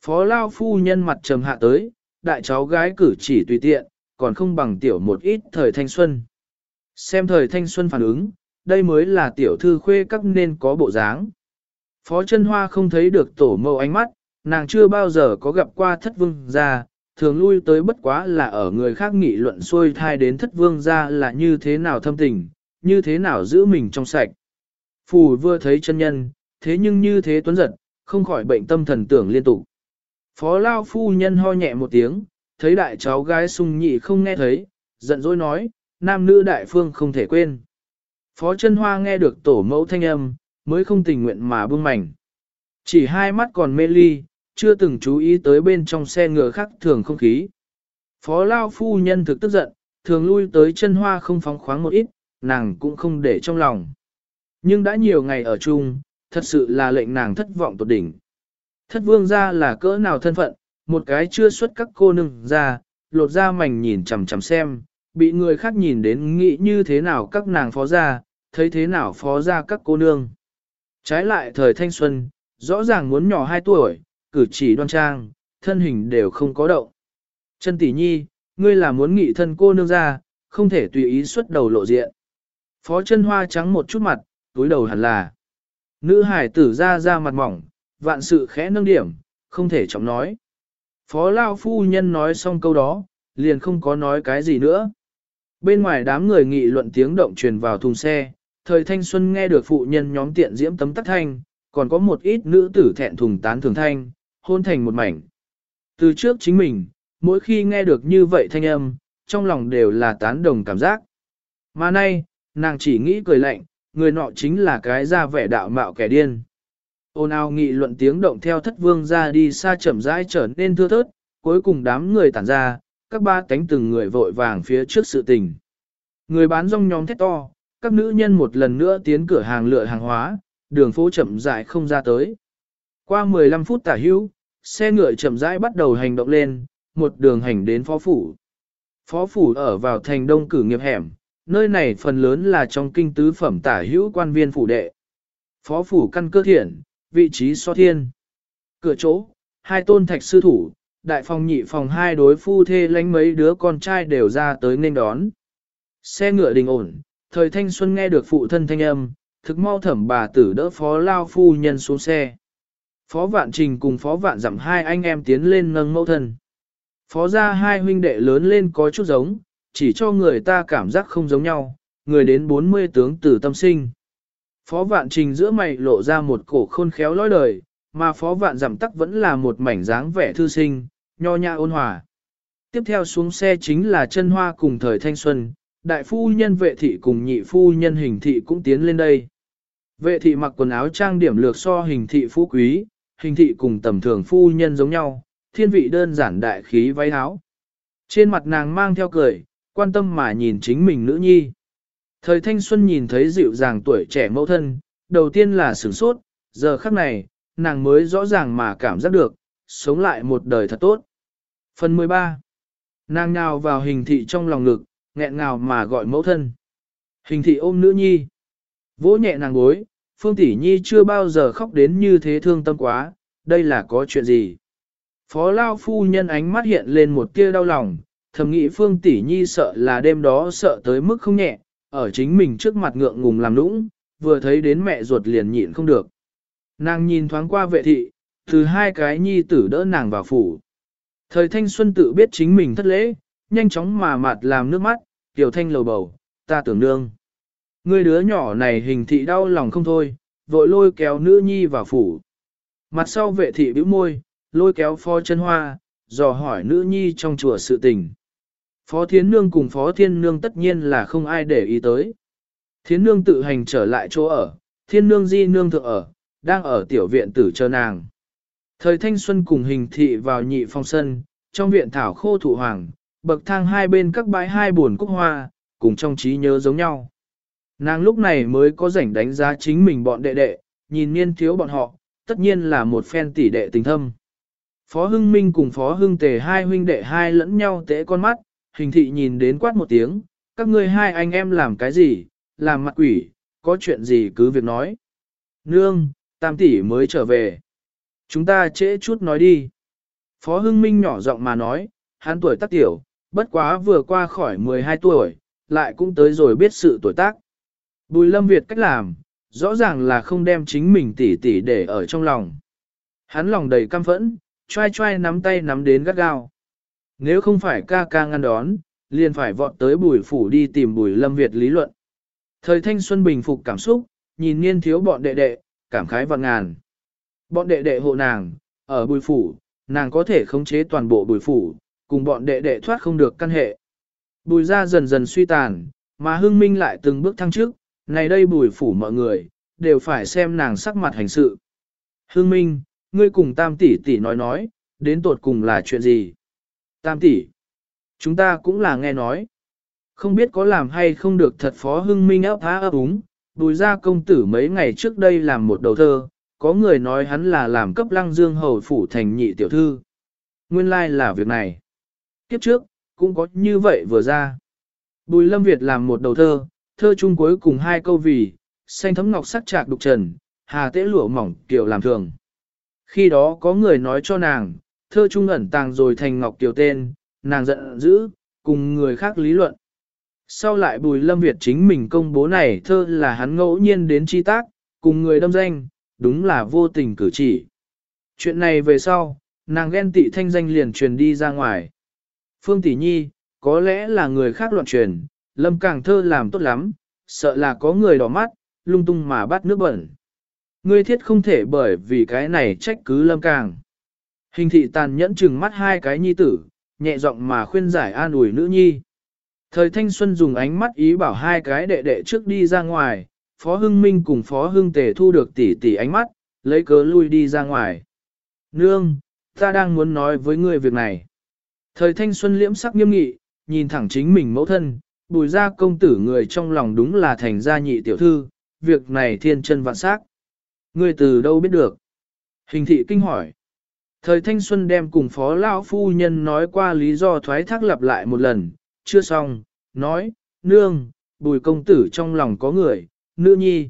Phó Lao phu nhân mặt trầm hạ tới, đại cháu gái cử chỉ tùy tiện, còn không bằng tiểu một ít thời thanh xuân. Xem thời thanh xuân phản ứng, đây mới là tiểu thư khuê các nên có bộ dáng. Phó chân hoa không thấy được tổ mâu ánh mắt, nàng chưa bao giờ có gặp qua thất vương gia, thường lui tới bất quá là ở người khác nghị luận xuôi thai đến thất vương gia là như thế nào thâm tình, như thế nào giữ mình trong sạch. Phù vừa thấy chân nhân, thế nhưng như thế tuấn giật, không khỏi bệnh tâm thần tưởng liên tục. Phó Lao phu nhân ho nhẹ một tiếng, thấy đại cháu gái sung nhị không nghe thấy, giận dỗi nói, nam nữ đại phương không thể quên. Phó chân hoa nghe được tổ mẫu thanh âm, mới không tình nguyện mà bưng mảnh. Chỉ hai mắt còn mê ly, chưa từng chú ý tới bên trong xe ngựa khác thường không khí. Phó Lao phu nhân thực tức giận, thường lui tới chân hoa không phóng khoáng một ít, nàng cũng không để trong lòng. Nhưng đã nhiều ngày ở chung, thật sự là lệnh nàng thất vọng tột đỉnh. Thất vương ra là cỡ nào thân phận, một cái chưa xuất các cô nương ra, lột ra mảnh nhìn chằm chằm xem, bị người khác nhìn đến nghĩ như thế nào các nàng phó ra, thấy thế nào phó ra các cô nương. Trái lại thời thanh xuân, rõ ràng muốn nhỏ 2 tuổi, cử chỉ đoan trang, thân hình đều không có động. Chân tỷ nhi, ngươi là muốn nghị thân cô nương ra, không thể tùy ý xuất đầu lộ diện. Phó chân hoa trắng một chút mặt, túi đầu hẳn là. Nữ hải tử ra ra mặt mỏng, vạn sự khẽ nâng điểm, không thể trọng nói. Phó Lao Phu Nhân nói xong câu đó, liền không có nói cái gì nữa. Bên ngoài đám người nghị luận tiếng động truyền vào thùng xe, thời thanh xuân nghe được phụ nhân nhóm tiện diễm tấm tắc thanh, còn có một ít nữ tử thẹn thùng tán thường thanh, hôn thành một mảnh. Từ trước chính mình, mỗi khi nghe được như vậy thanh âm, trong lòng đều là tán đồng cảm giác. Mà nay, nàng chỉ nghĩ cười lạnh, người nọ chính là cái ra vẻ đạo mạo kẻ điên. Ôn ao nghị luận tiếng động theo thất vương ra đi xa chậm rãi trở nên thưa thớt, cuối cùng đám người tản ra, các ba cánh từng người vội vàng phía trước sự tình. Người bán rong nhóm thét to, các nữ nhân một lần nữa tiến cửa hàng lựa hàng hóa, đường phố chậm rãi không ra tới. Qua 15 phút tả hữu, xe ngựa chậm rãi bắt đầu hành động lên, một đường hành đến phó phủ. Phó phủ ở vào thành đông cử nghiệp hẻm, nơi này phần lớn là trong kinh tứ phẩm tả hữu quan viên phủ đệ. Phó phủ căn cơ thiện, vị trí so thiên. Cửa chỗ, hai tôn thạch sư thủ, đại phòng nhị phòng hai đối phu thê lánh mấy đứa con trai đều ra tới nên đón. Xe ngựa đình ổn, thời thanh xuân nghe được phụ thân thanh âm, thực mau thẩm bà tử đỡ phó lao phu nhân xuống xe. Phó Vạn Trình cùng Phó Vạn dặm hai anh em tiến lên nâng mẫu thân. Phó gia hai huynh đệ lớn lên có chút giống, chỉ cho người ta cảm giác không giống nhau, người đến 40 tướng tử tâm sinh. Phó Vạn Trình giữa mày lộ ra một cổ khôn khéo lối đời, mà Phó Vạn giảm tắc vẫn là một mảnh dáng vẻ thư sinh, nho nhã ôn hòa. Tiếp theo xuống xe chính là chân hoa cùng thời thanh xuân, đại phu nhân vệ thị cùng nhị phu nhân hình thị cũng tiến lên đây. Vệ thị mặc quần áo trang điểm lược so hình thị phú quý, hình thị cùng tầm thường phu nhân giống nhau, thiên vị đơn giản đại khí váy áo. Trên mặt nàng mang theo cười, quan tâm mà nhìn chính mình nữ nhi. Thời thanh xuân nhìn thấy dịu dàng tuổi trẻ mẫu thân, đầu tiên là sửng sốt, giờ khắc này, nàng mới rõ ràng mà cảm giác được, sống lại một đời thật tốt. Phần 13 Nàng nhào vào hình thị trong lòng ngực, nghẹn ngào mà gọi mẫu thân. Hình thị ôm nữ nhi. Vỗ nhẹ nàng gối, Phương Tỷ Nhi chưa bao giờ khóc đến như thế thương tâm quá, đây là có chuyện gì? Phó Lao Phu Nhân ánh mắt hiện lên một tia đau lòng, thầm nghĩ Phương Tỷ Nhi sợ là đêm đó sợ tới mức không nhẹ, ở chính mình trước mặt ngượng ngùng làm nũng, vừa thấy đến mẹ ruột liền nhịn không được. Nàng nhìn thoáng qua vệ thị, từ hai cái nhi tử đỡ nàng vào phủ. Thời thanh xuân tự biết chính mình thất lễ, nhanh chóng mà mặt làm nước mắt, tiểu thanh lầu bầu, ta tưởng nương. Người đứa nhỏ này hình thị đau lòng không thôi, vội lôi kéo nữ nhi vào phủ. Mặt sau vệ thị bĩu môi, lôi kéo phó chân hoa, dò hỏi nữ nhi trong chùa sự tình. Phó Thiến Nương cùng Phó Thiên Nương tất nhiên là không ai để ý tới. Thiến Nương tự hành trở lại chỗ ở, Thiên Nương di nương thượng ở, đang ở tiểu viện tử chờ nàng. Thời thanh xuân cùng hình thị vào nhị phong sân, trong viện thảo khô thụ hoàng, bậc thang hai bên các bãi hai buồn cúc hoa, cùng trong trí nhớ giống nhau. Nàng lúc này mới có rảnh đánh giá chính mình bọn đệ đệ, nhìn niên thiếu bọn họ, tất nhiên là một phen tỷ đệ tình thâm. Phó Hưng Minh cùng Phó Hưng Tề hai huynh đệ hai lẫn nhau tễ con mắt, hình thị nhìn đến quát một tiếng, các ngươi hai anh em làm cái gì, làm mặt quỷ, có chuyện gì cứ việc nói. Nương, tam tỷ mới trở về. Chúng ta trễ chút nói đi. Phó Hưng Minh nhỏ giọng mà nói, hắn tuổi tác tiểu, bất quá vừa qua khỏi 12 tuổi, lại cũng tới rồi biết sự tuổi tác. Bùi lâm Việt cách làm, rõ ràng là không đem chính mình tỉ tỉ để ở trong lòng. Hắn lòng đầy căm phẫn, trai trai nắm tay nắm đến gắt gao. Nếu không phải ca ca ngăn đón, liền phải vọt tới bùi phủ đi tìm bùi lâm Việt lý luận. Thời thanh xuân bình phục cảm xúc, nhìn niên thiếu bọn đệ đệ, cảm khái vạn ngàn. Bọn đệ đệ hộ nàng, ở bùi phủ, nàng có thể khống chế toàn bộ bùi phủ, cùng bọn đệ đệ thoát không được căn hệ. Bùi ra dần dần suy tàn, mà hưng minh lại từng bước thăng trước, này đây bùi phủ mọi người, đều phải xem nàng sắc mặt hành sự. Hưng minh, ngươi cùng tam tỷ tỷ nói nói, đến tột cùng là chuyện gì? Tam tỷ, chúng ta cũng là nghe nói. Không biết có làm hay không được thật phó hưng minh ấp há ấp úng, bùi ra công tử mấy ngày trước đây làm một đầu thơ, có người nói hắn là làm cấp lăng dương hầu phủ thành nhị tiểu thư. Nguyên lai like là việc này. Kiếp trước, cũng có như vậy vừa ra. Bùi lâm Việt làm một đầu thơ, thơ chung cuối cùng hai câu vì, xanh thấm ngọc sắc trạc đục trần, hà tế lụa mỏng kiểu làm thường. Khi đó có người nói cho nàng, thơ trung ẩn tàng rồi thành ngọc kiều tên, nàng giận dữ, cùng người khác lý luận. Sau lại Bùi Lâm Việt chính mình công bố này thơ là hắn ngẫu nhiên đến chi tác, cùng người đâm danh, đúng là vô tình cử chỉ. Chuyện này về sau, nàng ghen tị thanh danh liền truyền đi ra ngoài. Phương Tỷ Nhi, có lẽ là người khác loạn truyền, Lâm Càng thơ làm tốt lắm, sợ là có người đỏ mắt, lung tung mà bắt nước bẩn. Ngươi thiết không thể bởi vì cái này trách cứ Lâm Càng. Hình thị tàn nhẫn chừng mắt hai cái nhi tử, nhẹ giọng mà khuyên giải an ủi nữ nhi. Thời thanh xuân dùng ánh mắt ý bảo hai cái đệ đệ trước đi ra ngoài, Phó Hưng Minh cùng Phó Hưng Tề thu được tỷ tỷ ánh mắt, lấy cớ lui đi ra ngoài. Nương, ta đang muốn nói với ngươi việc này. Thời thanh xuân liễm sắc nghiêm nghị, nhìn thẳng chính mình mẫu thân, bùi ra công tử người trong lòng đúng là thành gia nhị tiểu thư, việc này thiên chân vạn sắc. Ngươi từ đâu biết được? Hình thị kinh hỏi. Thời thanh xuân đem cùng phó lão phu nhân nói qua lý do thoái thác lặp lại một lần, chưa xong, nói, nương, bùi công tử trong lòng có người, nữ nhi.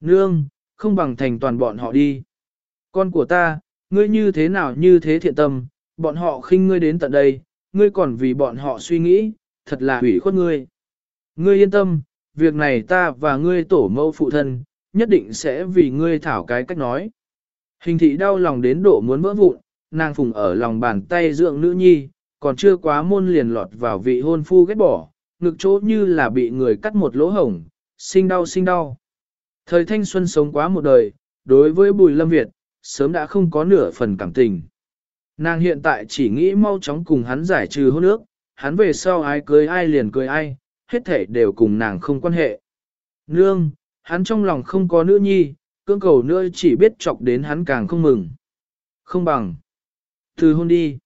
Nương, không bằng thành toàn bọn họ đi. Con của ta, ngươi như thế nào như thế thiện tâm, bọn họ khinh ngươi đến tận đây, ngươi còn vì bọn họ suy nghĩ, thật là hủy khuất ngươi. Ngươi yên tâm, việc này ta và ngươi tổ mẫu phụ thân, nhất định sẽ vì ngươi thảo cái cách nói. Hình thị đau lòng đến độ muốn vỡ vụn, nàng phùng ở lòng bàn tay dưỡng nữ nhi, còn chưa quá môn liền lọt vào vị hôn phu ghét bỏ, ngực chỗ như là bị người cắt một lỗ hổng, sinh đau sinh đau. Thời thanh xuân sống quá một đời, đối với Bùi Lâm Việt, sớm đã không có nửa phần cảm tình. Nàng hiện tại chỉ nghĩ mau chóng cùng hắn giải trừ hôn ước, hắn về sau ai cưới ai liền cưới ai, hết thể đều cùng nàng không quan hệ. Nương, hắn trong lòng không có nữ nhi, cưỡng cầu nữa chỉ biết chọc đến hắn càng không mừng. Không bằng. Từ hôn đi.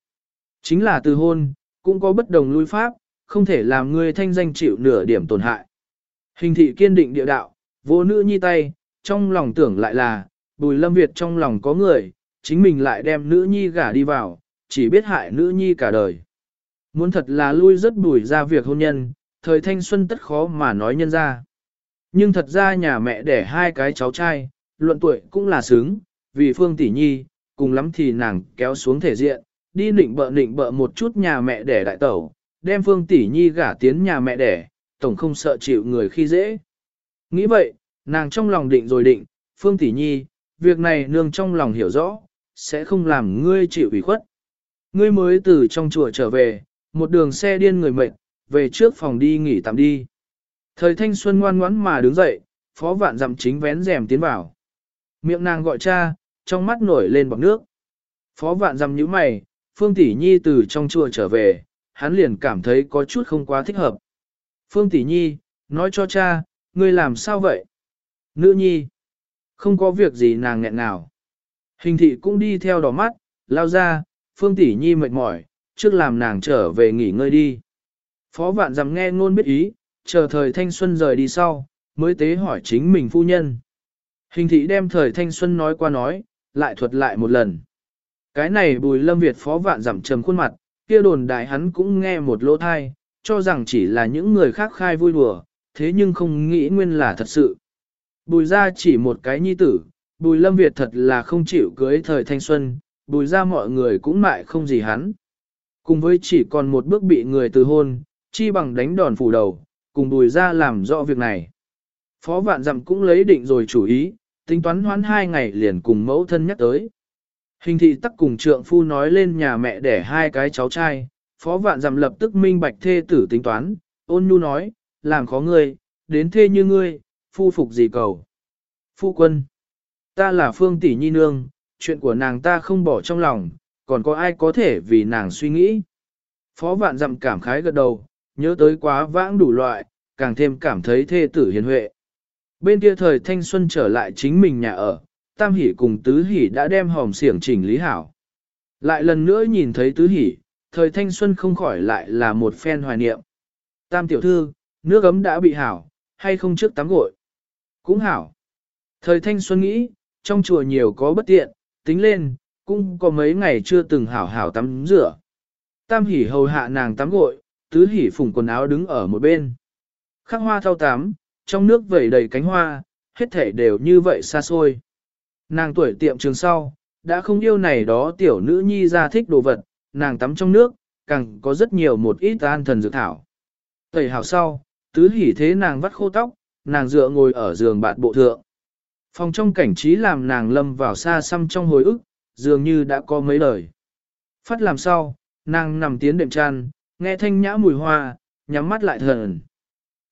Chính là từ hôn, cũng có bất đồng lui pháp, không thể làm ngươi thanh danh chịu nửa điểm tổn hại. Hình thị kiên định địa đạo, vô nữ nhi tay, trong lòng tưởng lại là, bùi lâm Việt trong lòng có người, chính mình lại đem nữ nhi gả đi vào, chỉ biết hại nữ nhi cả đời. Muốn thật là lui rất bùi ra việc hôn nhân, thời thanh xuân tất khó mà nói nhân ra. Nhưng thật ra nhà mẹ đẻ hai cái cháu trai, luận tuổi cũng là sướng, vì phương tỷ nhi, cùng lắm thì nàng kéo xuống thể diện, đi nịnh bợ nịnh bợ một chút nhà mẹ đẻ đại tẩu, đem phương tỷ nhi gả tiến nhà mẹ đẻ, tổng không sợ chịu người khi dễ. Nghĩ vậy, nàng trong lòng định rồi định, phương tỷ nhi, việc này nương trong lòng hiểu rõ, sẽ không làm ngươi chịu ủy khuất. Ngươi mới từ trong chùa trở về, một đường xe điên người mệt, về trước phòng đi nghỉ tạm đi. Thời thanh xuân ngoan ngoãn mà đứng dậy, phó vạn dặm chính vén rèm tiến vào. Miệng nàng gọi cha, trong mắt nổi lên bọc nước. Phó vạn dặm nhíu mày, Phương Tỷ Nhi từ trong chùa trở về, hắn liền cảm thấy có chút không quá thích hợp. Phương Tỷ Nhi, nói cho cha, ngươi làm sao vậy? Nữ Nhi, không có việc gì nàng nghẹn nào. Hình thị cũng đi theo đỏ mắt, lao ra, Phương Tỷ Nhi mệt mỏi, trước làm nàng trở về nghỉ ngơi đi. Phó vạn dằm nghe ngôn biết ý, chờ thời thanh xuân rời đi sau, mới tế hỏi chính mình phu nhân. Hình thị đem thời thanh xuân nói qua nói, lại thuật lại một lần. Cái này bùi lâm Việt phó vạn giảm trầm khuôn mặt, kia đồn đại hắn cũng nghe một lỗ thai, cho rằng chỉ là những người khác khai vui đùa, thế nhưng không nghĩ nguyên là thật sự. Bùi ra chỉ một cái nhi tử, bùi lâm Việt thật là không chịu cưới thời thanh xuân, bùi ra mọi người cũng mại không gì hắn. Cùng với chỉ còn một bước bị người từ hôn, chi bằng đánh đòn phủ đầu, cùng bùi ra làm rõ việc này. Phó vạn dặm cũng lấy định rồi chủ ý, tính toán hoán hai ngày liền cùng mẫu thân nhắc tới. Hình thị tắc cùng trượng phu nói lên nhà mẹ để hai cái cháu trai, phó vạn dặm lập tức minh bạch thê tử tính toán, ôn nhu nói, làm khó ngươi, đến thê như ngươi, phu phục gì cầu. Phu quân, ta là phương tỷ nhi nương, chuyện của nàng ta không bỏ trong lòng, còn có ai có thể vì nàng suy nghĩ. Phó vạn dặm cảm khái gật đầu, nhớ tới quá vãng đủ loại, càng thêm cảm thấy thê tử hiền huệ. Bên kia thời thanh xuân trở lại chính mình nhà ở, tam hỷ cùng tứ hỷ đã đem hòm siểng chỉnh lý hảo. Lại lần nữa nhìn thấy tứ hỷ, thời thanh xuân không khỏi lại là một phen hoài niệm. Tam tiểu thư, nước ấm đã bị hảo, hay không trước tắm gội? Cũng hảo. Thời thanh xuân nghĩ, trong chùa nhiều có bất tiện, tính lên, cũng có mấy ngày chưa từng hảo hảo tắm rửa. Tam hỉ hầu hạ nàng tắm gội, tứ hỉ phủng quần áo đứng ở một bên. Khắc hoa thao tắm, trong nước vẩy đầy cánh hoa, hết thể đều như vậy xa xôi. Nàng tuổi tiệm trường sau, đã không yêu này đó tiểu nữ nhi ra thích đồ vật, nàng tắm trong nước, càng có rất nhiều một ít an thần dược thảo. Tẩy hảo sau, tứ hỉ thế nàng vắt khô tóc, nàng dựa ngồi ở giường bạt bộ thượng. Phòng trong cảnh trí làm nàng lâm vào xa xăm trong hồi ức, dường như đã có mấy lời. Phát làm sau, nàng nằm tiến đệm tràn, nghe thanh nhã mùi hoa, nhắm mắt lại thần.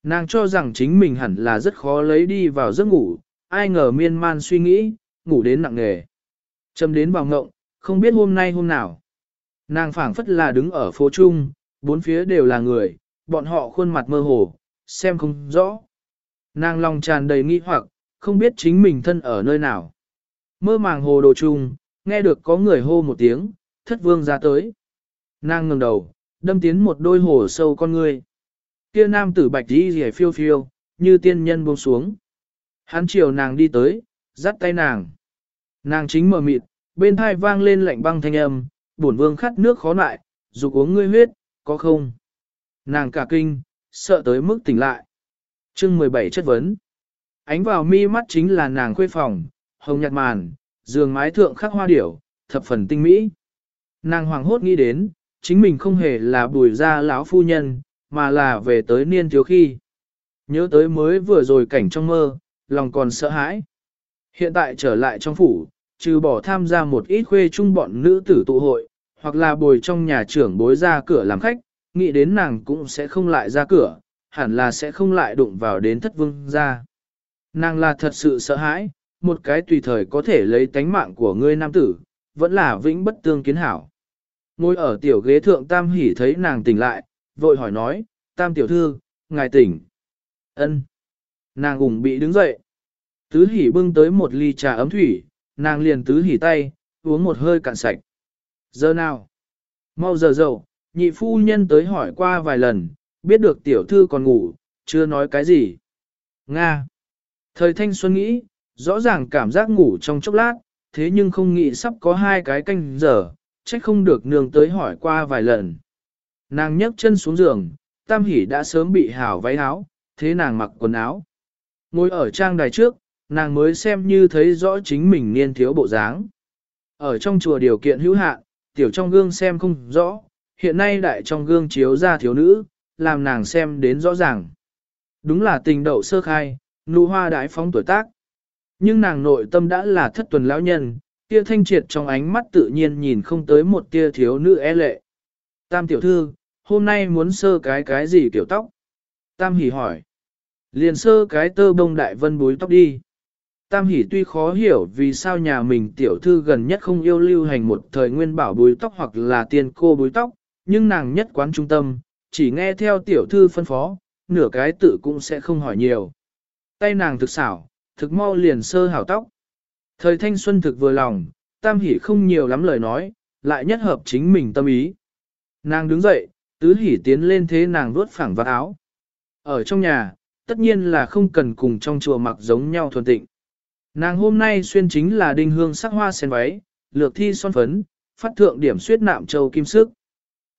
Nàng cho rằng chính mình hẳn là rất khó lấy đi vào giấc ngủ, ai ngờ miên man suy nghĩ, ngủ đến nặng nghề. Châm đến vào ngộng, không biết hôm nay hôm nào. Nàng phảng phất là đứng ở phố Trung, bốn phía đều là người, bọn họ khuôn mặt mơ hồ, xem không rõ. Nàng lòng tràn đầy nghi hoặc, không biết chính mình thân ở nơi nào. Mơ màng hồ đồ chung, nghe được có người hô một tiếng, thất vương ra tới. Nàng ngừng đầu, đâm tiến một đôi hồ sâu con người. Kia nam tử bạch đi rẻ phiêu phiêu, như tiên nhân buông xuống. Hắn chiều nàng đi tới, dắt tay nàng. Nàng chính mở mịt, bên thai vang lên lạnh băng thanh âm, bổn vương khát nước khó lại, dục uống ngươi huyết, có không? Nàng cả kinh, sợ tới mức tỉnh lại. chương 17 chất vấn. Ánh vào mi mắt chính là nàng khuê phòng, hồng nhạt màn, giường mái thượng khắc hoa điểu, thập phần tinh mỹ. Nàng hoàng hốt nghĩ đến, chính mình không hề là bùi ra lão phu nhân, mà là về tới niên thiếu khi. Nhớ tới mới vừa rồi cảnh trong mơ, lòng còn sợ hãi. Hiện tại trở lại trong phủ, trừ bỏ tham gia một ít khuê chung bọn nữ tử tụ hội, hoặc là bồi trong nhà trưởng bối ra cửa làm khách, nghĩ đến nàng cũng sẽ không lại ra cửa, hẳn là sẽ không lại đụng vào đến thất vương ra. Nàng là thật sự sợ hãi, một cái tùy thời có thể lấy tánh mạng của ngươi nam tử, vẫn là vĩnh bất tương kiến hảo. Ngồi ở tiểu ghế thượng Tam Hỷ thấy nàng tỉnh lại, vội hỏi nói, Tam tiểu thư, ngài tỉnh. ân Nàng ủng bị đứng dậy. Tứ Hỷ bưng tới một ly trà ấm thủy, nàng liền tứ hỉ tay, uống một hơi cạn sạch. Giờ nào? Mau giờ dậu, nhị phu nhân tới hỏi qua vài lần, biết được tiểu thư còn ngủ, chưa nói cái gì. Nga. Thời thanh xuân nghĩ, rõ ràng cảm giác ngủ trong chốc lát, thế nhưng không nghĩ sắp có hai cái canh giờ, trách không được nương tới hỏi qua vài lần. Nàng nhấc chân xuống giường, tam hỉ đã sớm bị hảo váy áo, thế nàng mặc quần áo. Ngồi ở trang đài trước, nàng mới xem như thấy rõ chính mình niên thiếu bộ dáng. Ở trong chùa điều kiện hữu hạn, tiểu trong gương xem không rõ, hiện nay đại trong gương chiếu ra thiếu nữ, làm nàng xem đến rõ ràng. Đúng là tình đậu sơ khai, nụ hoa đại phóng tuổi tác. Nhưng nàng nội tâm đã là thất tuần lão nhân, tia thanh triệt trong ánh mắt tự nhiên nhìn không tới một tia thiếu nữ e lệ. Tam tiểu thư, hôm nay muốn sơ cái cái gì kiểu tóc? Tam hỉ hỏi. Liền sơ cái tơ bông đại vân búi tóc đi. Tam hỉ tuy khó hiểu vì sao nhà mình tiểu thư gần nhất không yêu lưu hành một thời nguyên bảo búi tóc hoặc là tiền cô búi tóc, nhưng nàng nhất quán trung tâm, chỉ nghe theo tiểu thư phân phó, nửa cái tự cũng sẽ không hỏi nhiều. Tay nàng thực xảo, thực mau liền sơ hảo tóc. Thời thanh xuân thực vừa lòng, tam hỉ không nhiều lắm lời nói, lại nhất hợp chính mình tâm ý. Nàng đứng dậy, tứ hỉ tiến lên thế nàng vuốt phẳng vạt áo. Ở trong nhà, tất nhiên là không cần cùng trong chùa mặc giống nhau thuần tịnh. Nàng hôm nay xuyên chính là đinh hương sắc hoa sen váy, lược thi son phấn, phát thượng điểm suyết nạm châu kim sức.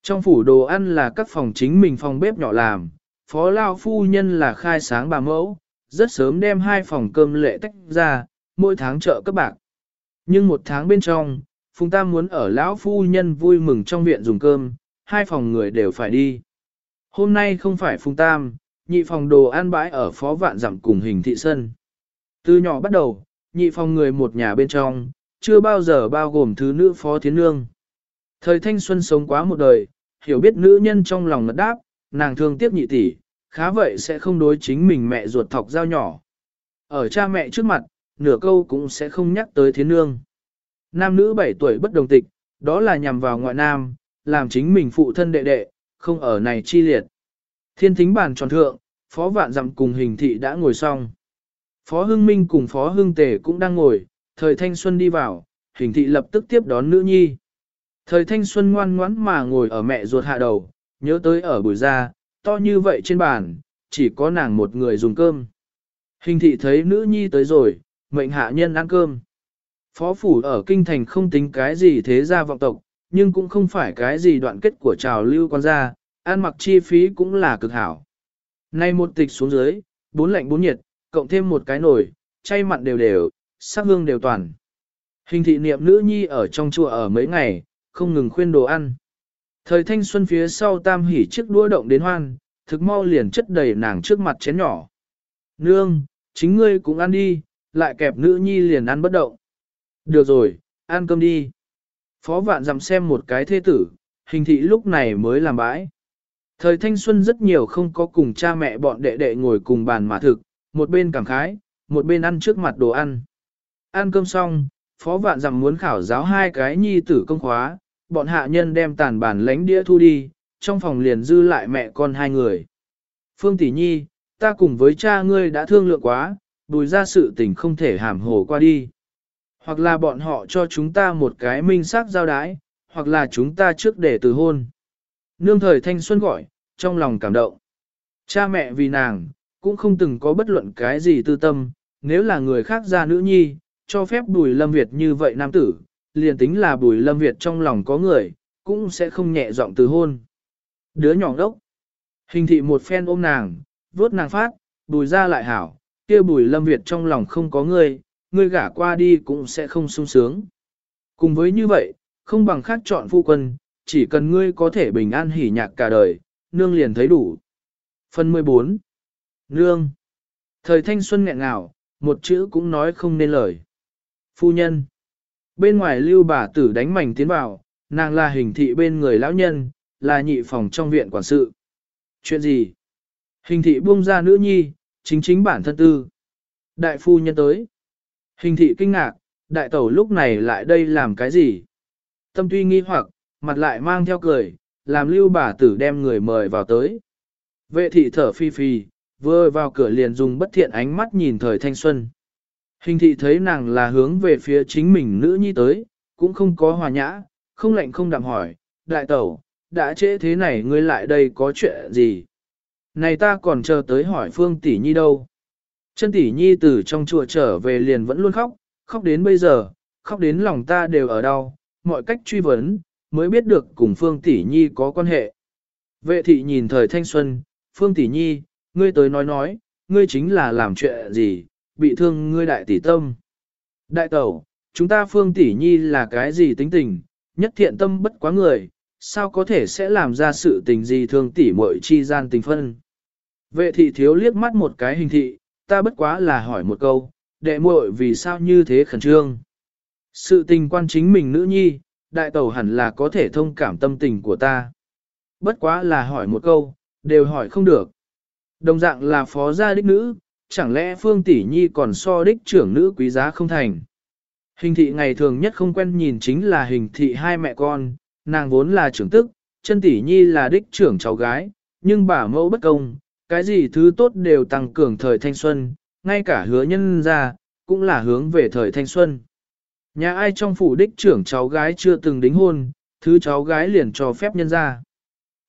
Trong phủ đồ ăn là các phòng chính mình phòng bếp nhỏ làm, phó lao phu nhân là khai sáng bà mẫu, rất sớm đem hai phòng cơm lệ tách ra, mỗi tháng trợ các bạc. Nhưng một tháng bên trong, Phùng Tam muốn ở lão phu nhân vui mừng trong viện dùng cơm, hai phòng người đều phải đi. Hôm nay không phải Phùng Tam, nhị phòng đồ ăn bãi ở phó vạn giảm cùng hình thị sân. Từ nhỏ bắt đầu, nhị phòng người một nhà bên trong, chưa bao giờ bao gồm thứ nữ phó thiến nương. Thời thanh xuân sống quá một đời, hiểu biết nữ nhân trong lòng ngật đáp, nàng thương tiếc nhị tỷ, khá vậy sẽ không đối chính mình mẹ ruột thọc dao nhỏ. Ở cha mẹ trước mặt, nửa câu cũng sẽ không nhắc tới thiến nương. Nam nữ 7 tuổi bất đồng tịch, đó là nhằm vào ngoại nam, làm chính mình phụ thân đệ đệ, không ở này chi liệt. Thiên thính bàn tròn thượng, phó vạn dặm cùng hình thị đã ngồi xong. Phó Hưng Minh cùng Phó Hưng Tề cũng đang ngồi, thời thanh xuân đi vào, hình thị lập tức tiếp đón nữ nhi. Thời thanh xuân ngoan ngoãn mà ngồi ở mẹ ruột hạ đầu, nhớ tới ở buổi ra, to như vậy trên bàn, chỉ có nàng một người dùng cơm. Hình thị thấy nữ nhi tới rồi, mệnh hạ nhân ăn cơm. Phó phủ ở kinh thành không tính cái gì thế gia vọng tộc, nhưng cũng không phải cái gì đoạn kết của trào lưu quan gia, ăn mặc chi phí cũng là cực hảo. Nay một tịch xuống dưới, bốn lạnh bốn nhiệt, cộng thêm một cái nồi, chay mặn đều đều, sắc hương đều toàn. Hình thị niệm nữ nhi ở trong chùa ở mấy ngày, không ngừng khuyên đồ ăn. Thời thanh xuân phía sau tam hỉ chiếc đũa động đến hoan, thực mau liền chất đầy nàng trước mặt chén nhỏ. Nương, chính ngươi cũng ăn đi, lại kẹp nữ nhi liền ăn bất động. Được rồi, ăn cơm đi. Phó vạn dặm xem một cái thê tử, hình thị lúc này mới làm bãi. Thời thanh xuân rất nhiều không có cùng cha mẹ bọn đệ đệ ngồi cùng bàn mà thực, một bên cảm khái, một bên ăn trước mặt đồ ăn. Ăn cơm xong, phó vạn dặm muốn khảo giáo hai cái nhi tử công khóa, bọn hạ nhân đem tàn bản lánh đĩa thu đi, trong phòng liền dư lại mẹ con hai người. Phương tỷ nhi, ta cùng với cha ngươi đã thương lượng quá, bùi ra sự tình không thể hàm hồ qua đi. Hoặc là bọn họ cho chúng ta một cái minh xác giao đái, hoặc là chúng ta trước để từ hôn. Nương thời thanh xuân gọi, trong lòng cảm động. Cha mẹ vì nàng, cũng không từng có bất luận cái gì tư tâm, nếu là người khác ra nữ nhi, cho phép bùi lâm Việt như vậy nam tử, liền tính là bùi lâm Việt trong lòng có người, cũng sẽ không nhẹ giọng từ hôn. Đứa nhỏ đốc, hình thị một phen ôm nàng, vuốt nàng phát, bùi ra lại hảo, kia bùi lâm Việt trong lòng không có người, người gả qua đi cũng sẽ không sung sướng. Cùng với như vậy, không bằng khác chọn phu quân, chỉ cần ngươi có thể bình an hỉ nhạc cả đời, nương liền thấy đủ. Phần 14 Nương. Thời thanh xuân nghẹn ngào, một chữ cũng nói không nên lời. Phu nhân bên ngoài lưu bà tử đánh mảnh tiến vào, nàng là hình thị bên người lão nhân, là nhị phòng trong viện quản sự. Chuyện gì? Hình thị buông ra nữ nhi, chính chính bản thân tư. Đại phu nhân tới. Hình thị kinh ngạc, đại tẩu lúc này lại đây làm cái gì? Tâm tuy nghi hoặc, mặt lại mang theo cười, làm lưu bà tử đem người mời vào tới. Vệ thị thở phi phi, vừa vào cửa liền dùng bất thiện ánh mắt nhìn thời thanh xuân. Hình thị thấy nàng là hướng về phía chính mình nữ nhi tới, cũng không có hòa nhã, không lạnh không đạm hỏi, đại tẩu, đã trễ thế này ngươi lại đây có chuyện gì? Này ta còn chờ tới hỏi Phương Tỷ Nhi đâu? Chân Tỷ Nhi từ trong chùa trở về liền vẫn luôn khóc, khóc đến bây giờ, khóc đến lòng ta đều ở đau, mọi cách truy vấn, mới biết được cùng Phương Tỷ Nhi có quan hệ. Vệ thị nhìn thời thanh xuân, Phương Tỷ Nhi, ngươi tới nói nói, ngươi chính là làm chuyện gì, bị thương ngươi đại tỷ tâm. Đại tẩu, chúng ta Phương Tỷ Nhi là cái gì tính tình, nhất thiện tâm bất quá người, sao có thể sẽ làm ra sự tình gì thương tỷ muội chi gian tình phân. Vệ thị thiếu liếc mắt một cái hình thị, ta bất quá là hỏi một câu, đệ muội vì sao như thế khẩn trương. Sự tình quan chính mình nữ nhi, đại tẩu hẳn là có thể thông cảm tâm tình của ta. Bất quá là hỏi một câu, đều hỏi không được. Đồng dạng là phó gia đích nữ, chẳng lẽ phương tỷ nhi còn so đích trưởng nữ quý giá không thành. Hình thị ngày thường nhất không quen nhìn chính là hình thị hai mẹ con, nàng vốn là trưởng tức, chân tỷ nhi là đích trưởng cháu gái, nhưng bà mẫu bất công, cái gì thứ tốt đều tăng cường thời thanh xuân, ngay cả hứa nhân ra, cũng là hướng về thời thanh xuân. Nhà ai trong phủ đích trưởng cháu gái chưa từng đính hôn, thứ cháu gái liền cho phép nhân ra.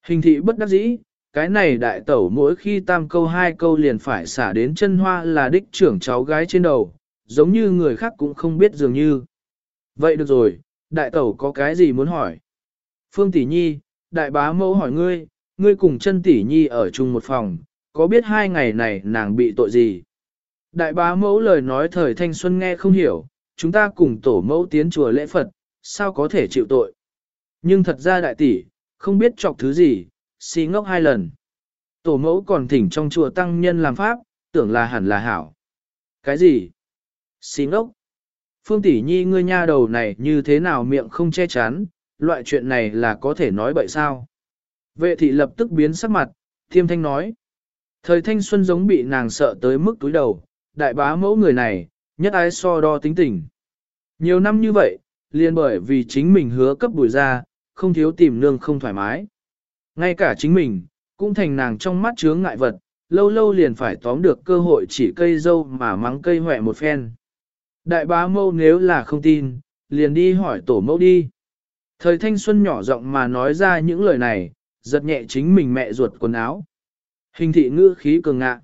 Hình thị bất đắc dĩ, cái này đại tẩu mỗi khi tam câu hai câu liền phải xả đến chân hoa là đích trưởng cháu gái trên đầu, giống như người khác cũng không biết dường như. Vậy được rồi, đại tẩu có cái gì muốn hỏi? Phương Tỷ Nhi, đại bá mẫu hỏi ngươi, ngươi cùng chân Tỷ Nhi ở chung một phòng, có biết hai ngày này nàng bị tội gì? Đại bá mẫu lời nói thời thanh xuân nghe không hiểu, chúng ta cùng tổ mẫu tiến chùa lễ Phật, sao có thể chịu tội? Nhưng thật ra đại tỷ, không biết chọc thứ gì, si ngốc hai lần. Tổ mẫu còn thỉnh trong chùa tăng nhân làm pháp, tưởng là hẳn là hảo. Cái gì? Si ngốc? Phương tỷ nhi ngươi nha đầu này như thế nào miệng không che chắn, loại chuyện này là có thể nói bậy sao? Vệ thị lập tức biến sắc mặt, thiêm thanh nói. Thời thanh xuân giống bị nàng sợ tới mức túi đầu, đại bá mẫu người này, nhất ái so đo tính tình. Nhiều năm như vậy, liền bởi vì chính mình hứa cấp bùi ra, không thiếu tìm nương không thoải mái. Ngay cả chính mình, cũng thành nàng trong mắt chướng ngại vật, lâu lâu liền phải tóm được cơ hội chỉ cây dâu mà mắng cây hỏe một phen. Đại bá mâu nếu là không tin, liền đi hỏi tổ mẫu đi. Thời thanh xuân nhỏ giọng mà nói ra những lời này, giật nhẹ chính mình mẹ ruột quần áo. Hình thị ngữ khí cường ngạ.